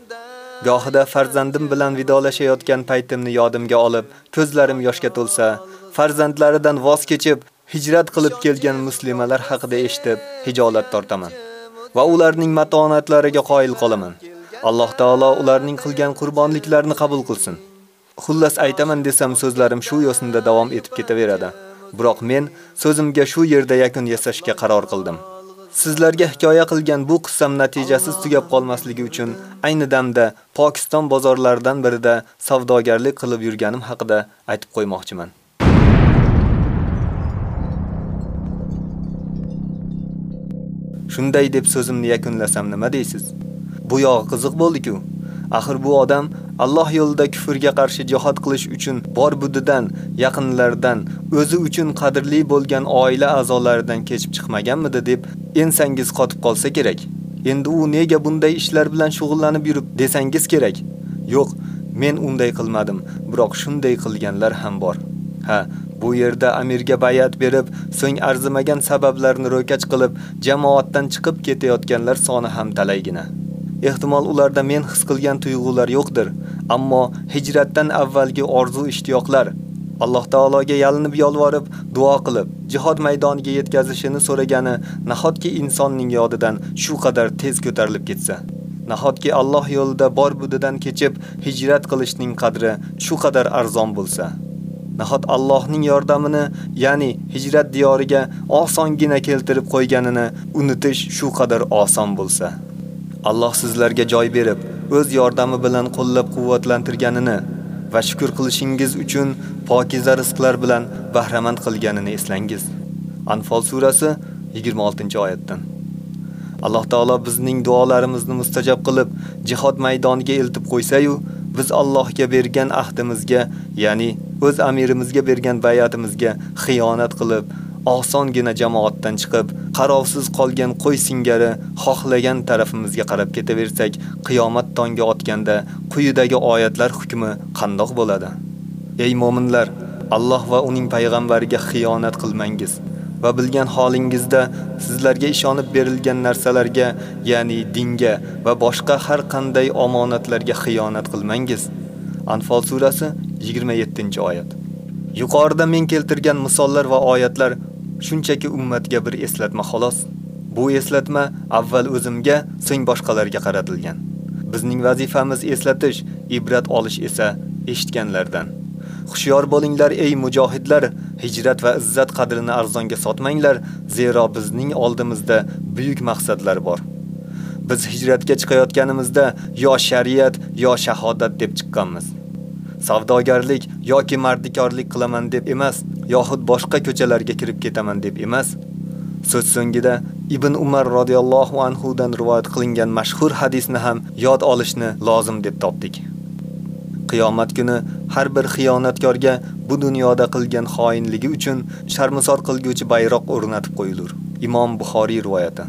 Gohida farzandim bilan vidolashayotgan paytimni yodimga olib, ko'zlarim yoshga to'lsa, farzandlaridan voz kechib, hijrat qilib kelgan muslimalar haqida eshitib, hijolat tortaman va ularning matonatlariga qoyil qolaman. Alloh taolo ularning qilgan qurbonliklarini qabul qilsin. Xullas aytaman desam so'zlarim shu yo'sinda davom etib ketaveradi. Biroq men so'zimga shu yerda yakun yasashga qaror qildim. Sizlarga hikoya qilgan bu qissam natijasiz tugab qolmasligi uchun ayni damda Pokiston bozorlaridan birida savdogarlik qilib yurganim haqida aytib qo'ymoqchiman. Shunday deb so'zimni yakunlasam nima deysiz? Bu yo'q qiziq bo'ldi-ku. Axir bu odam Alloh yo'lida kufrga qarshi jihad qilish uchun bor budidan, yaqinlardan, o'zi uchun qadrli bo'lgan oila a'zolaridan kechib chiqmaganmidi deb ensangiz qotib qolsa kerak. Endi u nega bunday ishlar bilan shug'ullanib yurib desangiz kerak. Yo'q, men unday qilmadim, biroq shunday qilganlar ham bor. Ha, bu yerda amirga bayat berib, so'ng arzimagan sabablarni ro'kach qilib, jamoatdan chiqib ketayotganlar soni ham talaygina. Ehtimol ularda men his qilgan tuyg'ular yo'qdir, ammo hijratdan avvalgi orzu ishtiyoqlar Alloh taologa yalinib yolvorib, duo qilib, jihad maydoniga yetkazishini so'ragani nahotki insonning yodidan shu qadar tez ko'tarilib ketsa. Nahotki Alloh yo'lida bor budidan kechib hijrat qilishning qadri shu qadar arzon bo'lsa. Nahot Allohning yordamini, ya'ni hijrat diyoriga osongina keltirib qo'yganini unutish shu qadar oson bo'lsa. Alloh sizlarga joy berib, o'z yordami bilan qo'llab-quvvatlantirganini va shukr qilishingiz uchun pokiza rizqlar bilan bahramand qilganini eslangiz. Anfal surasi 26-oyatdan. Alloh taolo bizning duolarimizni mustajab qilib, jihad maydoniga eltib qo'ysa-yu, biz Allohga bergan ahdimizga, ya'ni o'z amirimizga bergan bayatimizga xiyonat qilib, osongina jamoatdan chiqib, qarovsiz qolgan qo'y singari xohlagan tarafimizga qarab ketaversak, qiyomat tonga otganda quyidagi oyatlar hukmi qandoq bo'ladi? Ey mu'minlar, Alloh va uning payg'ambariga xiyonat qilmangiz. Va bilgan holingizda sizlarga ishonib berilgan narsalarga, ya'ni dinga va boshqa har qanday omonatlarga xiyonat qilmangiz. Anfal surasi 27-oyat. Yuqorida men keltirgan misollar va oyatlar shunchaki ummatga bir eslatma xolos. Bu eslatma avval o'zimga, so'ng boshqalarga qaratilgan. Bizning vazifamiz eslatish, ibrat olish esa eshitganlardan. Xushyor bo'linglar ey mujohidlar, hijrat va izzat qadrini arzonga sotmanglar, zero bizning oldimizda buyuk maqsadlar bor. Biz hijratga chiqayotganimizda yo shariat, yo shahodat deb chiqqanmiz. Savdogarlik yoki mardikorlik qilaman deb emas, yoxud boshqa ko'chalarga kirib ketaman deb emas. So'z so'ngida Ibn Umar radhiyallohu anhu dan rivoyat qilingan mashhur hadisni ham yod olishni lozim deb topdik. Qiyomat kuni har bir xiyonatkorga bu dunyoda qilgan xoinligi uchun sharmisor qilguvchi bayroq o'rnatib qo'yilur. Imom Buxoriy rivoyati.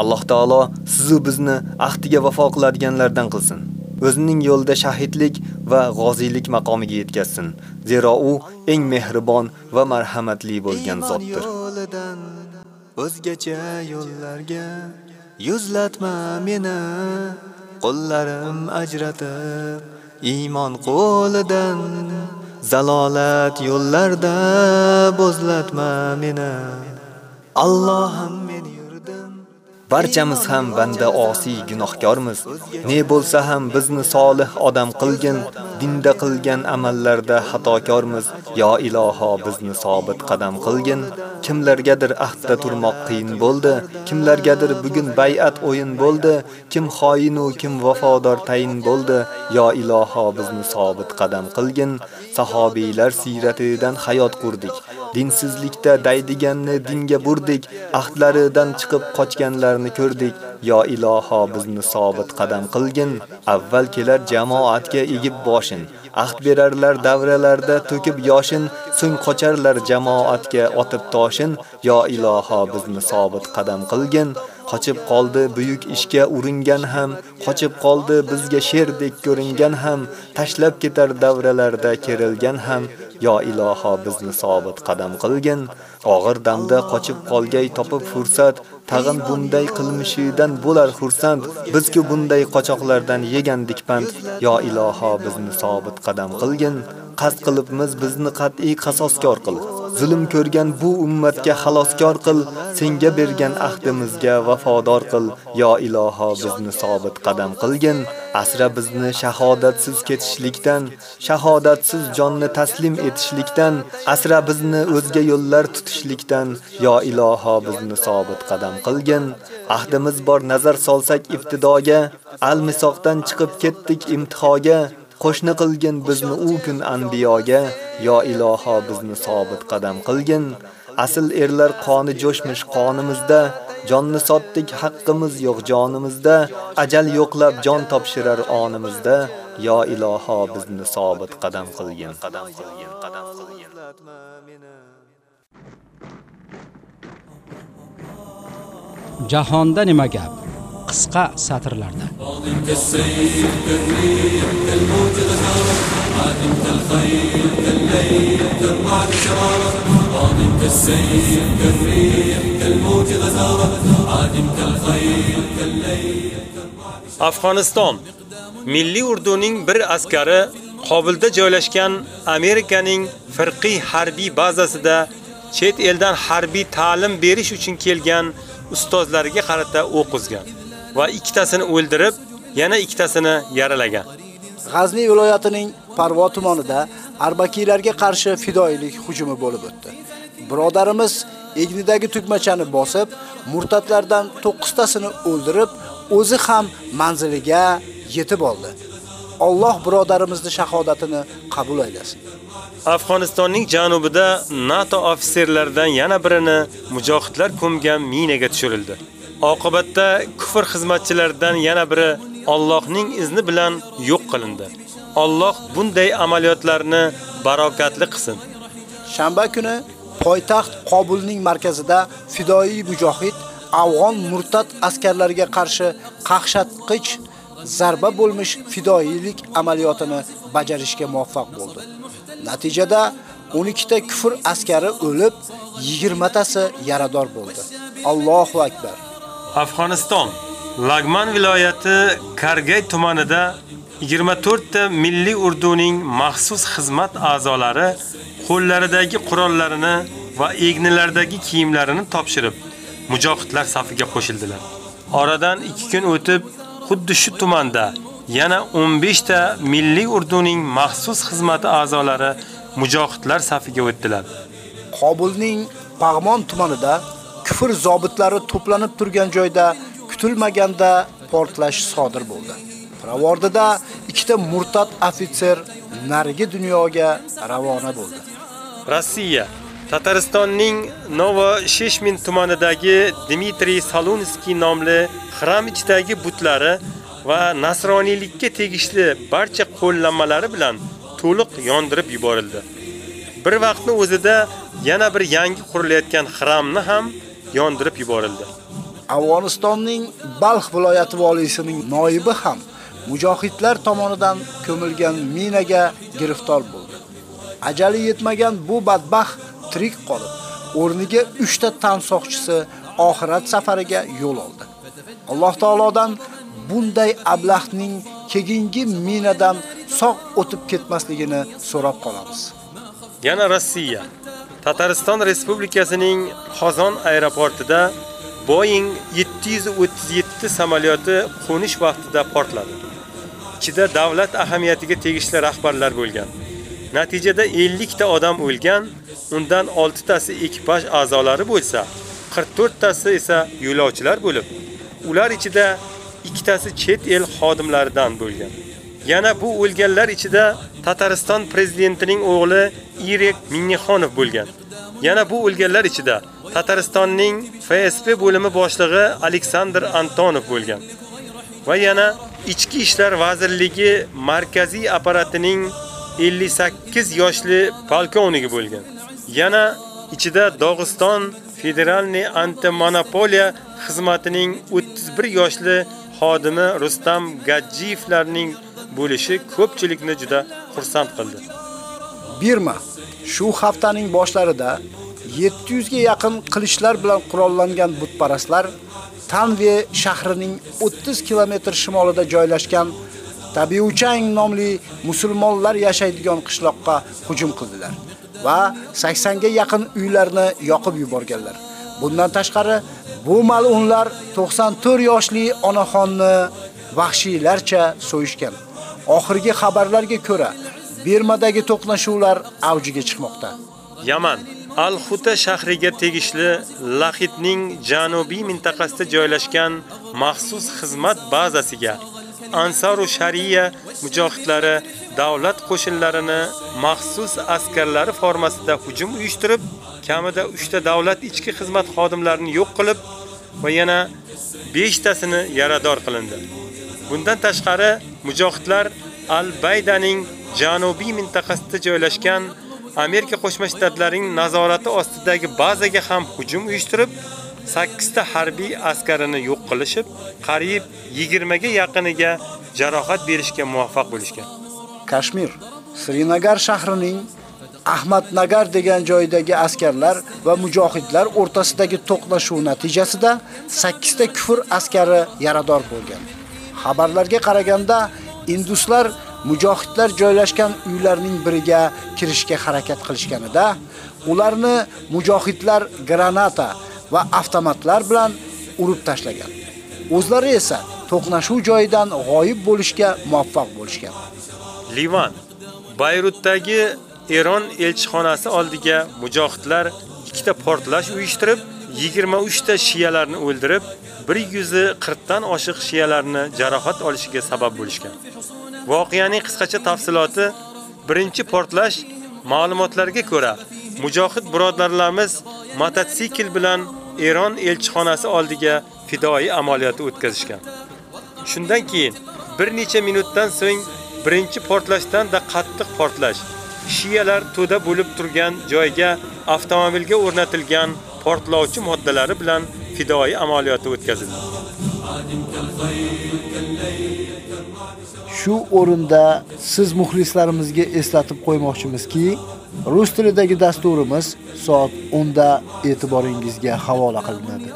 Alloh taolo sizni bizni ahdiga vafo qiladiganlardan qilsin. O'zining yo'lida shahidlik va g'oziylik maqomiga yetkazsin. Zero u eng mehribon va marhamatli bo'lgan zotdir.
O'zgacha yo'llarga yuzlatma meni, qo'llarim ajratib iymon qo'lidan zalolat yo'llarda bo'zlatma meni. Allohim
Barchamiz ham banda osiy gunohkormiz. Ne bo'lsa ham bizni solih odam qilgin, dinda qilgan amallarda xatokormiz. Yo iloho bizni sobit qadam qilgin. Kimlargadir ahdda turmoq qiyin bo'ldi, kimlargadir bugun bay'at o'yin bo'ldi, kim xoin u kim vafodor tayin bo'ldi. Yo iloho bizni sobit qadam qilgin. Sahobiylar siyratidan hayot qurdik. Dinsizlikda daydiganni dinga burdik, ahdlaridan chiqib qochganlarni ko'rdik. Yo iloho bizni sobit qadam qilgin. Avval kelar jamoatga egib boshin. Ahd berarlar davralarda to'kib yoshin, so'ng qocharlar jamoatga otib toshin. Yo iloho bizni sobit qadam qilgin. Qochib qoldi buyuk ishga uringan ham, qochib qoldi bizga sherdek ko'ringan ham, tashlab ketar davralarda kerilgan ham. Yo iloho bizni sobit qadam qilgin. Og'ir damda qochib qolgay topib fursat, tag'in bunday qilmishidan bo'lar xursand. bizki bunday qochoqlardan yegandik pand. Yo iloho bizni sobit qadam qilgin. Qasd qilibmiz bizni qat'iy qasoskor qil. Zulm ko'rgan bu ummatga xaloskor qil, senga bergan ahdimizga vafodor qil. Yo iloho bizni sobit qadam qilgin. Asra bizni shahodatsiz ketishlikdan, shahodatsiz jonni taslim etishlikdan, asra bizni o'zga yo'llar tutishlikdan. Yo iloho bizni sobit qadam qilgin. Ahdimiz bor nazar solsak ibtidoga, al-misoqdan chiqib ketdik imtihoga. Qo'shni qilgin bizni u kun anbiyoga yo iloho bizni sobit qadam qilgin. Asl erlar qoni jo'shmish qonimizda jonni sotdik haqqimiz yo'q jonimizda ajal yo'qlab jon topshirar onimizda yo iloho bizni sobit qadam qilgin. Qadam qilgin qadam qilgin
jahonda nima gap? Qisqa satrlarda.
Afg'oniston. Milliy urduning bir askari Qobulda joylashgan Amerikaning firqiy harbiy bazasida chet eldan harbiy ta'lim berish uchun kelgan ustozlariga qarata o'q uzgan. Va ikkitasini o'ldirib, yana ikkitasini yaralagan.
G'azni viloyatining Parvo tumanida arbakiylarga qarshi fidoilik hujumi bo'lib o'tdi. Birodarimiz egnidagi tugmachani bosib, murtatlardan 9 tasini o'ldirib, o'zi ham manziliga yetib oldi. Alloh birodarimizni shahodatini qabul aylasin.
Afg'onistonning janubida NATO ofitserlaridan yana birini mujohidlar ko'mgan minaga tushirildi. Oqibatda kufr xizmatchilaridan yana biri Allohning izni bilan yo'q qilindi. Alloh bunday amaliyotlarni barokatli qilsin.
Shanba kuni poytaxt Qobulning markazida fidoi mujohid afg'on murtad askarlariga qarshi qahshatqich zarba bo'lmish fidoiylik amaliyotini bajarishga muvaffaq bo'ldi. Natijada 12 ta kufr askari o'lib, 20 tasi yarador bo'ldi. Allohu akbar.
Afg'oniston Lagman viloyati Kargay tumanida 24 ta milliy urduning maxsus xizmat a'zolari qo'llaridagi qurollarini va egnilaridagi kiyimlarini topshirib, mujohidlar safiga qo'shildilar. Oradan 2 kun o'tib, xuddi shu tumanda yana 15 ta milliy urduning maxsus xizmati a'zolari mujohidlar safiga o'tdilar.
Qobulning Pag'mon tumanida kufr zobitlari to'planib turgan joyda kutilmaganda portlash sodir bo'ldi. Pravordida ikkita murtad ofitser narigi dunyoga ravona bo'ldi.
Rossiya Tataristonning Novo Sheshmin tumanidagi Dmitriy Salunskiy nomli xram ichidagi butlari va nasroniylikka tegishli barcha qo'llanmalari bilan to'liq yondirib yuborildi. Bir vaqtni o'zida yana bir yangi qurilayotgan xramni ham yondirib yuborildi.
Afg'onistonning Balx viloyati valiysining noibi ham mujohidlar tomonidan ko'milgan minaga giriftor bo'ldi. Ajali yetmagan bu badbaxt tirik qolib, o'rniga 3 ta tansoqchisi oxirat safariga yo'l oldi. Alloh taolodan bunday ablahning keyingi minadan sog' o'tib ketmasligini so'rab qolamiz.
Yana Rossiya Tatariston Respublikasining Qozon aeroportida Boeing 737 samolyoti qo'nish vaqtida portladi. Ichida davlat ahamiyatiga tegishli rahbarlar bo'lgan. Natijada 50 ta odam o'lgan, undan 6 tasi ekipaj a'zolari bo'lsa, 44 tasi esa yo'lovchilar bo'lib, ular ichida ikkitasi chet el xodimlaridan bo'lgan. Yana bu o'lganlar ichida Tatariston prezidentining o'g'li Irek Minnixonov bo'lgan. Yana bu o'lganlar ichida Tataristonning FSB bo'limi boshlig'i Aleksandr Antonov bo'lgan. Va yana Ichki ishlar vazirligi markaziy apparatining 58 yoshli polkovnigi bo'lgan. Yana ichida Dog'iston Federalniy antimonopoliya xizmatining 31 yoshli xodimi Rustam Gajjiyevlarning bo'lishi ko'pchilikni juda xursand qildi.
Birma shu haftaning boshlarida 700 ga yaqin qilichlar bilan qurollangan butparastlar Tanve shahrining 30 kilometr shimolida joylashgan Tabiuchang nomli musulmonlar yashaydigan qishloqqa hujum qildilar va 80 ga yaqin uylarni yoqib yuborganlar. Bundan tashqari, bu mal'unlar 94 yoshli onaxonni vahshiylarcha so'yishgan. Oxirgi xabarlarga ko'ra, Birmadagi to'qnashuvlar avjiga chiqmoqda.
Yaman Al-Huta shahriga tegishli Lahitning janubiy mintaqasida joylashgan maxsus xizmat bazasiga Ansaru Shariya mujohidlari davlat qo'shinlarini maxsus askarlari formasida hujum uyushtirib, kamida 3 ta davlat ichki xizmat xodimlarini yo'q qilib va yana 5 tasini yarador qilindi. Bundan tashqari mujohidlar Al-Baydaning janubiy mintaqasida joylashgan Amerika Qo'shma Shtatlarining nazorati ostidagi bazaga ham hujum uyushtirib, 8 ta harbiy askarini yo'q qilishib, qariyb 20 ga yaqiniga jarohat berishga muvaffaq bo'lishgan.
Kashmir Srinagar shahrining Ahmadnagar degan joydagi askarlar va mujohidlar o'rtasidagi to'qnashuv natijasida 8 ta kufr askari yarador bo'lgan. Xabarlarga qaraganda, induslar mujohidlar joylashgan uylarning biriga kirishga harakat qilishganida, ularni mujohidlar granata va avtomatlar bilan urib tashlagan. O'zlari esa to'qnashuv joyidan g'oyib bo'lishga muvaffaq bo'lishgan.
Livan Bayrutdagi Eron elchixonasi oldiga mujohidlar ikkita portlash uyushtirib, 23 ta shiyalarni o'ldirib, 140 dan oshiq shiyalarni jarohat olishiga sabab bo'lishgan. Voqeaning qisqacha tafsiloti birinchi portlash ma'lumotlarga ko'ra mujohid birodarlarimiz mototsikl bilan Eron elchixonasi oldiga fidoi amaliyoti o'tkazishgan. Shundan keyin bir necha minutdan so'ng birinchi portlashdan da qattiq portlash. Shiyalar to'da bo'lib turgan joyga avtomobilga o'rnatilgan portlovchi moddalari bilan fidoi amaliyoti o'tkazildi.
Shu o'rinda siz muxlislarimizga eslatib qo'ymoqchimizki, rus tilidagi dasturimiz soat 10 da e'tiboringizga havola qilinadi.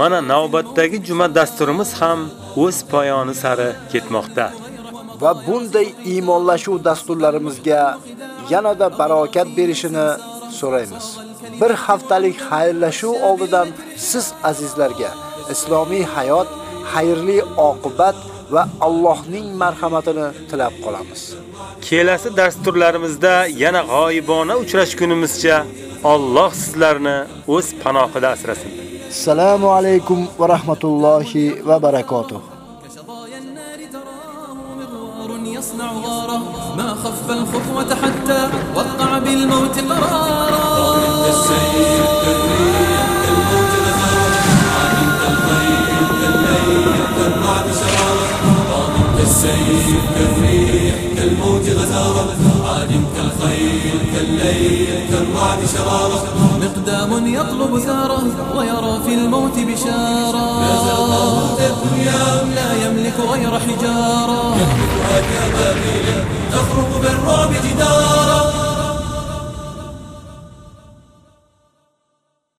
Mana navbatdagi juma dasturimiz ham o'z poyoni sari ketmoqda.
Va bunday iymonlashuv dasturlarimizga yanada barokat berishini so'raymiz. Bir haftalik xayrlashuv oldidan siz azizlarga islomiy hayot, xayrli oqibat va Allohning marhamatini tilab qolamiz.
Kelasi dasturlarimizda yana g'oyibona uchrashgunimizcha Alloh sizlarni o'z panohida asrasin.
Assalomu alaykum va rahmatullohi va barakotuh.
يصنع غاره. ما خف الخطوة حتى وقع بالموت قرارا. كالريح كالموت غزارة عالمت شرارة مقدام يطلب ثاره ويرى في الموت بشارة. الدنيا. لا يملك غير حجارة. يهلكها كبابيل تخرق بالرعب جدارا